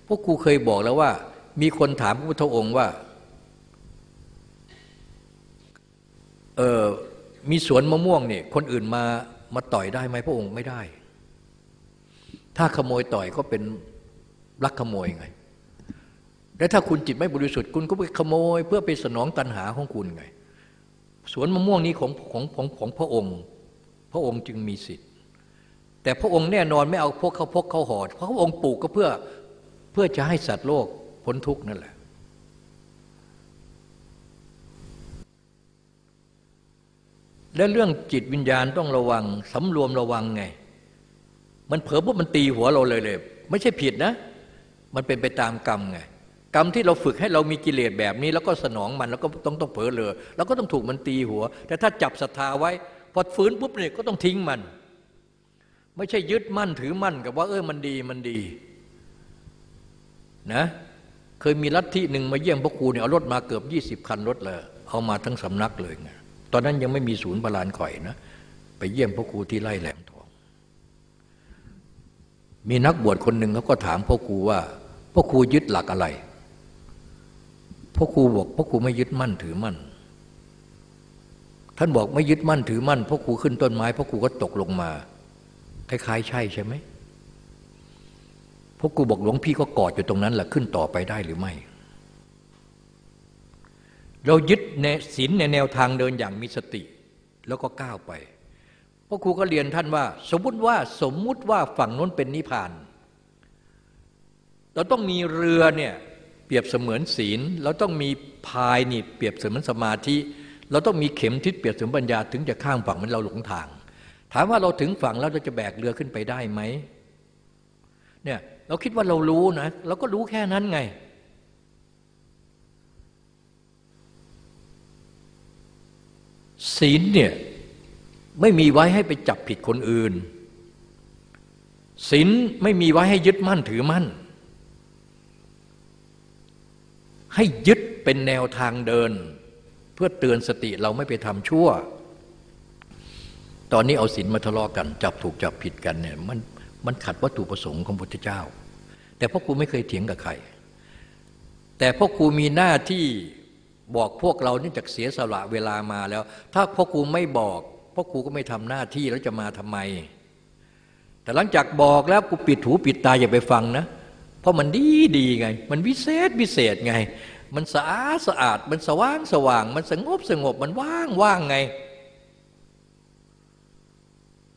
พวกครูเคยบอกแล้วว่า มีคนถามพระพุทธองค์ว่า เออมีสวนมะม่วงเนี่ยคนอื่นมามาต่อยได้ไหมพระองค์ไม่ได้ ถ้าขโมยต่อยก็เป็นลักขโมยไง แล้วถ้าคุณจิตไม่บริสุทธิ์คุณก็ไปขโมย เพื่อไปสนองตัณหาของคุณไง สวนมะม่วงนี้ของของของของพระองค์ พระองค์จึงมีสิทธิ์ แต่พระองค์แน่นอนไม่เอาพวกเขาพกเขาหอด เพราะพระองค์ปลูกก็เพื่อเพื่อจะให้สัตว์โลกพ้นทุกข์นั่นแหละ และเรื่องจิตวิญญาณต้องระวังสำรวมระวังไง มันเผลอปุ๊บมันตีหัวเราเลยเลย ไม่ใช่ผิดนะ มันเป็นไปตามกรรมไงกรรมที่เราฝึกให้เรามีกิเลสแบบนี้ แล้วก็สนองมันแล้วก็ต้องต้องเผลอเลยแล้วก็ต้องถูกมันตีหัว แต่ถ้าจับศรัทธาไว้ พอฟื้นปุ๊บเนี่ยก็ต้องทิ้งมัน ไม่ใช่ยึดมั่นถือมั่นกับว่า เออมันดีมันดี นะ เคยมีลัทธิหนึ่งมาเยี่ยมพระครูเนี่ยเอารถมาเกือบยี่สิบคันรถเลยเอามาทั้งสำนักเลยไง ตอนนั้นยังไม่มีศูนย์บาลานข่อยนะ ไปเยี่ยมพ่อครูที่ไร่แหลมทอง มีนักบวชคนหนึ่งเขาก็ถามพ่อครูว่าพ่อครูยึดหลักอะไรพ่อครูบอกพ่อครูไม่ยึดมั่นถือมั่น ท่านบอกไม่ยึดมั่นถือมั่นพ่อครูขึ้นต้นไม้พ่อครูก็ตกลงมาคล้ายๆ ใช่ใช่ไหมพ่อครูบอกหลวงพี่ก็กอดอยู่ตรงนั้นแหละขึ้นต่อไปได้หรือไม่ เรายึดในศีลในแนวทางเดินอย่างมีสติ แล้วก็ก้าวไปพระครูก็เรียนท่านว่า สมมุติว่าสมมุติว่าฝั่งนู้นเป็นนิพพาน เราต้องมีเรือเนี่ยเปรียบเสมือนศีล เราต้องมีพายนี่เปรียบเสมือนสมาธิ เราต้องมีเข็มทิศเปรียบเสมือนปัญญาถึงจะข้ามฝั่งมันเราหลงทาง ถามว่าเราถึงฝั่งแล้วเราจะแบกเรือขึ้นไปได้ไหมเนี่ยเราคิดว่าเรารู้นะเราก็รู้แค่นั้นไง ศีลเนี่ยไม่มีไว้ให้ไปจับผิดคนอื่น ศีลไม่มีไว้ให้ยึดมั่นถือมั่น ให้ยึดเป็นแนวทางเดิน เพื่อเตือนสติเราไม่ไปทำชั่ว ตอนนี้เอาศีลมาทะเลาะกัน จับถูกจับผิดกันเนี่ยมันมันขัดวัตถุประสงค์ของพุทธเจ้า แต่พ่อครูไม่เคยเถียงกับใคร แต่พ่อครูมีหน้าที่ บอกพวกเรานี่จากเสียสละเวลามาแล้ว ถ้าพ่อครูไม่บอกพ่อครูก็ไม่ทำหน้าที่แล้วจะมาทำไม แต่หลังจากบอกแล้วกูปิดหูปิดตาอย่าไปฟังนะ เพราะมันดีดีไง มันวิเศษวิเศษไง มันสะอาดสะอาด มันสว่างสว่าง มันสงบสงบมันว่างว่างไง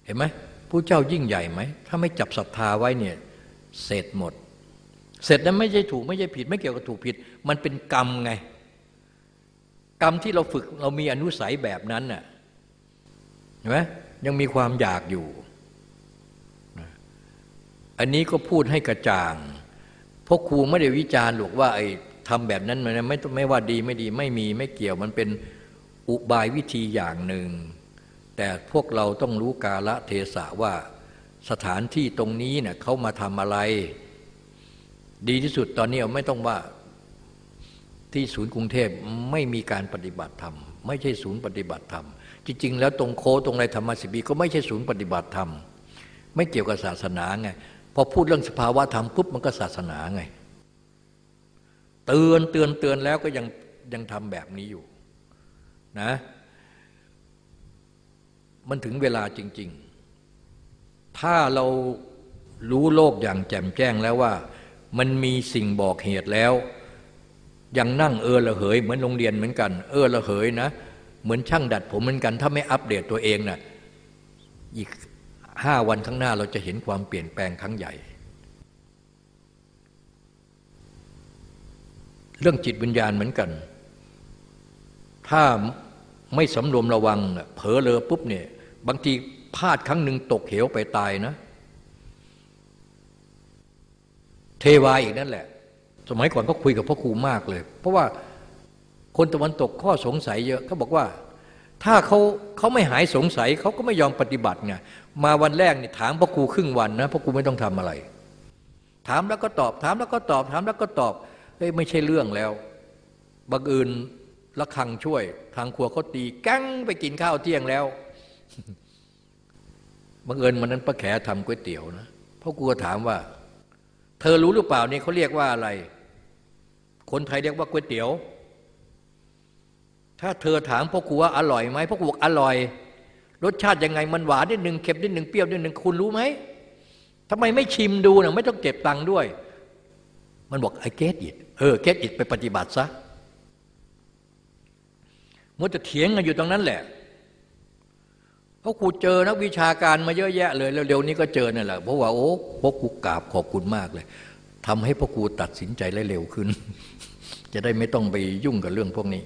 เห็นไหมผู้เจ้ายิ่งใหญ่ไหมถ้าไม่จับศรัทธาไว้เนี่ยเสร็จหมด เสร็จนั้นไม่ใช่ถูกไม่ใช่ผิด ไม่เกี่ยวกับถูกผิด มันเป็นกรรมไง กรรมที่เราฝึกเรามีอนุสัยแบบนั้นน่ะเห็นไหมยังมีความอยากอยู่ อันนี้ก็พูดให้กระจ่างพราะครูไม่ได้วิจารณ์หรอกว่าไอ้ทำแบบนั้นมันไม่ไม่ว่าดีไม่ดีไม่มีไม่เกี่ยวมันเป็นอุบายวิธีอย่างหนึ่ง แต่พวกเราต้องรู้กาละเทศะว่าสถานที่ตรงนี้เนะ่ยเขามาทำอะไร ดีที่สุดตอนนี้ไม่ต้องว่า ที่ศูนย์กรุงเทพไม่มีการปฏิบัติธรรม ไม่ใช่ศูนย์ปฏิบัติธรรม จริง ๆ แล้วตรงโคตรงในธรรมสิบีก็ไม่ใช่ศูนย์ปฏิบัติธรรม ไม่เกี่ยวกับศาสนาไงพอพูดเรื่องสภาวะธรรมปุ๊บมันก็ศาสนาไง เตือนเตือนเตือนแล้วก็ยังยังทำแบบนี้อยู่นะมันถึงเวลาจริง ๆ ถ้าเรารู้โลกอย่างแจ่มแจ้งแล้วว่า มันมีสิ่งบอกเหตุแล้ว ยังนั่งเออละเหยเหมือนโรงเรียนเหมือนกัน เออละเหยนะ เหมือนช่างดัดผมเหมือนกัน ถ้าไม่อัปเดตตัวเองนะ่ะอีกห้าวันข้างหน้าเราจะเห็นความเปลี่ยนแปลงครั้งใหญ่ เรื่องจิตวิญญาณเหมือนกัน ถ้าไม่สำรวมระวังเผลอเลอปุ๊บเนี่ยบางทีพลาดครั้งหนึ่งตกเหวไปตายนะ เทวาอีกนั่นแหละ สมัยก่อนก็คุยกับพ่อครูมากเลย เพราะว่าคนตะวันตกข้อสงสัยเยอะเขาบอกว่า ถ้าเขาเขาไม่หายสงสัยเขาก็ไม่ยอมปฏิบัติไงมาวันแรกนี่ถามพ่อครูครึ่งวันนะพ่อครูไม่ต้องทำอะไร ถามแล้วก็ตอบ ถามแล้วก็ตอบ ถามแล้วก็ตอบเฮ้ยไม่ใช่เรื่องแล้วบังเอิญละคังช่วย ทางครัวเขาตีกั้งไปกินข้าวเที่ยงแล้วบังเอิญวันนั้นป้าแขทำก๋วยเตี๋ยวนะพ่อครูก็ถามว่า เธอรู้หรือเปล่านี่เขาเรียกว่าอะไร คนไทยเรียกว่าก๋วยเตี๋ยว ถ้าเธอถามพ่อครูว่าอร่อยไหมพ่อครูบอกอร่อย รสชาติยังไงมันหวานนิดหนึ่งเค็มนิดหนึ่งเปรี้ยวนิดหนึ่งคุณรู้ไหมทำไมไม่ชิมดูนะไม่ต้องเก็บตังค์ด้วย มันบอกไอ้เกตอิดเออเกตอิดไปปฏิบัติซะมัวจะเถียงกันอยู่ตรงนั้นแหละพราะครูเจอนักวิชาการมาเยอะแยะเลยแล้วเร็วนี้ก็เจอนั่นแหละเพราะว่าโอ้พวกครูกราบขอบคุณมากเลย ทำให้พ่อครูตัดสินใจได้เร็วขึ้น จะได้ไม่ต้องไปยุ่งกับเรื่องพวกนี้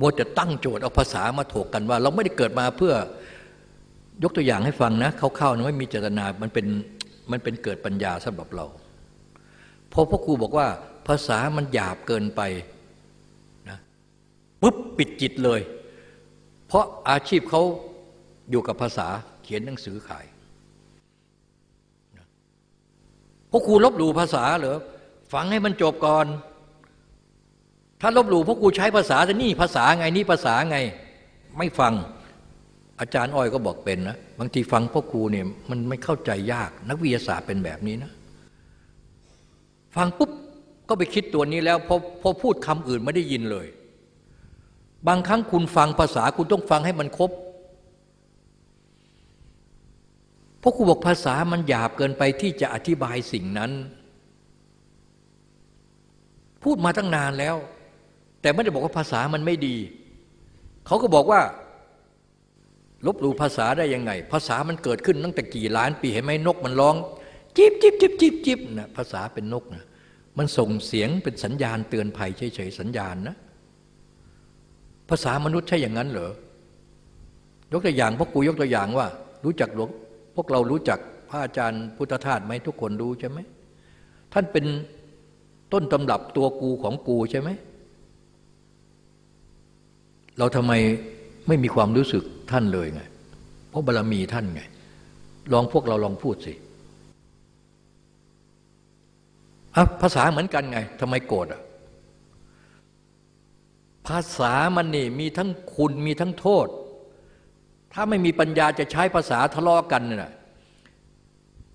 มัวจะตั้งโจทย์เอาภาษามาถกกันว่า เราไม่ได้เกิดมาเพื่อยกตัวอย่างให้ฟังนะเข้าๆนะไม่มีเจตนา มันเป็นมันเป็นเกิดปัญญาสำหรับเรา พอพ่อครูบอกว่า ภาษามันหยาบเกินไปนะปุ๊บปิดจิตเลย เพราะอาชีพเขาอยู่กับภาษาเขียนหนังสือขาย พ่อครูลบหลู่ภาษาเหรอฟังให้มันจบก่อน ถ้าลบหลู่พ่อครูใช้ภาษาจะนี่ภาษาไงนี่ภาษาไง ไม่ฟัง อาจารย์อ้อยก็บอกเป็นนะบางทีฟังพ่อครูเนี่ยมันไม่เข้าใจยาก นักวิทยาศาสตร์เป็นแบบนี้นะ ฟังปุ๊บก็ไปคิดตัวนี้แล้วพอพอพูดคำอื่นไม่ได้ยินเลย บางครั้งคุณฟังภาษาคุณต้องฟังให้มันครบ เพราะครูบอกภาษามันหยาบเกินไปที่จะอธิบายสิ่งนั้น พูดมาตั้งนานแล้ว แต่ไม่ได้บอกว่าภาษามันไม่ดี เขาก็บอกว่า ลบหลู่ภาษาได้ยังไง ภาษามันเกิดขึ้นตั้งแต่กี่ล้านปีเห็นไหมนกมันร้องจิบจิบจิบจิบจิบนะภาษาเป็นนกนะมันส่งเสียงเป็นสัญญาณเตือนภัยเฉยๆสัญญาณนะ ภาษามนุษย์ใช่อย่างนั้นเหรอ ยกตัวอย่างพวกกูยกตัวอย่างว่า รู้จักหลวง วกเรารู้จักพระอาจารย์พุทธทาสไหมทุกคนรู้ใช่ไหมท่านเป็นต้นตำรับตัวกูของกูใช่ไหม เราทำไมไม่มีความรู้สึกท่านเลยไง เพราะบารรมีท่านไง ลองพวกเราลองพูดสิอะภาษาเหมือนกันไงทำไมโกรธอะภาษามันนี่มีทั้งคุณมีทั้งโทษ ถ้าไม่มีปัญญาจะใช้ภาษาทะเลาะกันน่ะ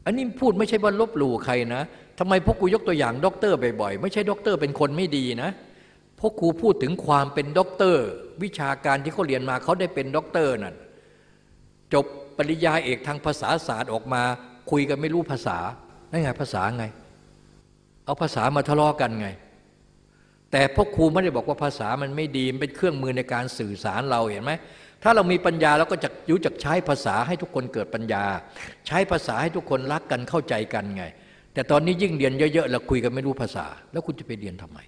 อันนี้พูดไม่ใช่ว่าลบหลู่ใครนะทำไมพวกกูยกตัวอย่างด็อกเตอร์บ่อยๆ ไม่ใช่ด็อกเตอร์เป็นคนไม่ดีนะ พ่อครูพูดถึงความเป็นด็อกเตอร์ วิชาการที่เขาเรียนมาเขาได้เป็นด็อกเตอร์นั่น จบปริญญาเอกทางภาษาศาสตร์ออกมา คุยกันไม่รู้ภาษาได้ไงภาษาไง เอาภาษามาทะเลาะกันไง แต่พ่อครูไม่ได้บอกว่าภาษามันไม่ดี มันเป็นเครื่องมือในการสื่อสารเราเห็นไหม ถ้าเรามีปัญญาเราก็จะรู้จักใช้ภาษาให้ทุกคนเกิดปัญญา ใช้ภาษาให้ทุกคนรักกันเข้าใจกันไง แต่ตอนนี้ยิ่งเรียนเยอะๆเราคุยกันไม่รู้ภาษา แล้วคุณจะไปเรียนทำไม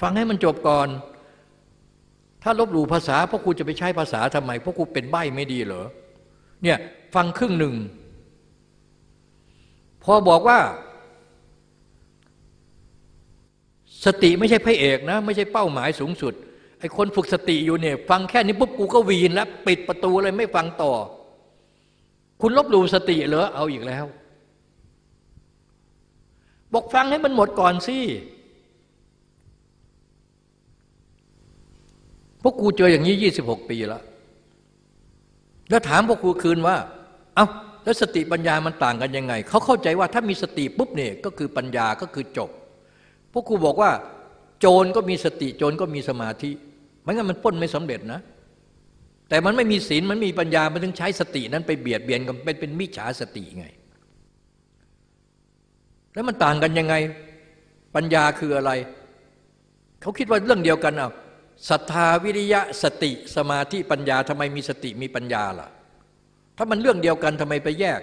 ฟังให้มันจบก่อน ถ้าลบหลู่ภาษาพวกครูจะไปใช้ภาษาทำไมพวกครูเป็นใบ้ไม่ดีเหรอเนี่ยฟังครึ่งหนึ่ง พอบอกว่า สติไม่ใช่พระเอกนะ ไม่ใช่เป้าหมายสูงสุด ไอ้คนฝึกสติอยู่เนี่ย ฟังแค่นี้ปุ๊บกูก็วีนแล้ว ปิดประตูเลยไม่ฟังต่อ คุณลบหลู่สติเหรอเอาอีกแล้ว บอกฟังให้มันหมดก่อนสิพวกกูเจออย่างนี้ยี่สิบหกปีแล้ว แล้วถามพวกกูคืนว่า เอา้าแล้วสติปัญญามันต่างกันยังไง เขาเข้าใจว่าถ้ามีสติปุ๊บเนี่ยก็คือปัญญาก็คือจบ พวกกูบอกว่า โจรก็มีสติโจรก็มีสมาธิ ไม่งั้นมันป้นไม่สำเร็จนะ แต่มันไม่มีศีลมันมีปัญญามันถึงใช้สตินั้นไปเบียดเบียนกันเป็นเป็นมิจฉาสติไง แล้วมันต่างกันยังไง ปัญญาคืออะไร เขาคิดว่าเรื่องเดียวกันเอาศรัทธาวิริยะสติสมาธิปัญญาทำไมมีสติมีปัญญาล่ะ ถ้ามันเรื่องเดียวกันทำไมไปแยก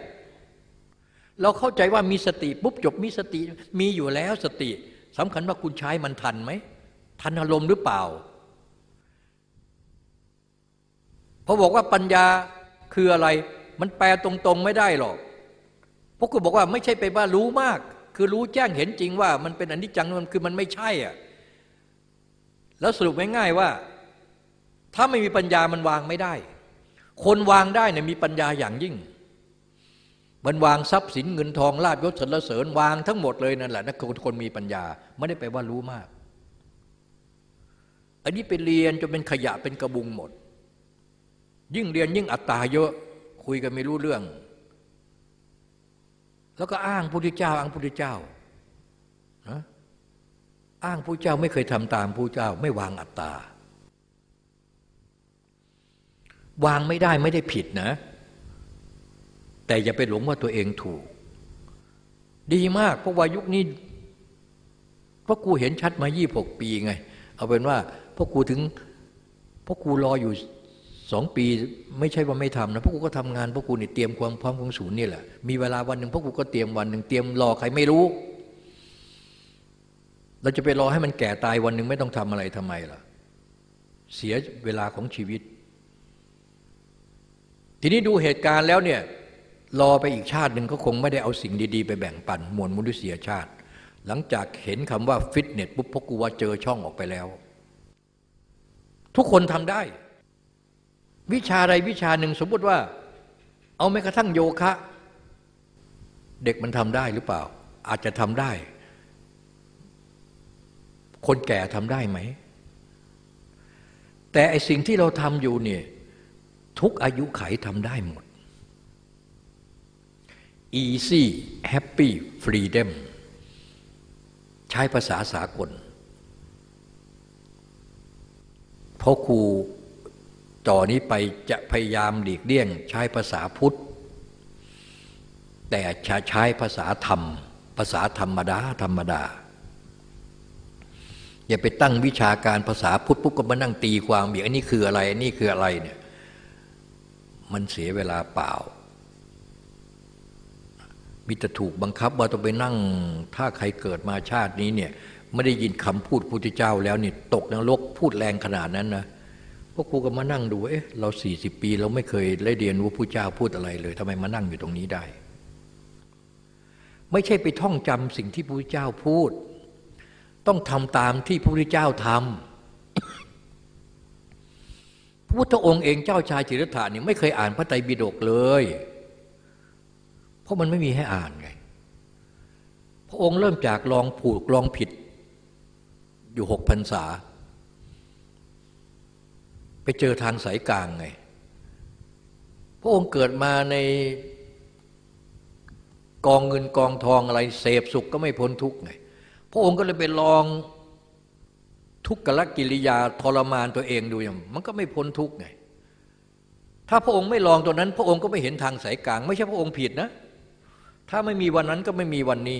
เราเข้าใจว่ามีสติปุ๊บจบมีสติมีอยู่แล้วสติสำคัญว่าคุณใช้มันทันไหมทันอารมณ์หรือเปล่า พอบอกว่าปัญญาคืออะไร มันแปลตรงๆไม่ได้หรอกพวกคุณบอกว่าไม่ใช่ไปว่ารู้มาก คือรู้แจ้งเห็นจริงว่ามันเป็นอนิจจังมันคือมันไม่ใช่อะแล้วสรุปง่ายๆว่า ถ้าไม่มีปัญญามันวางไม่ได้ คนวางได้เนี่ยมีปัญญาอย่างยิ่ง มันวางทรัพย์สินเงินทองลาบยศสรรเสริญวางทั้งหมดเลยนั่นแหละนั่นคือคนมีปัญญาไม่ได้ไปว่ารู้มาก อันนี้ไปเรียนจนเป็นขยะเป็นกระบุงหมด ยิ่งเรียนยิ่งอัตตาเยอะคุยกันไม่รู้เรื่อง แล้วก็อ้างพระพุทธเจ้า อ้างพระพุทธเจ้านะอ้างพระเจ้าไม่เคยทำตามพระเจ้า ไม่วางอัตตาวางไม่ได้ไม่ได้ผิดนะ แต่อย่าไปหลงว่าตัวเองถูก ดีมากเพราะว่ายุคนี้เพราะกูเห็นชัดมายี่หกปีไง เอาเป็นว่าพราะกูถึงเพราะกูรออยู่ สองปีไม่ใช่ว่าไม่ทำนะพวกกูก็ทำงานพวกกูนี่เตรียมความพร้อมของศูนย์นี่แหละมีเวลาวันหนึ่งพวกกูก็เตรียมวันหนึ่งเตรียมรอใครไม่รู้ เราจะไปรอให้มันแก่ตายวันหนึ่งไม่ต้องทำอะไรทำไมล่ะ เสียเวลาของชีวิต ทีนี้ดูเหตุการณ์แล้วเนี่ยรอไปอีกชาติหนึ่งก็คงไม่ได้เอาสิ่งดี ๆ ไปแบ่งปันมวลมนุษยชาติ หลังจากเห็นคำว่าฟิตเนสปุ๊บพวกกูว่าเจอช่องออกไปแล้ว ทุกคนทำได้ วิชาใดวิชาหนึ่งสมมติว่า เอาแม้กระทั่งโยคะ เด็กมันทำได้หรือเปล่า อาจจะทำได้ คนแก่ทำได้ไหม แต่ไอสิ่งที่เราทำอยู่เนี่ยทุกอายุไขทำได้หมด easy happy freedom ใช้ภาษาสากลเพราะครู ต่อนี้ไปจะพยายามหลีกเลี่ยงใช้ภาษาพุทธ แต่จะใช้ภาษาธรรม ภาษาธรรมดาธรรมดา อย่าไปตั้งวิชาการภาษาพุทธปุ๊บก็มานั่งตีความอีกอันนี้คืออะไรอันนี้คืออะไรเนี่ยมันเสียเวลาเปล่ามีแต่ถูกบังคับว่าต้องไปนั่งถ้าใครเกิดมาชาตินี้เนี่ยไม่ได้ยินคำพูดพุทธเจ้าแล้วนี่ตกนรกพูดแรงขนาดนั้นนะ พวกครูก็มานั่งดู เอ๊ะ เราสี่สิบปี เราไม่เคยได้เรียนว่าพุทธเจ้าพูดอะไรเลยทำไมมานั่งอยู่ตรงนี้ได้ ไม่ใช่ไปท่องจำสิ่งที่พระเจ้าพูด ต้องทำตามที่พระเจ้าทำพระพุทธองค์เองเจ้าชายจิรธานี่ไม่เคยอ่านพระไตรปิฎกเลย เพราะมันไม่มีให้อ่านไง พระองค์เริ่มจากลองผูกลองผิดอยู่หกพรรษา เจอทางสายกลางไง พระองค์เกิดมาในกองเงินกองทองอะไรเสพสุขก็ไม่พ้นทุกข์ไง พระองค์ก็เลยไปลองทุกขละกิริยาทรมานตัวเองดูอย่างมันก็ไม่พ้นทุกข์ไง ถ้าพระองค์ไม่ลองตัวนั้น พระองค์ก็ไม่เห็นทางสายกลาง ไม่ใช่พระองค์ผิดนะ ถ้าไม่มีวันนั้นก็ไม่มีวันนี้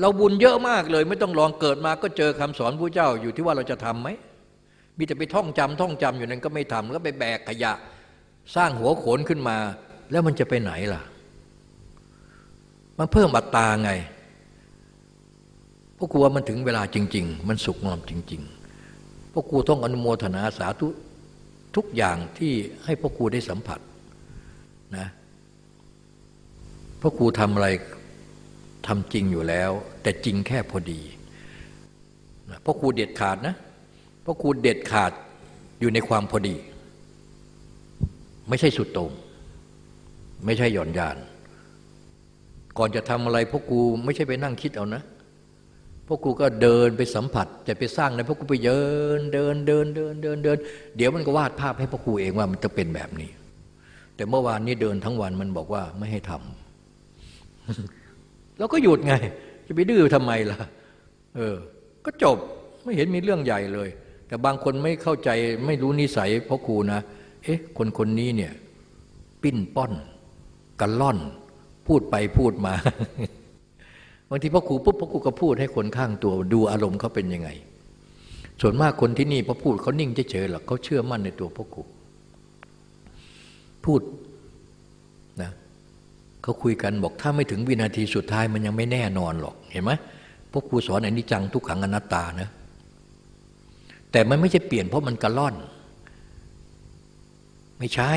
เราบุญเยอะมากเลย ไม่ต้องลองเกิดมาก็เจอคำสอนพระเจ้าอยู่ที่ว่าเราจะทำไหม มีแต่ไปท่องจำท่องจำอยู่นั้นก็ไม่ทำแล้วไปแบกขยะ สร้างหัวโขนขึ้นมา แล้วมันจะไปไหนล่ะ มันเพิ่มอัตตาไงพวกกูว่ามันถึงเวลาจริง ๆ มันสุกงอมจริง ๆ พวกกูต้องอนุโมทนาสาธุทุกอย่างที่ให้พวกกูได้สัมผัสนะพวกกูทำอะไรทำจริงอยู่แล้ว แต่จริงแค่พอดีเพราะครูเด็ดขาดนะ เพราะครูเด็ดขาดอยู่ในความพอดี ไม่ใช่สุดตรงไม่ใช่หย่อนยาน ก่อนจะทำอะไรพวกกูไม่ใช่ไปนั่งคิดเอานะพวกกูก็เดินไปสัมผัสจะไปสร้างในพวกกูไปเดินเดินเดินเดินเดินเดิน เดี๋ยวมันก็วาดภาพให้พวกกูเองว่ามันจะเป็นแบบนี้ แต่เมื่อวานนี้เดินทั้งวันมันบอกว่าไม่ให้ทำเราก็หยุดไง จะไปดื้อทำไมล่ะ เออ ก็จบไม่เห็นมีเรื่องใหญ่เลย แต่บางคนไม่เข้าใจไม่รู้นิสัยพ่อครูนะ เอ๊ะ คนคนนี้เนี่ย ปิ้นป้อนกันล่อน พูดไปพูดมาบางทีพ่อครูปุ๊บพ่อครูก็พูดให้คนข้างตัวดูอารมณ์เขาเป็นยังไง ส่วนมากคนที่นี่พอพูดเขานิ่งเฉยๆหรอกเขาเชื่อมั่นในตัวพ่อครูพูดนะเขาคุยกันบอกถ้าไม่ถึงวินาทีสุดท้ายมันยังไม่แน่นอนหรอกเห็นไหมพวกครูสอนอนิจจังทุกขังอนัตตานะ แต่มันไม่ใช่เปลี่ยนเพราะมันกระล่อน ไม่ใช่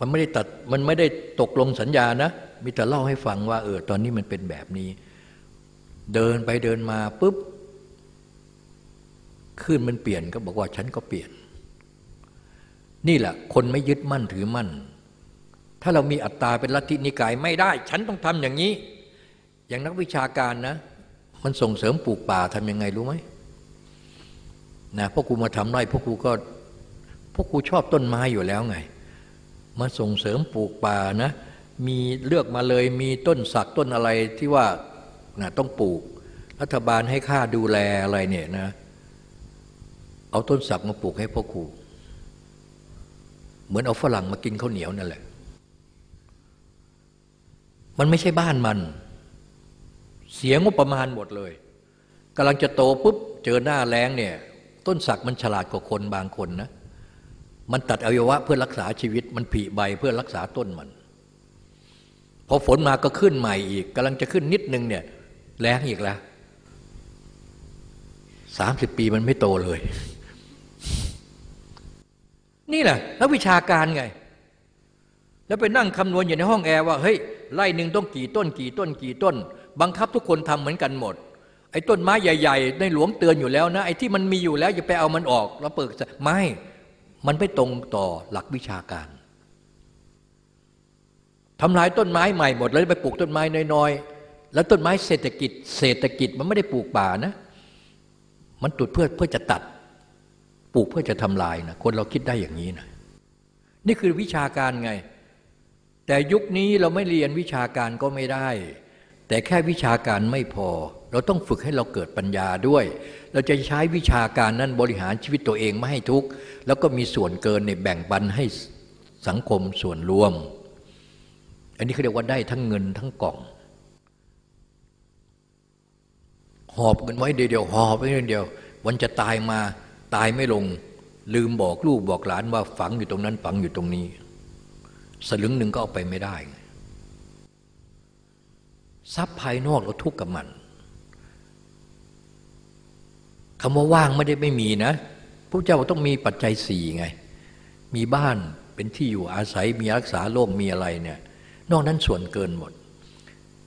มันไม่ได้ตัดมันไม่ได้ตกลงสัญญานะมีแต่เล่าให้ฟังว่าเออตอนนี้มันเป็นแบบนี้ เดินไปเดินมาปุ๊บขึ้นมันเปลี่ยนก็บอกว่าฉันก็เปลี่ยน นี่แหละ คนไม่ยึดมั่นถือมั่น ถ้าเรามีอัตตาเป็นลัทธินิกายไม่ได้ ฉันต้องทำอย่างนี้ อย่างนักวิชาการนะ มันส่งเสริมปลูกป่าทำยังไงรู้ไหมนะพวกกูมาทำไร่พวกกูก็พวกกูชอบต้นไม้อยู่แล้วไง มาส่งเสริมปลูกป่านะ มีเลือกมาเลยมีต้นสักต้นอะไรที่ว่านะต้องปลูก รัฐบาลให้ค่าดูแลอะไรเนี่ยนะ เอาต้นสักมาปลูกให้พ่อครูเหมือนเอาฝรั่งมากินข้าวเหนียวนั่นแหละ มันไม่ใช่บ้านมัน เสียงงบประมาณหมดเลยกำลังจะโตปุ๊บเจอหน้าแรงเนี่ยต้นสักมันฉลาดกว่าคนบางคนนะมันตัดอวัยวะเพื่อรักษาชีวิตมันผีใบเพื่อรักษาต้นมัน พอฝนมาก็ขึ้นใหม่อีกกำลังจะขึ้นนิดนึงเนี่ยแรงอีกแล้วสามสิบปีมันไม่โตเลย นี่แหละนักวิชาการไง แล้วไปนั่งคำนวณอยู่ในห้องแอร์ว่าเฮ้ยไร่หนึ่งต้องกี่ต้น กี่ต้นกี่ต้น บังคับทุกคนทำเหมือนกันหมด ไอ้ต้นไม้ใหญ่ ๆ ในหลวงเตือนอยู่แล้วนะไอ้ที่มันมีอยู่แล้วอย่าไปเอามันออกแล้วเปิดไม่มันไม่ตรงต่อหลักวิชาการทำลายต้นไม้ใหม่หมดแล้วไปปลูกต้นไม้น้อยๆ แล้วต้นไม้เศรษฐกิจ เศรษฐกิจมันไม่ได้ปลูกป่านะ มันตุดเพื่อเพื่อจะตัด ปลูกเพื่อจะทำลายนะคนเราคิดได้อย่างนี้นะนี่คือวิชาการไง แต่ยุคนี้เราไม่เรียนวิชาการก็ไม่ได้ แต่แค่วิชาการไม่พอ เราต้องฝึกให้เราเกิดปัญญาด้วย เราจะใช้วิชาการนั้นบริหารชีวิตตัวเองไม่ให้ทุกข์แล้วก็มีส่วนเกินในแบ่งปันให้สังคมส่วนรวม อันนี้เขาเรียกว่าได้ทั้งเงินทั้งกล่อง หอบเงินไว้เดียวๆหอบไว้เดียว วันจะตายมาตายไม่ลง ลืมบอกลูกบอกหลานว่าฝังอยู่ตรงนั้นฝังอยู่ตรงนี้ สลึงหนึ่งก็เอาไปไม่ได้ ทรัพย์ภายนอกเราทุกข์กับมันคำว่าว่างไม่ได้ไม่มีนะพระเจ้าต้องมีปัจจัยสี่ไง มีบ้านเป็นที่อยู่อาศัยมีรักษาโรคมีอะไรเนี่ยนอกนั้นส่วนเกินหมด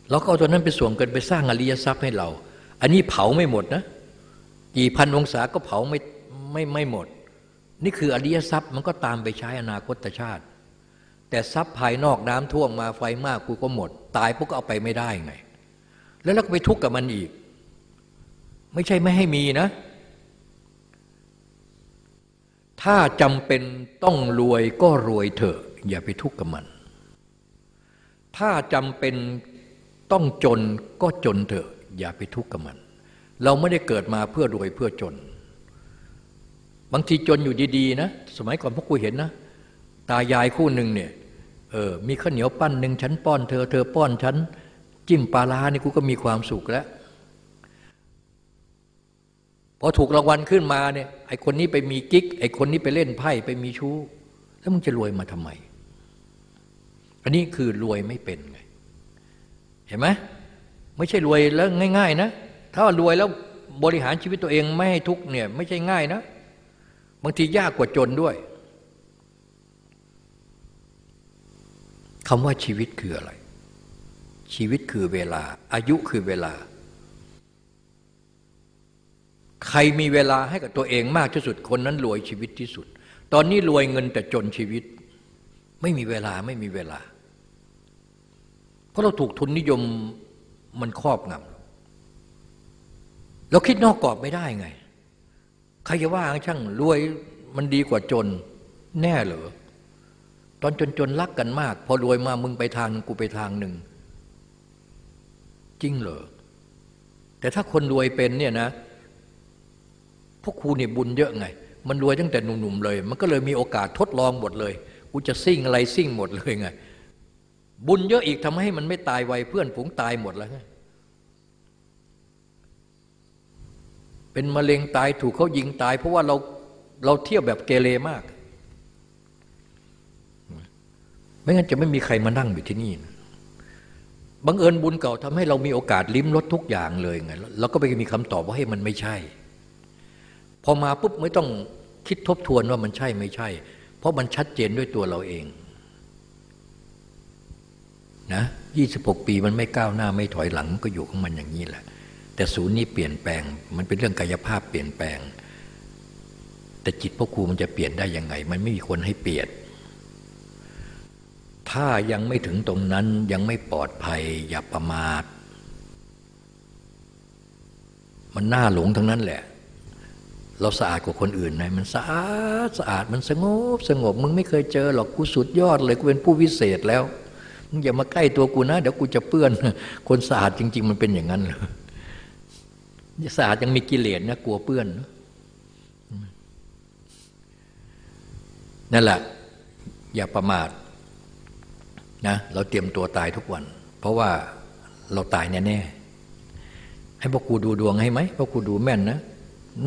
เราก็เอาตัวนั้นไปส่วนเกินไปสร้างอริยทรัพย์ให้เรา อันนี้เผาไม่หมดนะกี่พันองศาก็เผาไม่ไม่ไม่หมด นี่คืออริยทรัพย์มันก็ตามไปใช้อนาคตชาติ แต่ทรัพย์ภายนอกน้ำท่วมมาไฟมากกูก็หมด ตายพวกก็เอาไปไม่ได้ไง แล้วเราก็ไปทุกข์กับมันอีก ไม่ใช่ไม่ให้มีนะ ถ้าจำเป็นต้องรวยก็รวยเถอะ อย่าไปทุกข์กับมัน ถ้าจำเป็นต้องจนก็จนเถอะ อย่าไปทุกข์กับมัน เราไม่ได้เกิดมาเพื่อรวยเพื่อจน บางทีจนอยู่ดีๆนะ สมัยก่อนพวกกูเห็นนะ ตายายคู่หนึ่งเนี่ย เออมีข้าวเหนียวปั้นหนึ่งฉันป้อนเธอเธอป้อนฉันจิ้มปลาลานี่กูก็มีความสุขแล้วพอถูกรางวัลขึ้นมาเนี่ยไอคนนี้ไปมีกิ๊กไอคนนี้ไปเล่นไพ่ไปมีชู้ แล้วมึงจะรวยมาทำไม อันนี้คือรวยไม่เป็นไง เห็นไหมไม่ใช่รวยแล้วง่าย ๆ นะ ถ้ารวยแล้วบริหารชีวิตตัวเองไม่ให้ทุกเนี่ยไม่ใช่ง่ายนะ บางทียากกว่าจนด้วย คำว่าชีวิตคืออะไร ชีวิตคือเวลา อายุคือเวลา ใครมีเวลาให้กับตัวเองมากที่สุดคนนั้นรวยชีวิตที่สุด ตอนนี้รวยเงินแต่จนชีวิต ไม่มีเวลาไม่มีเวลา เพราะเราถูกทุนนิยมมันครอบงำเราคิดนอกกรอบไม่ได้ไง ใครจะว่าช่างรวยมันดีกว่าจนแน่เหรอ ตอนจนจนรักกันมาก พอรวยมามึงไปทางกูไปทางหนึ่ง จริงเหรอ แต่ถ้าคนรวยเป็นเนี่ยนะ พวกครูนี่ยบุญเยอะไง มันรวยตั้งแต่หนุ่มๆเลย มันก็เลยมีโอกาสทดลองหมดเลย กูจะซิ่งอะไรซิ่งหมดเลยไง บุญเยอะอีกทำให้มันไม่ตายไวเพื่อนฝูงตายหมดแล้วไงเป็นมะเร็งตายถูกเขายิงตาย เพราะว่าเราเราเที่ยวแบบเกเรมาก ไม่งั้นจะไม่มีใครมานั่งอยู่ที่นี่บังเอิญบุญเก่าทำให้เรามีโอกาสลิ้มรสทุกอย่างเลยไงเราก็ไปมีคำตอบว่าให้มันไม่ใช่ พอมาปุ๊บไม่ต้องคิดทบทวนว่ามันใช่ไม่ใช่ เพราะมันชัดเจนด้วยตัวเราเองนะยี่สิบหกปีมันไม่ก้าวหน้าไม่ถอยหลังก็อยู่ของมันอย่างนี้แหละ แต่ศูนย์นี้เปลี่ยนแปลง มันเป็นเรื่องกายภาพเปลี่ยนแปลง แต่จิตพ่อครูมันจะเปลี่ยนได้ยังไง มันไม่มีคนให้เปลี่ยน ถ้ายังไม่ถึงตรงนั้นยังไม่ปลอดภัยอย่าประมาท มันน่าหลงทั้งนั้นแหละ เราสะอาดกว่าคนอื่นนะมันสะอาดสะอาดมันสงบสงบ มึงไม่เคยเจอหรอกกูสุดยอดเลยกูเป็นผู้วิเศษแล้วมึงอย่ามาใกล้ตัวกูนะ เดี๋ยวกูจะเปื้อน คนสะอาดจริง ๆ มันเป็นอย่างนั้นเหรอสะอาดยังมีกิเลสนะกลัวเปื้อนนั่นแหละอย่าประมาท นะเราเตรียมตัวตายทุกวัน เพราะว่าเราตายแน่ๆให้พวกกูดูดวงให้ไหมพวกกูดูแม่นนะ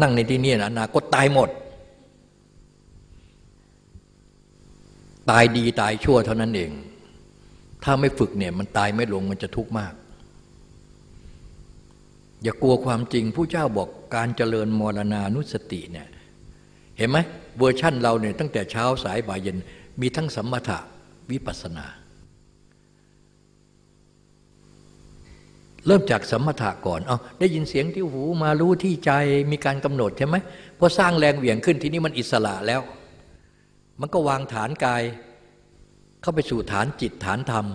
นั่งในที่นี้นะอนาคตตายหมด ตายดีตายชั่วเท่านั้นเอง ถ้าไม่ฝึกเนี่ยมันตายไม่ลงมันจะทุกข์มาก อย่ากลัวความจริงผู้เจ้าบอกการเจริญมรณานุสติเนี่ยเห็นไหมเวอร์ชั่นเราเนี่ยตั้งแต่เช้าสายบ่ายเย็นมีทั้งสมถะวิปัสนา เริ่มจากสมถะก่อนเอาได้ยินเสียงที่หูมารู้ที่ใจมีการกำหนดใช่ไหมพอสร้างแรงเหวี่ยงขึ้นทีนี้มันอิสระแล้ว มันก็วางฐานกาย เข้าไปสู่ฐานจิตฐานธรรม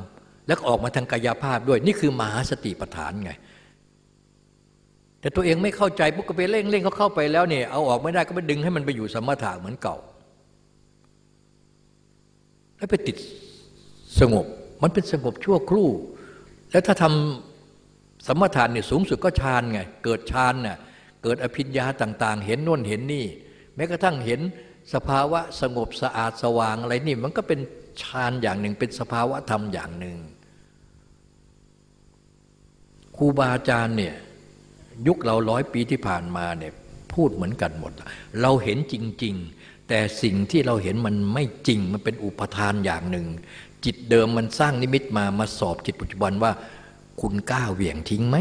แล้วออกมาทางกายภาพด้วย นี่คือมหาสติปัฏฐานไง แต่ตัวเองไม่เข้าใจปุ๊บก็ไปเร่งเร่งเขาเข้าไปแล้วเนี่ยเอาออกไม่ได้ก็ไปดึงให้มันไปอยู่สมถะเหมือนเก่า แล้วไปติดสงบมันเป็นสงบชั่วครู่ แล้วถ้าทำ สมถะเนี่ยสูงสุดก็ฌานไง เกิดฌานน่ะเกิดอภิญญาต่าง ๆ เห็นโน่นเห็นนี่ แม้กระทั่งเห็นสภาวะสงบสะอาดสว่างอะไรนี่ มันก็เป็นฌานอย่างหนึ่ง เป็นสภาวะธรรมอย่างหนึ่งครูบาอาจารย์เนี่ยยุคเราร้อยปีที่ผ่านมาเนี่ยพูดเหมือนกันหมด เราเห็นจริง ๆ แต่สิ่งที่เราเห็นมันไม่จริงมันเป็นอุปทานอย่างหนึ่ง จิตเดิมมันสร้างนิมิตมามาสอบจิตปัจจุบันว่า คุณกล้าเหวี่ยงทิ้งไหม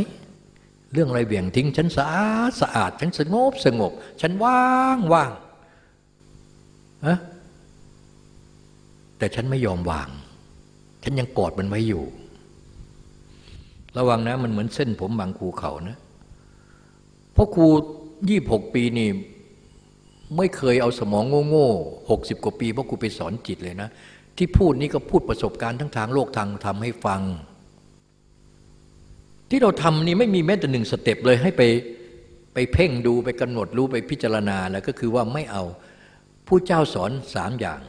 เรื่องอะไรเหวี่ยงทิ้ง ฉันสะอาดสะอาด ฉันสงบสงบ ฉันว่างว่างฮะแต่ฉันไม่ยอมวาง ฉันยังกอดมันไว้อยู่ ระวังนะ มันเหมือนเส้นผมบางครูเขานะเพราะครูยี่หกปีนี่ไม่เคยเอาสมองโง่ๆหกสิบกว่าปีเพราะครูไปสอนจิตเลยนะ ที่พูดนี่ก็พูดประสบการณ์ทั้งทางโลกทางธรรมให้ฟัง ที่เราทำนี่ไม่มีแม้แต่หนึ่งสเต็ปเลยให้ไปไปเพ่งดูไปกำหนดรู้ไปพิจารณาแล้วก็คือว่าไม่เอาผู้เจ้าสอนสามอย่าง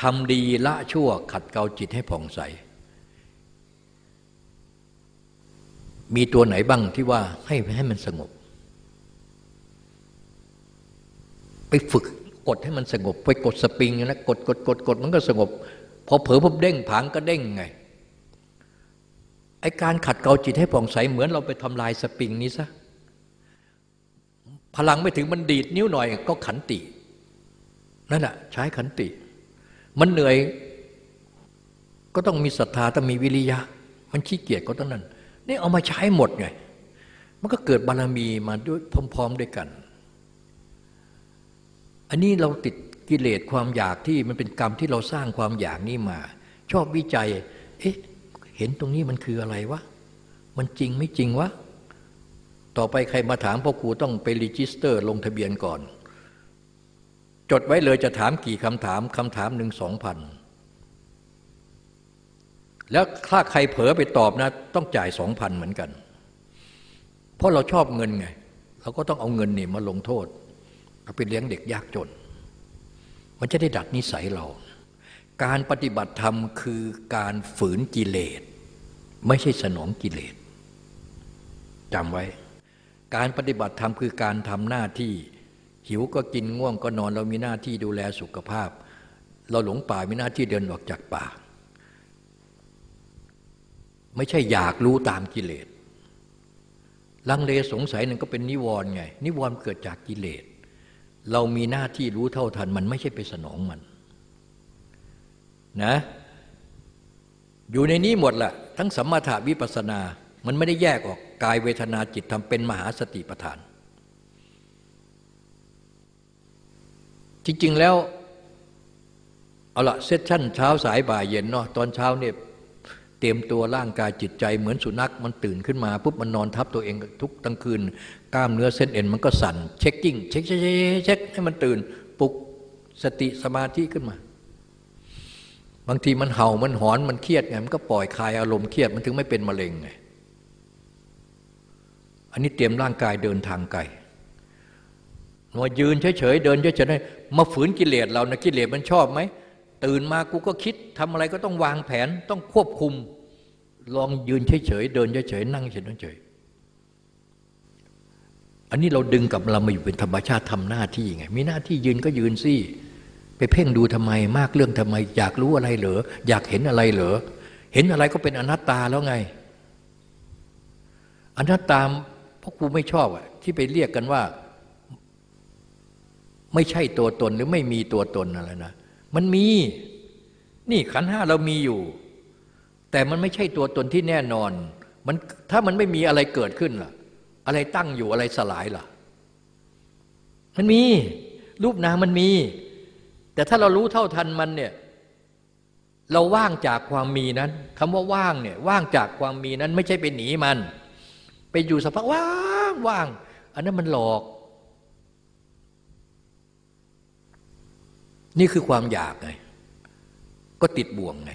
ทำดีละชั่วขัดเกลาจิตให้ผ่องใส มีตัวไหนบ้างที่ว่าให้ให้มันสงบ ไปฝึกกดให้มันสงบ ไปกดสปริงนะกดกดกดกดมันก็สงบ พอเผลอพบเด้งผางก็เด้งไง ไอการขัดเกลาจิตให้ผ่องใสเหมือนเราไปทำลายสปริงนี้ซะพลังไม่ถึงมันดีดนิ้วหน่อยก็ขันติ นั่นแหะใช้ขันติ มันเหนื่อยก็ต้องมีศรัทธาต้องมีวิริยะ มันขี้เกียจก็ต้องนั้นนี่เอามาใช้หมดไง มันก็เกิดบารมีมาด้วยพร้อม ๆด้วยกัน อันนี้เราติดกิเลสความอยากที่มันเป็นกรรมที่เราสร้างความอยากนี้มา ชอบวิจัย เอ๊ะ เห็นตรงนี้มันคืออะไรวะ มันจริงไม่จริงวะ ต่อไปใครมาถามพ่อครูต้องไปรีจิสเตอร์ ลงทะเบียนก่อน จดไว้เลยจะถามกี่คำถามคำถามหนึ่งสองพันแล้วถ้าใครเผลอไปตอบนะ ต้องจ่ายสองพันเหมือนกัน เพราะเราชอบเงินไง เราก็ต้องเอาเงินนี่มาลงโทษเอาไปเลี้ยงเด็กยากจน มันจะได้ดัดนิสัยเรา การปฏิบัติธรรมคือการฝืนกิเลส ไม่ใช่สนองกิเลสจำไว้ การปฏิบัติธรรมคือการทำหน้าที่ หิวก็กินง่วงก็นอนเรามีหน้าที่ดูแลสุขภาพ เราหลงป่ามีหน้าที่เดินออกจากป่า ไม่ใช่อยากรู้ตามกิเลสลังเลสงสัยนั่นก็เป็นนิวรณ์ไง นิวรณ์เกิดจากกิเลส เรามีหน้าที่รู้เท่าทันมันไม่ใช่ไปสนองมัน นะอยู่ในนี้หมดแหละทั้งสัมมาถาวิปัสนา มันไม่ได้แยกออกกายเวทนาจิตธรรมเป็นมหาสติปัฏฐาน จริง ๆ แล้วเอาละ session เช้าสายบ่ายเย็นเนาะตอนเช้าเนี่ยเตรียมตัวร่างกายจิตใจเหมือนสุนัขมันตื่นขึ้นมาปุ๊บมันนอนทับตัวเองทุกทั้งคืน กล้ามเนื้อเส้นเอ็นมันก็สั่น checking check check check ให้มันตื่นปลุกสติสมาธิขึ้นมา บางทีมันเห่ามันหอนมันเครียดไงมันก็ปล่อยคลายอารมณ์เครียดมันถึงไม่เป็นมะเร็งไงอันนี้เตรียมร่างกายเดินทางไกลหน่วยยืนเฉยๆเดินเฉยๆมาฝืนกิเลสเรานะกิเลสมันชอบไหมตื่นมากูก็คิดทำอะไรก็ต้องวางแผนต้องควบคุม ลองยืนเฉยๆเดินเฉยๆนั่งเฉยๆอันนี้เราดึงกับเรามาอยู่เป็นธรรมชาติทำหน้าที่ไงมีหน้าที่ยืนก็ยืนสิ ไปเพ่งดูทำไมมากเรื่องทำไม อยากรู้อะไรเหรออยากเห็นอะไรเหรอเห็นอะไรก็เป็นอนัตตาแล้วไง อนัตตาพราะกูไม่ชอบอะที่ไปเรียกกันว่า ไม่ใช่ตัวตนหรือไม่มีตัวตนอะไรนะมันมี นี่ขันห้าเรามีอยู่ แต่มันไม่ใช่ตัวตนที่แน่นอน มันถ้ามันไม่มีอะไรเกิดขึ้นล่ะ อะไรตั้งอยู่อะไรสลายล่ะ มันมี รูปนามมันมี แต่ถ้าเรารู้เท่าทันมันเนี่ยเราว่างจากความมีนั้นคำว่าว่างเนี่ยว่างจากความมีนั้นไม่ใช่ไปหนีมัน ไปอยู่สภาพว่างว่าง อันนั้นมันหลอก นี่คือความอยากไงก็ติดบ่วงไง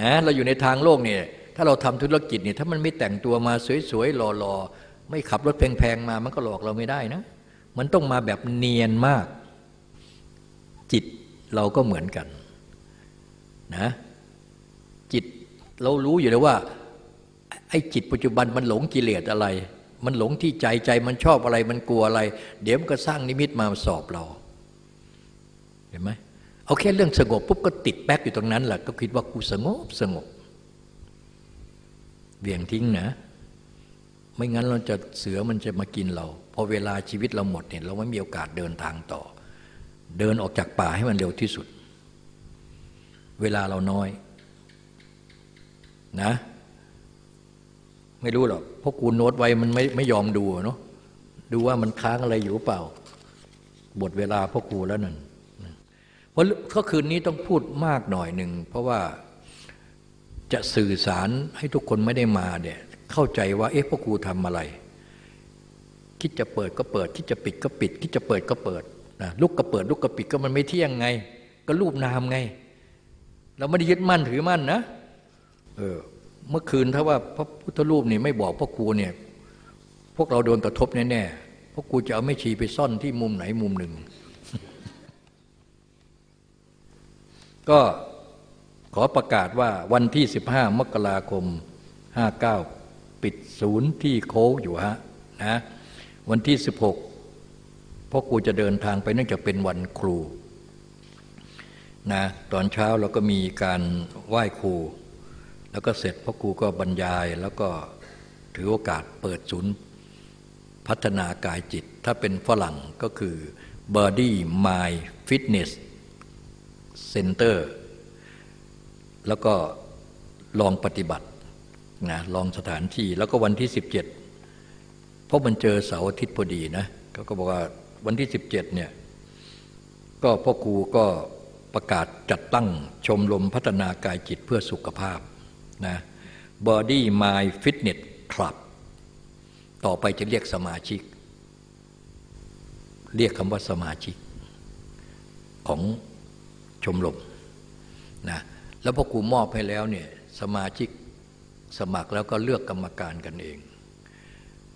นะเราอยู่ในทางโลกเนี่ยถ้าเราทำธุรกิจเนี่ยถ้ามันไม่แต่งตัวมาสวยๆหล่อๆไม่ขับรถแพงๆมา มันก็หลอกเราไม่ได้นะ มันต้องมาแบบเนียนมาก เราก็เหมือนกันนะจิตเรารู้อยู่แล้วว่าไอ้จิตปัจจุบันมันหลงกิเลสอะไร มันหลงที่ใจใจมันชอบอะไรมันกลัวอะไร เดี๋ยวมันก็สร้างนิมิตมาสอบเรา เห็นไหมเอาแค่เรื่องสงบปุ๊บก็ติดแป๊กอยู่ตรงนั้นแหละก็คิดว่ากูสงบสงบเบี่ยงทิ้งนะ ไม่งั้นเราจะเสือมันจะมากินเรา พอเวลาชีวิตเราหมดเนี่ยเราไม่มีโอกาสเดินทางต่อ เดินออกจากป่าให้มันเร็วที่สุด เวลาเราน้อย นะ ไม่รู้หรอกเพราะกูโน้ตไว้มันไม่ไม่ยอมดูเนาะดูว่ามันค้างอะไรอยู่เปล่าบทเวลาพ่อครูแล้วนั่นเพราะก็คืนนี้ต้องพูดมากหน่อยหนึ่ง เพราะว่าจะสื่อสารให้ทุกคนไม่ได้มาเนี่ยเข้าใจว่า เอ๊ะพ่อครูทำอะไร คิดจะเปิดก็เปิด คิดจะปิดก็ปิด คิดจะเปิดก็เปิด นะลุกก็เปิดลุกก็ปิดก็มันไม่เที่ยงไง ก็รูปนามไง เราไม่ได้ยึดมั่นถือมั่นนะเออเมื่อคืนถ้าว่าพระพุทธรูปนี่ไม่บอกพ่อครูเนี่ยพวกเราโดนกระทบแน่ๆพ่อครูจะเอาไม่ชีไปซ่อนที่มุมไหนมุมหนึ่ง ก็ขอประกาศว่าวันที่ 15 มกราคม 59 ปิดศูนย์ที่โค้อยู่ฮะนะวันที่ 16 พ่อครูจะเดินทางไปเนื่องจากเป็นวันครูนะตอนเช้าเราก็มีการไหว้ครู แล้วก็เสร็จพ่อครูก็บรรยายแล้วก็ถือโอกาสเปิดศูนย์พัฒนากายจิต ถ้าเป็นฝรั่งก็คือ Body Mind Fitness Center แล้วก็ลองปฏิบัตินะลองสถานที่แล้วก็วันที่ 17 เพราะมันเจอเสาร์อาทิตย์พอดีนะเขาก็บอกว่า วันที่ 17เนี่ยก็พ่อครูก็ประกาศจัดตั้งชมรมพัฒนากายจิตเพื่อสุขภาพนะ Body Mind Fitness Club ต่อไปจะเรียกสมาชิก เรียกคำว่าสมาชิก ของชมรมนะแล้วพ่อครูมอบให้แล้วเนี่ยสมาชิกสมัครแล้วก็เลือกกรรมการกันเอง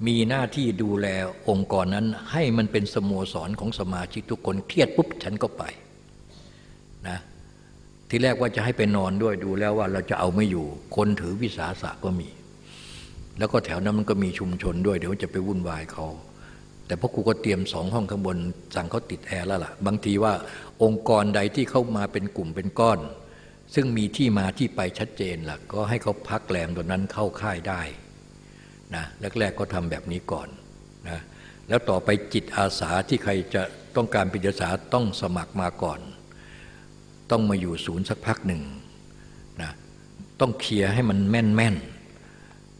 มีหน้าที่ดูแลองค์กรนั้น ให้มันเป็นสโมสรของสมาชิกทุกคนเครียดปุ๊บฉันก็ไปนะที่แรกว่าจะให้ไปนอนด้วยดูแล้วว่าเราจะเอาไม่อยู่ คนถือวิสาสะก็มี แล้วก็แถวนั้นมันก็มีชุมชนด้วย เดี๋ยวจะไปวุ่นวายเขา แต่พวกครูก็เตรียมสองห้องข้างบน สั่งเขาติดแอร์แล้วล่ะ บางทีว่าองค์กรใดที่เข้ามาเป็นกลุ่มเป็นก้อน ซึ่งมีที่มาที่ไปชัดเจนล่ะ ก็ให้เขาพักแรมตรงนั้นเข้าค่ายได้ นะแรกๆก็ทำแบบนี้ก่อนนะแล้วต่อไปจิตอาสาที่ใครจะต้องการเป็นอาสาต้องสมัครมาก่อน ต้องมาอยู่ศูนย์สักพักหนึ่งนะต้องเคลียร์ให้มันแม่นแม่น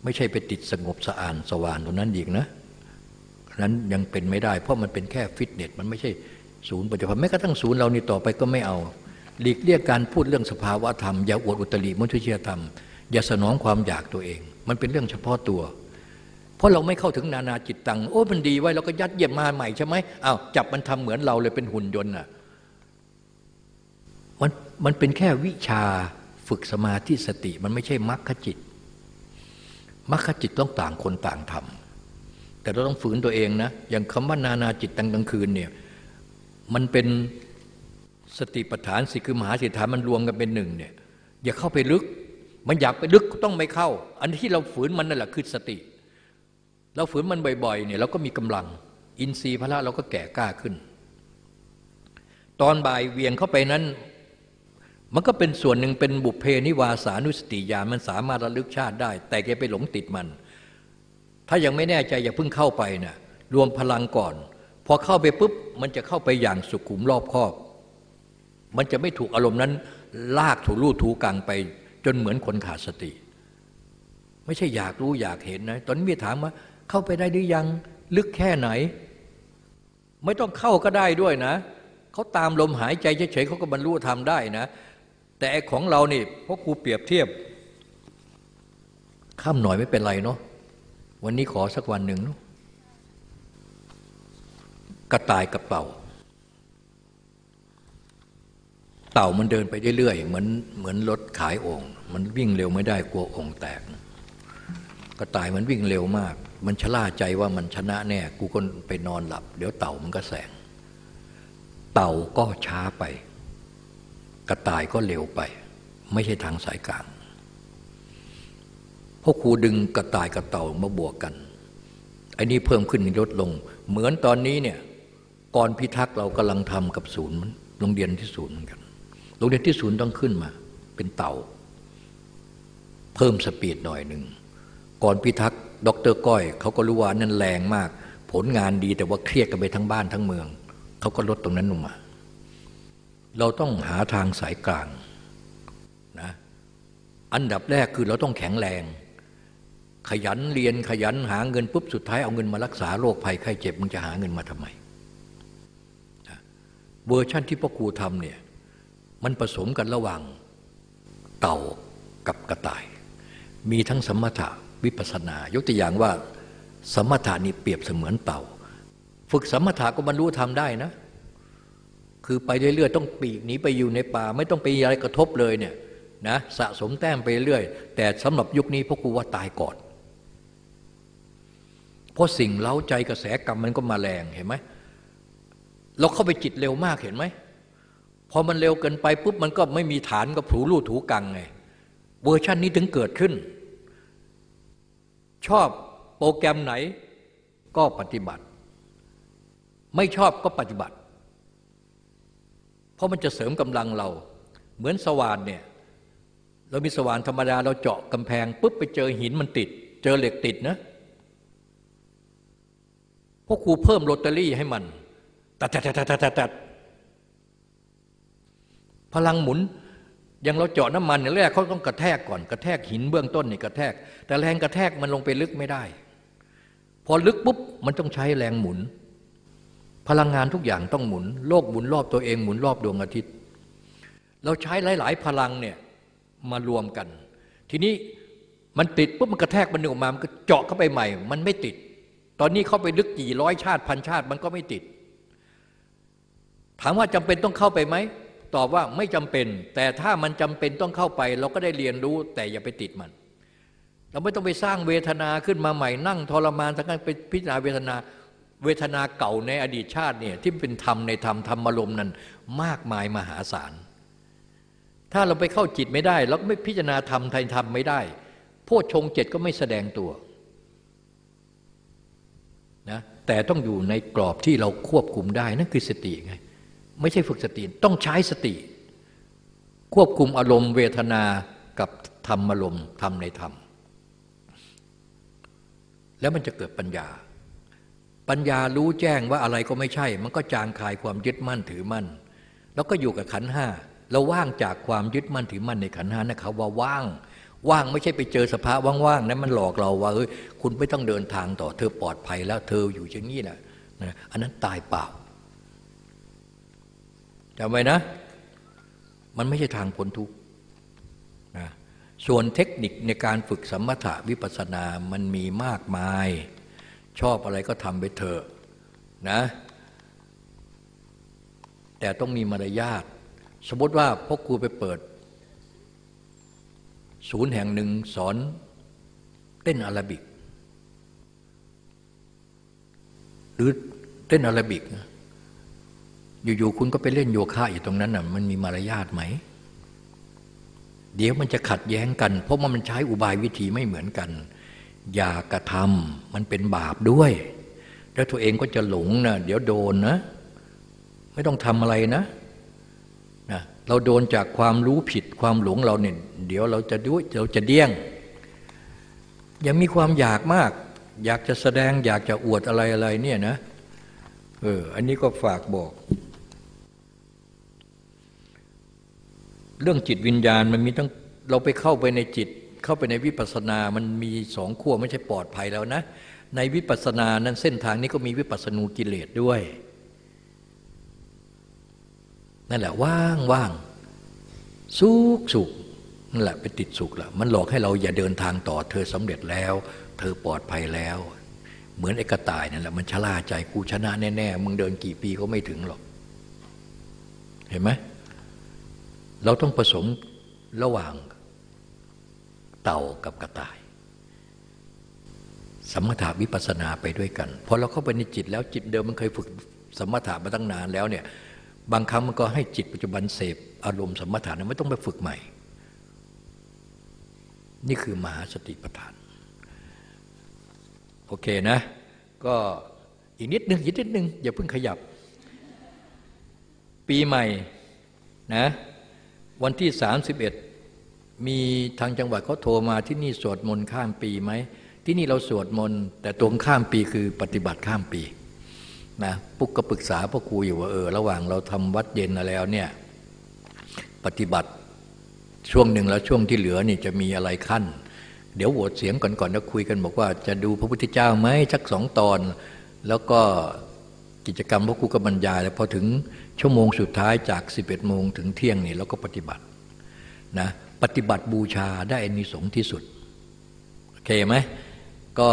ไม่ใช่ไปติดสงบสะอาดสว่านตรงนั้นอีกนะนั้นยังเป็นไม่ได้ เพราะมันเป็นแค่ฟิตเนสมันไม่ใช่ศูนย์ปัจจุบันแม้กระทั่งศูนย์เรานี่ต่อไปก็ไม่เอา หลีกเลี่ยงการพูดเรื่องสภาวะธรรม อย่าอวดอุตริมุทุเชียธรรม อย่าสนองความอยากตัวเอง มันเป็นเรื่องเฉพาะตัว เพราะเราไม่เข้าถึงนานาจิตตัง โอ้มันดีไว้เราก็ยัดเยียดมาใหม่ใช่ไหมอ้าวจับมันทำเหมือนเราเลยเป็นหุ่นยนต์อะมันมันเป็นแค่วิชาฝึกสมาธิสติมันไม่ใช่มรรคจิตมรรคจิตต้องต่างคนต่างทำแต่เราต้องฝืนตัวเองนะอย่างคำว่านานาจิตตังกลางคืนเนี่ยมันเป็นสติปัฏฐานสิคือมหาสิทธามันรวมกันเป็นหนึ่งเนี่ยอย่าเข้าไปลึก มันอยากไปลึกต้องไม่เข้า อันที่เราฝืนมันนั่นแหละคือสติ เราฝืนมันบ่อยๆเนี่ยเราก็มีกำลัง อินทรีย์พละเราก็แก่กล้าขึ้น ตอนบ่ายเวียงเข้าไปนั้น มันก็เป็นส่วนหนึ่งเป็นบุพเพนิวาสานุสติญาณมันสามารถระลึกชาติได้ แต่แกไปหลงติดมัน ถ้ายังไม่แน่ใจอย่าเพิ่งเข้าไปนะรวมพลังก่อน พอเข้าไปปุ๊บมันจะเข้าไปอย่างสุขุมรอบคอบ มันจะไม่ถูกอารมณ์นั้น ลากถูรูถูกังไป จนเหมือนคนขาดสติ ไม่ใช่อยากรู้อยากเห็นนะ ตอนนี้มีถามว่า เข้าไปได้หรือยัง ลึกแค่ไหน ไม่ต้องเข้าก็ได้ด้วยนะ เขาตามลมหายใจเฉยๆเขาก็บรรลุธรรมได้นะ แต่ของเรานี่เพราะครูเปรียบเทียบ ข้ามหน่อยไม่เป็นไรเนาะวันนี้ขอสักวันหนึ่งเนาะกระต่ายกับเต่า เต่ามันเดินไปเรื่อยๆเหมือนเหมือนรถขายโอ่งมันวิ่งเร็วไม่ได้กลัวโอ่งแตก กระต่ายมันวิ่งเร็วมาก มันชะล่าใจว่ามันชนะแน่กูก็ไปนอนหลับ เดี๋ยวเต่ามันก็แสง เต่าก็ช้าไป กระต่ายก็เร็วไป ไม่ใช่ทางสายกลางพวกครูดึงกระต่ายกับเต่ามาบวกกันไอ้นี่เพิ่มขึ้นลดลง เหมือนตอนนี้เนี่ยก่อนพิทักษ์เรากำลังทำกับศูนย์โรงเรียนที่ศูนย์เหมือนกันโรงเรียนที่ศูนย์ต้องขึ้นมา เป็นเต่า เพิ่มสปีดหน่อยหนึ่งก่อนพิทักษ์ ดรก้อยเขาก็รู้ว่านั่นแรงมาก ผลงานดีแต่ว่าเครียดกันไปทั้งบ้านทั้งเมือง เขาก็ลดตรงนั้นลงมา เราต้องหาทางสายกลางนะอันดับแรกคือเราต้องแข็งแรง ขยันเรียนขยันหาเงินปุ๊บสุดท้ายเอาเงินมารักษาโรคภัยไข้เจ็บมึงจะหาเงินมาทำไมเวอร์ชั่นที่พ่อครูทำเนี่ยมันผสมกันระหว่างเต่ากับกระต่าย มีทั้งสมถะ วิปัสนา ยกตัวอย่างว่า สมถะนี่เปรียบเสมือนเต่า ฝึกสมถะก็บรรลุธรรมได้นะ คือไปเรื่อยๆต้องปีกหนีไปอยู่ในป่า ไม่ต้องไปอะไรกระทบเลยเนี่ยนะสะสมแต้มไปเรื่อย แต่สำหรับยุคนี้พ่อครูว่าตายก่อน เพราะสิ่งเล้าใจกระแสกรรมมันก็มาแรงเห็นไหมเราเข้าไปจิตเร็วมากเห็นไหมพอมันเร็วเกินไปปุ๊บมันก็ไม่มีฐานก็ผูรูถูกังไงเวอร์ชันนี้ถึงเกิดขึ้น ชอบโปรแกรมไหนก็ปฏิบัติ ไม่ชอบก็ปฏิบัติ เพราะมันจะเสริมกำลังเรา เหมือนสว่านเนี่ยเรามีสว่านธรรมดาเราเจาะกำแพงปุ๊บไปเจอหินมันติด เจอเหล็กติดนะพวกครูเพิ่มโรตเตอรี่ให้มันตัดตัดตัดตัดตัดตัดพลังหมุน อย่างเราเจาะน้ำมันอย่างแรกเขาต้องกระแทกก่อน กระแทกหินเบื้องต้นนี่กระแทก แต่แรงกระแทกมันลงไปลึกไม่ได้ พอลึกปุ๊บมันต้องใช้แรงหมุน พลังงานทุกอย่างต้องหมุน โลกหมุนรอบตัวเองหมุนรอบดวงอาทิตย์ เราใช้หลาย ๆ พลังเนี่ยมารวมกัน ทีนี้มันติดปุ๊บมันกระแทกมันออกมามันก็เจาะเข้าไปใหม่ มันไม่ติด ตอนนี้เข้าไปลึกกี่ร้อยชาติพันชาติมันก็ไม่ติด ถามว่าจำเป็นต้องเข้าไปไหม ตอบว่าไม่จำเป็น แต่ถ้ามันจำเป็นต้องเข้าไป เราก็ได้เรียนรู้แต่อย่าไปติดมัน เราไม่ต้องไปสร้างเวทนาขึ้นมาใหม่นั่งทรมานทั้งนั้นไปพิจารณาเวทนาเวทนาเก่าในอดีตชาติเนี่ยที่เป็นธรรมในธรรมธรรมอารมณ์นั้นมากมายมหาศาล ถ้าเราไปเข้าจิตไม่ได้แล้วไม่พิจารณาธรรมไทยธรรมไม่ได้พวกชงเจ็ดก็ไม่แสดงตัวนะแต่ต้องอยู่ในกรอบที่เราควบคุมได้นั่นคือสติไง ไม่ใช่ฝึกสติ ต้องใช้สติ ควบคุมอารมณ์เวทนากับธรรมอารมณ์ธรรมในธรรม แล้วมันจะเกิดปัญญา ปัญญารู้แจ้งว่าอะไรก็ไม่ใช่ มันก็จางคายความยึดมั่นถือมั่น แล้วก็อยู่กับขันห้าเราว่างจากความยึดมั่นถือมั่นในขันห้านะเขาว่าว่างว่างไม่ใช่ไปเจอสภาพว่างๆนั้นมันหลอกเราว่าเฮ้ยคุณไม่ต้องเดินทางต่อ เธอปลอดภัยแล้ว เธออยู่อย่างนี้นะนะอันนั้นตายเปล่า จำไว้นะ มันไม่ใช่ทางพ้นทุกข์นะส่วนเทคนิคในการฝึกสมถะวิปัสสนา มันมีมากมาย ชอบอะไรก็ทำไปเถอะนะแต่ต้องมีมารยาท สมมติว่าพ่อครูไปเปิด ศูนย์แห่งหนึ่งสอนเต้นอาราบิก หรือเต้นอาราบิก อยู่ๆคุณก็ไปเล่นโยคะอยู่ตรงนั้นน่ะมันมีมารยาทไหม เดี๋ยวมันจะขัดแย้งกัน เพราะว่ามันใช้อุบายวิธีไม่เหมือนกัน อย่ากระทำมันเป็นบาปด้วย แล้วตัวเองก็จะหลงนะเดี๋ยวโดนนะ ไม่ต้องทำอะไรนะนะเราโดนจากความรู้ผิดความหลงเราเนี่ย เดี๋ยวเราจะด้วยเราจะเดี้ยงย่ามีความอยากมาก อยากจะแสดงอยากจะอวดอะไรอะไรเนี่ยนะเออ อันนี้ก็ฝากบอก เรื่องจิตวิญญาณมันมีตั้งเราไปเข้าไปในจิต เข้าไปในวิปัสสนามันมีสองขั้วไม่ใช่ปลอดภัยแล้วนะ ในวิปัสสนานั้นเส้นทางนี้ก็มีวิปัสสนูกิเลสด้วยนั่นแหละว่างว่างสุขสุขนั่นแหละไปติดสุขละมันหลอกให้เราอย่าเดินทางต่อ เธอสำเร็จแล้ว เธอปลอดภัยแล้ว เหมือนไอ้กระต่ายนั่นแหละมันชะล่าใจกูชนะแน่ๆมึงเดินกี่ปีก็ไม่ถึงหรอก เห็นไหม เราต้องผสมระหว่างเต่ากับกระต่าย สมถาวิปัสนาไปด้วยกันพอเราเข้าไปในจิตแล้วจิตเดิมมันเคยฝึกสมถะมาตั้งนานแล้วเนี่ยบางครั้งมันก็ให้จิตปัจจุบันเสพอารมณ์สมถะนั้นไม่ต้องไปฝึกใหม่ นี่คือมหาสติปัฏฐาน โอเคนะ ก็อีกนิดนึงอีกนิดนึงอย่าเพิ่งขยับ ปีใหม่นะ วันที่ 31 มีทางจังหวัดเขาโทรมาที่นี่สวดมนต์ข้ามปีไหม ที่นี่เราสวดมนต์แต่ตรงข้ามปีคือปฏิบัติข้ามปีนะปุ๊กก็ปรึกษาพ่อครูอยู่ว่าเออระหว่างเราทำวัดเย็นแล้วเนี่ยปฏิบัติช่วงหนึ่งแล้วช่วงที่เหลือนี่จะมีอะไรขั้น เดี๋ยวโหวตเสียงก่อนๆแล้วคุยกันบอกว่าจะดูพระพุทธเจ้าไหมสักสองตอน แล้วก็กิจกรรมพระครูก็บรรยายแล้วพอถึง ชั่วโมงสุดท้ายจาก 11โมงถึงเที่ยงนี่เราก็ปฏิบัตินะปฏิบัติบูชาได้อานิสงส์ที่สุดโอเคไหมก็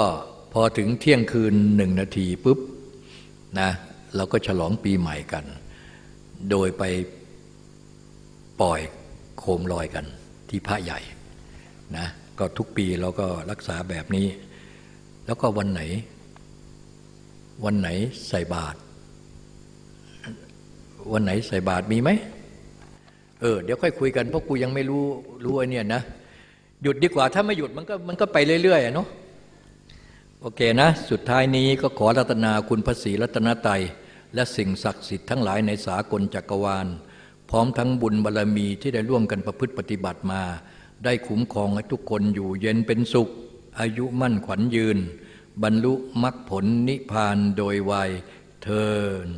พอถึงเที่ยงคืนหนึ่งนาทีปุ๊บนะเราก็ฉลองปีใหม่กัน โดยไปปล่อยโคมลอยกันที่พระใหญ่นะก็ทุกปีเราก็รักษาแบบนี้ แล้วก็วันไหน วันไหนใส่บาตร วันไหนใส่บาตรมีไหมเออเดี๋ยวค่อยคุยกันเพราะกูยังไม่รู้รู้ไอ้นี่นะหยุดดีกว่าถ้าไม่หยุดมันก็มันก็ไปเรื่อยๆเนาะโอเคนะ สุดท้ายนี้ก็ขอรัตนาคุณพระศรีรัตนตยและสิ่งศักดิ์สิทธิ์ทั้งหลายในสากลจักรวาล พร้อมทั้งบุญบารรมีที่ได้ร่วมกันประพฤติปฏิบัติมา ได้คุ้มครองให้ทุกคนอยู่เย็นเป็นสุข อายุมั่นขวัญยืน บรรลุมรรคผลนิพพานโดยวัยเทิน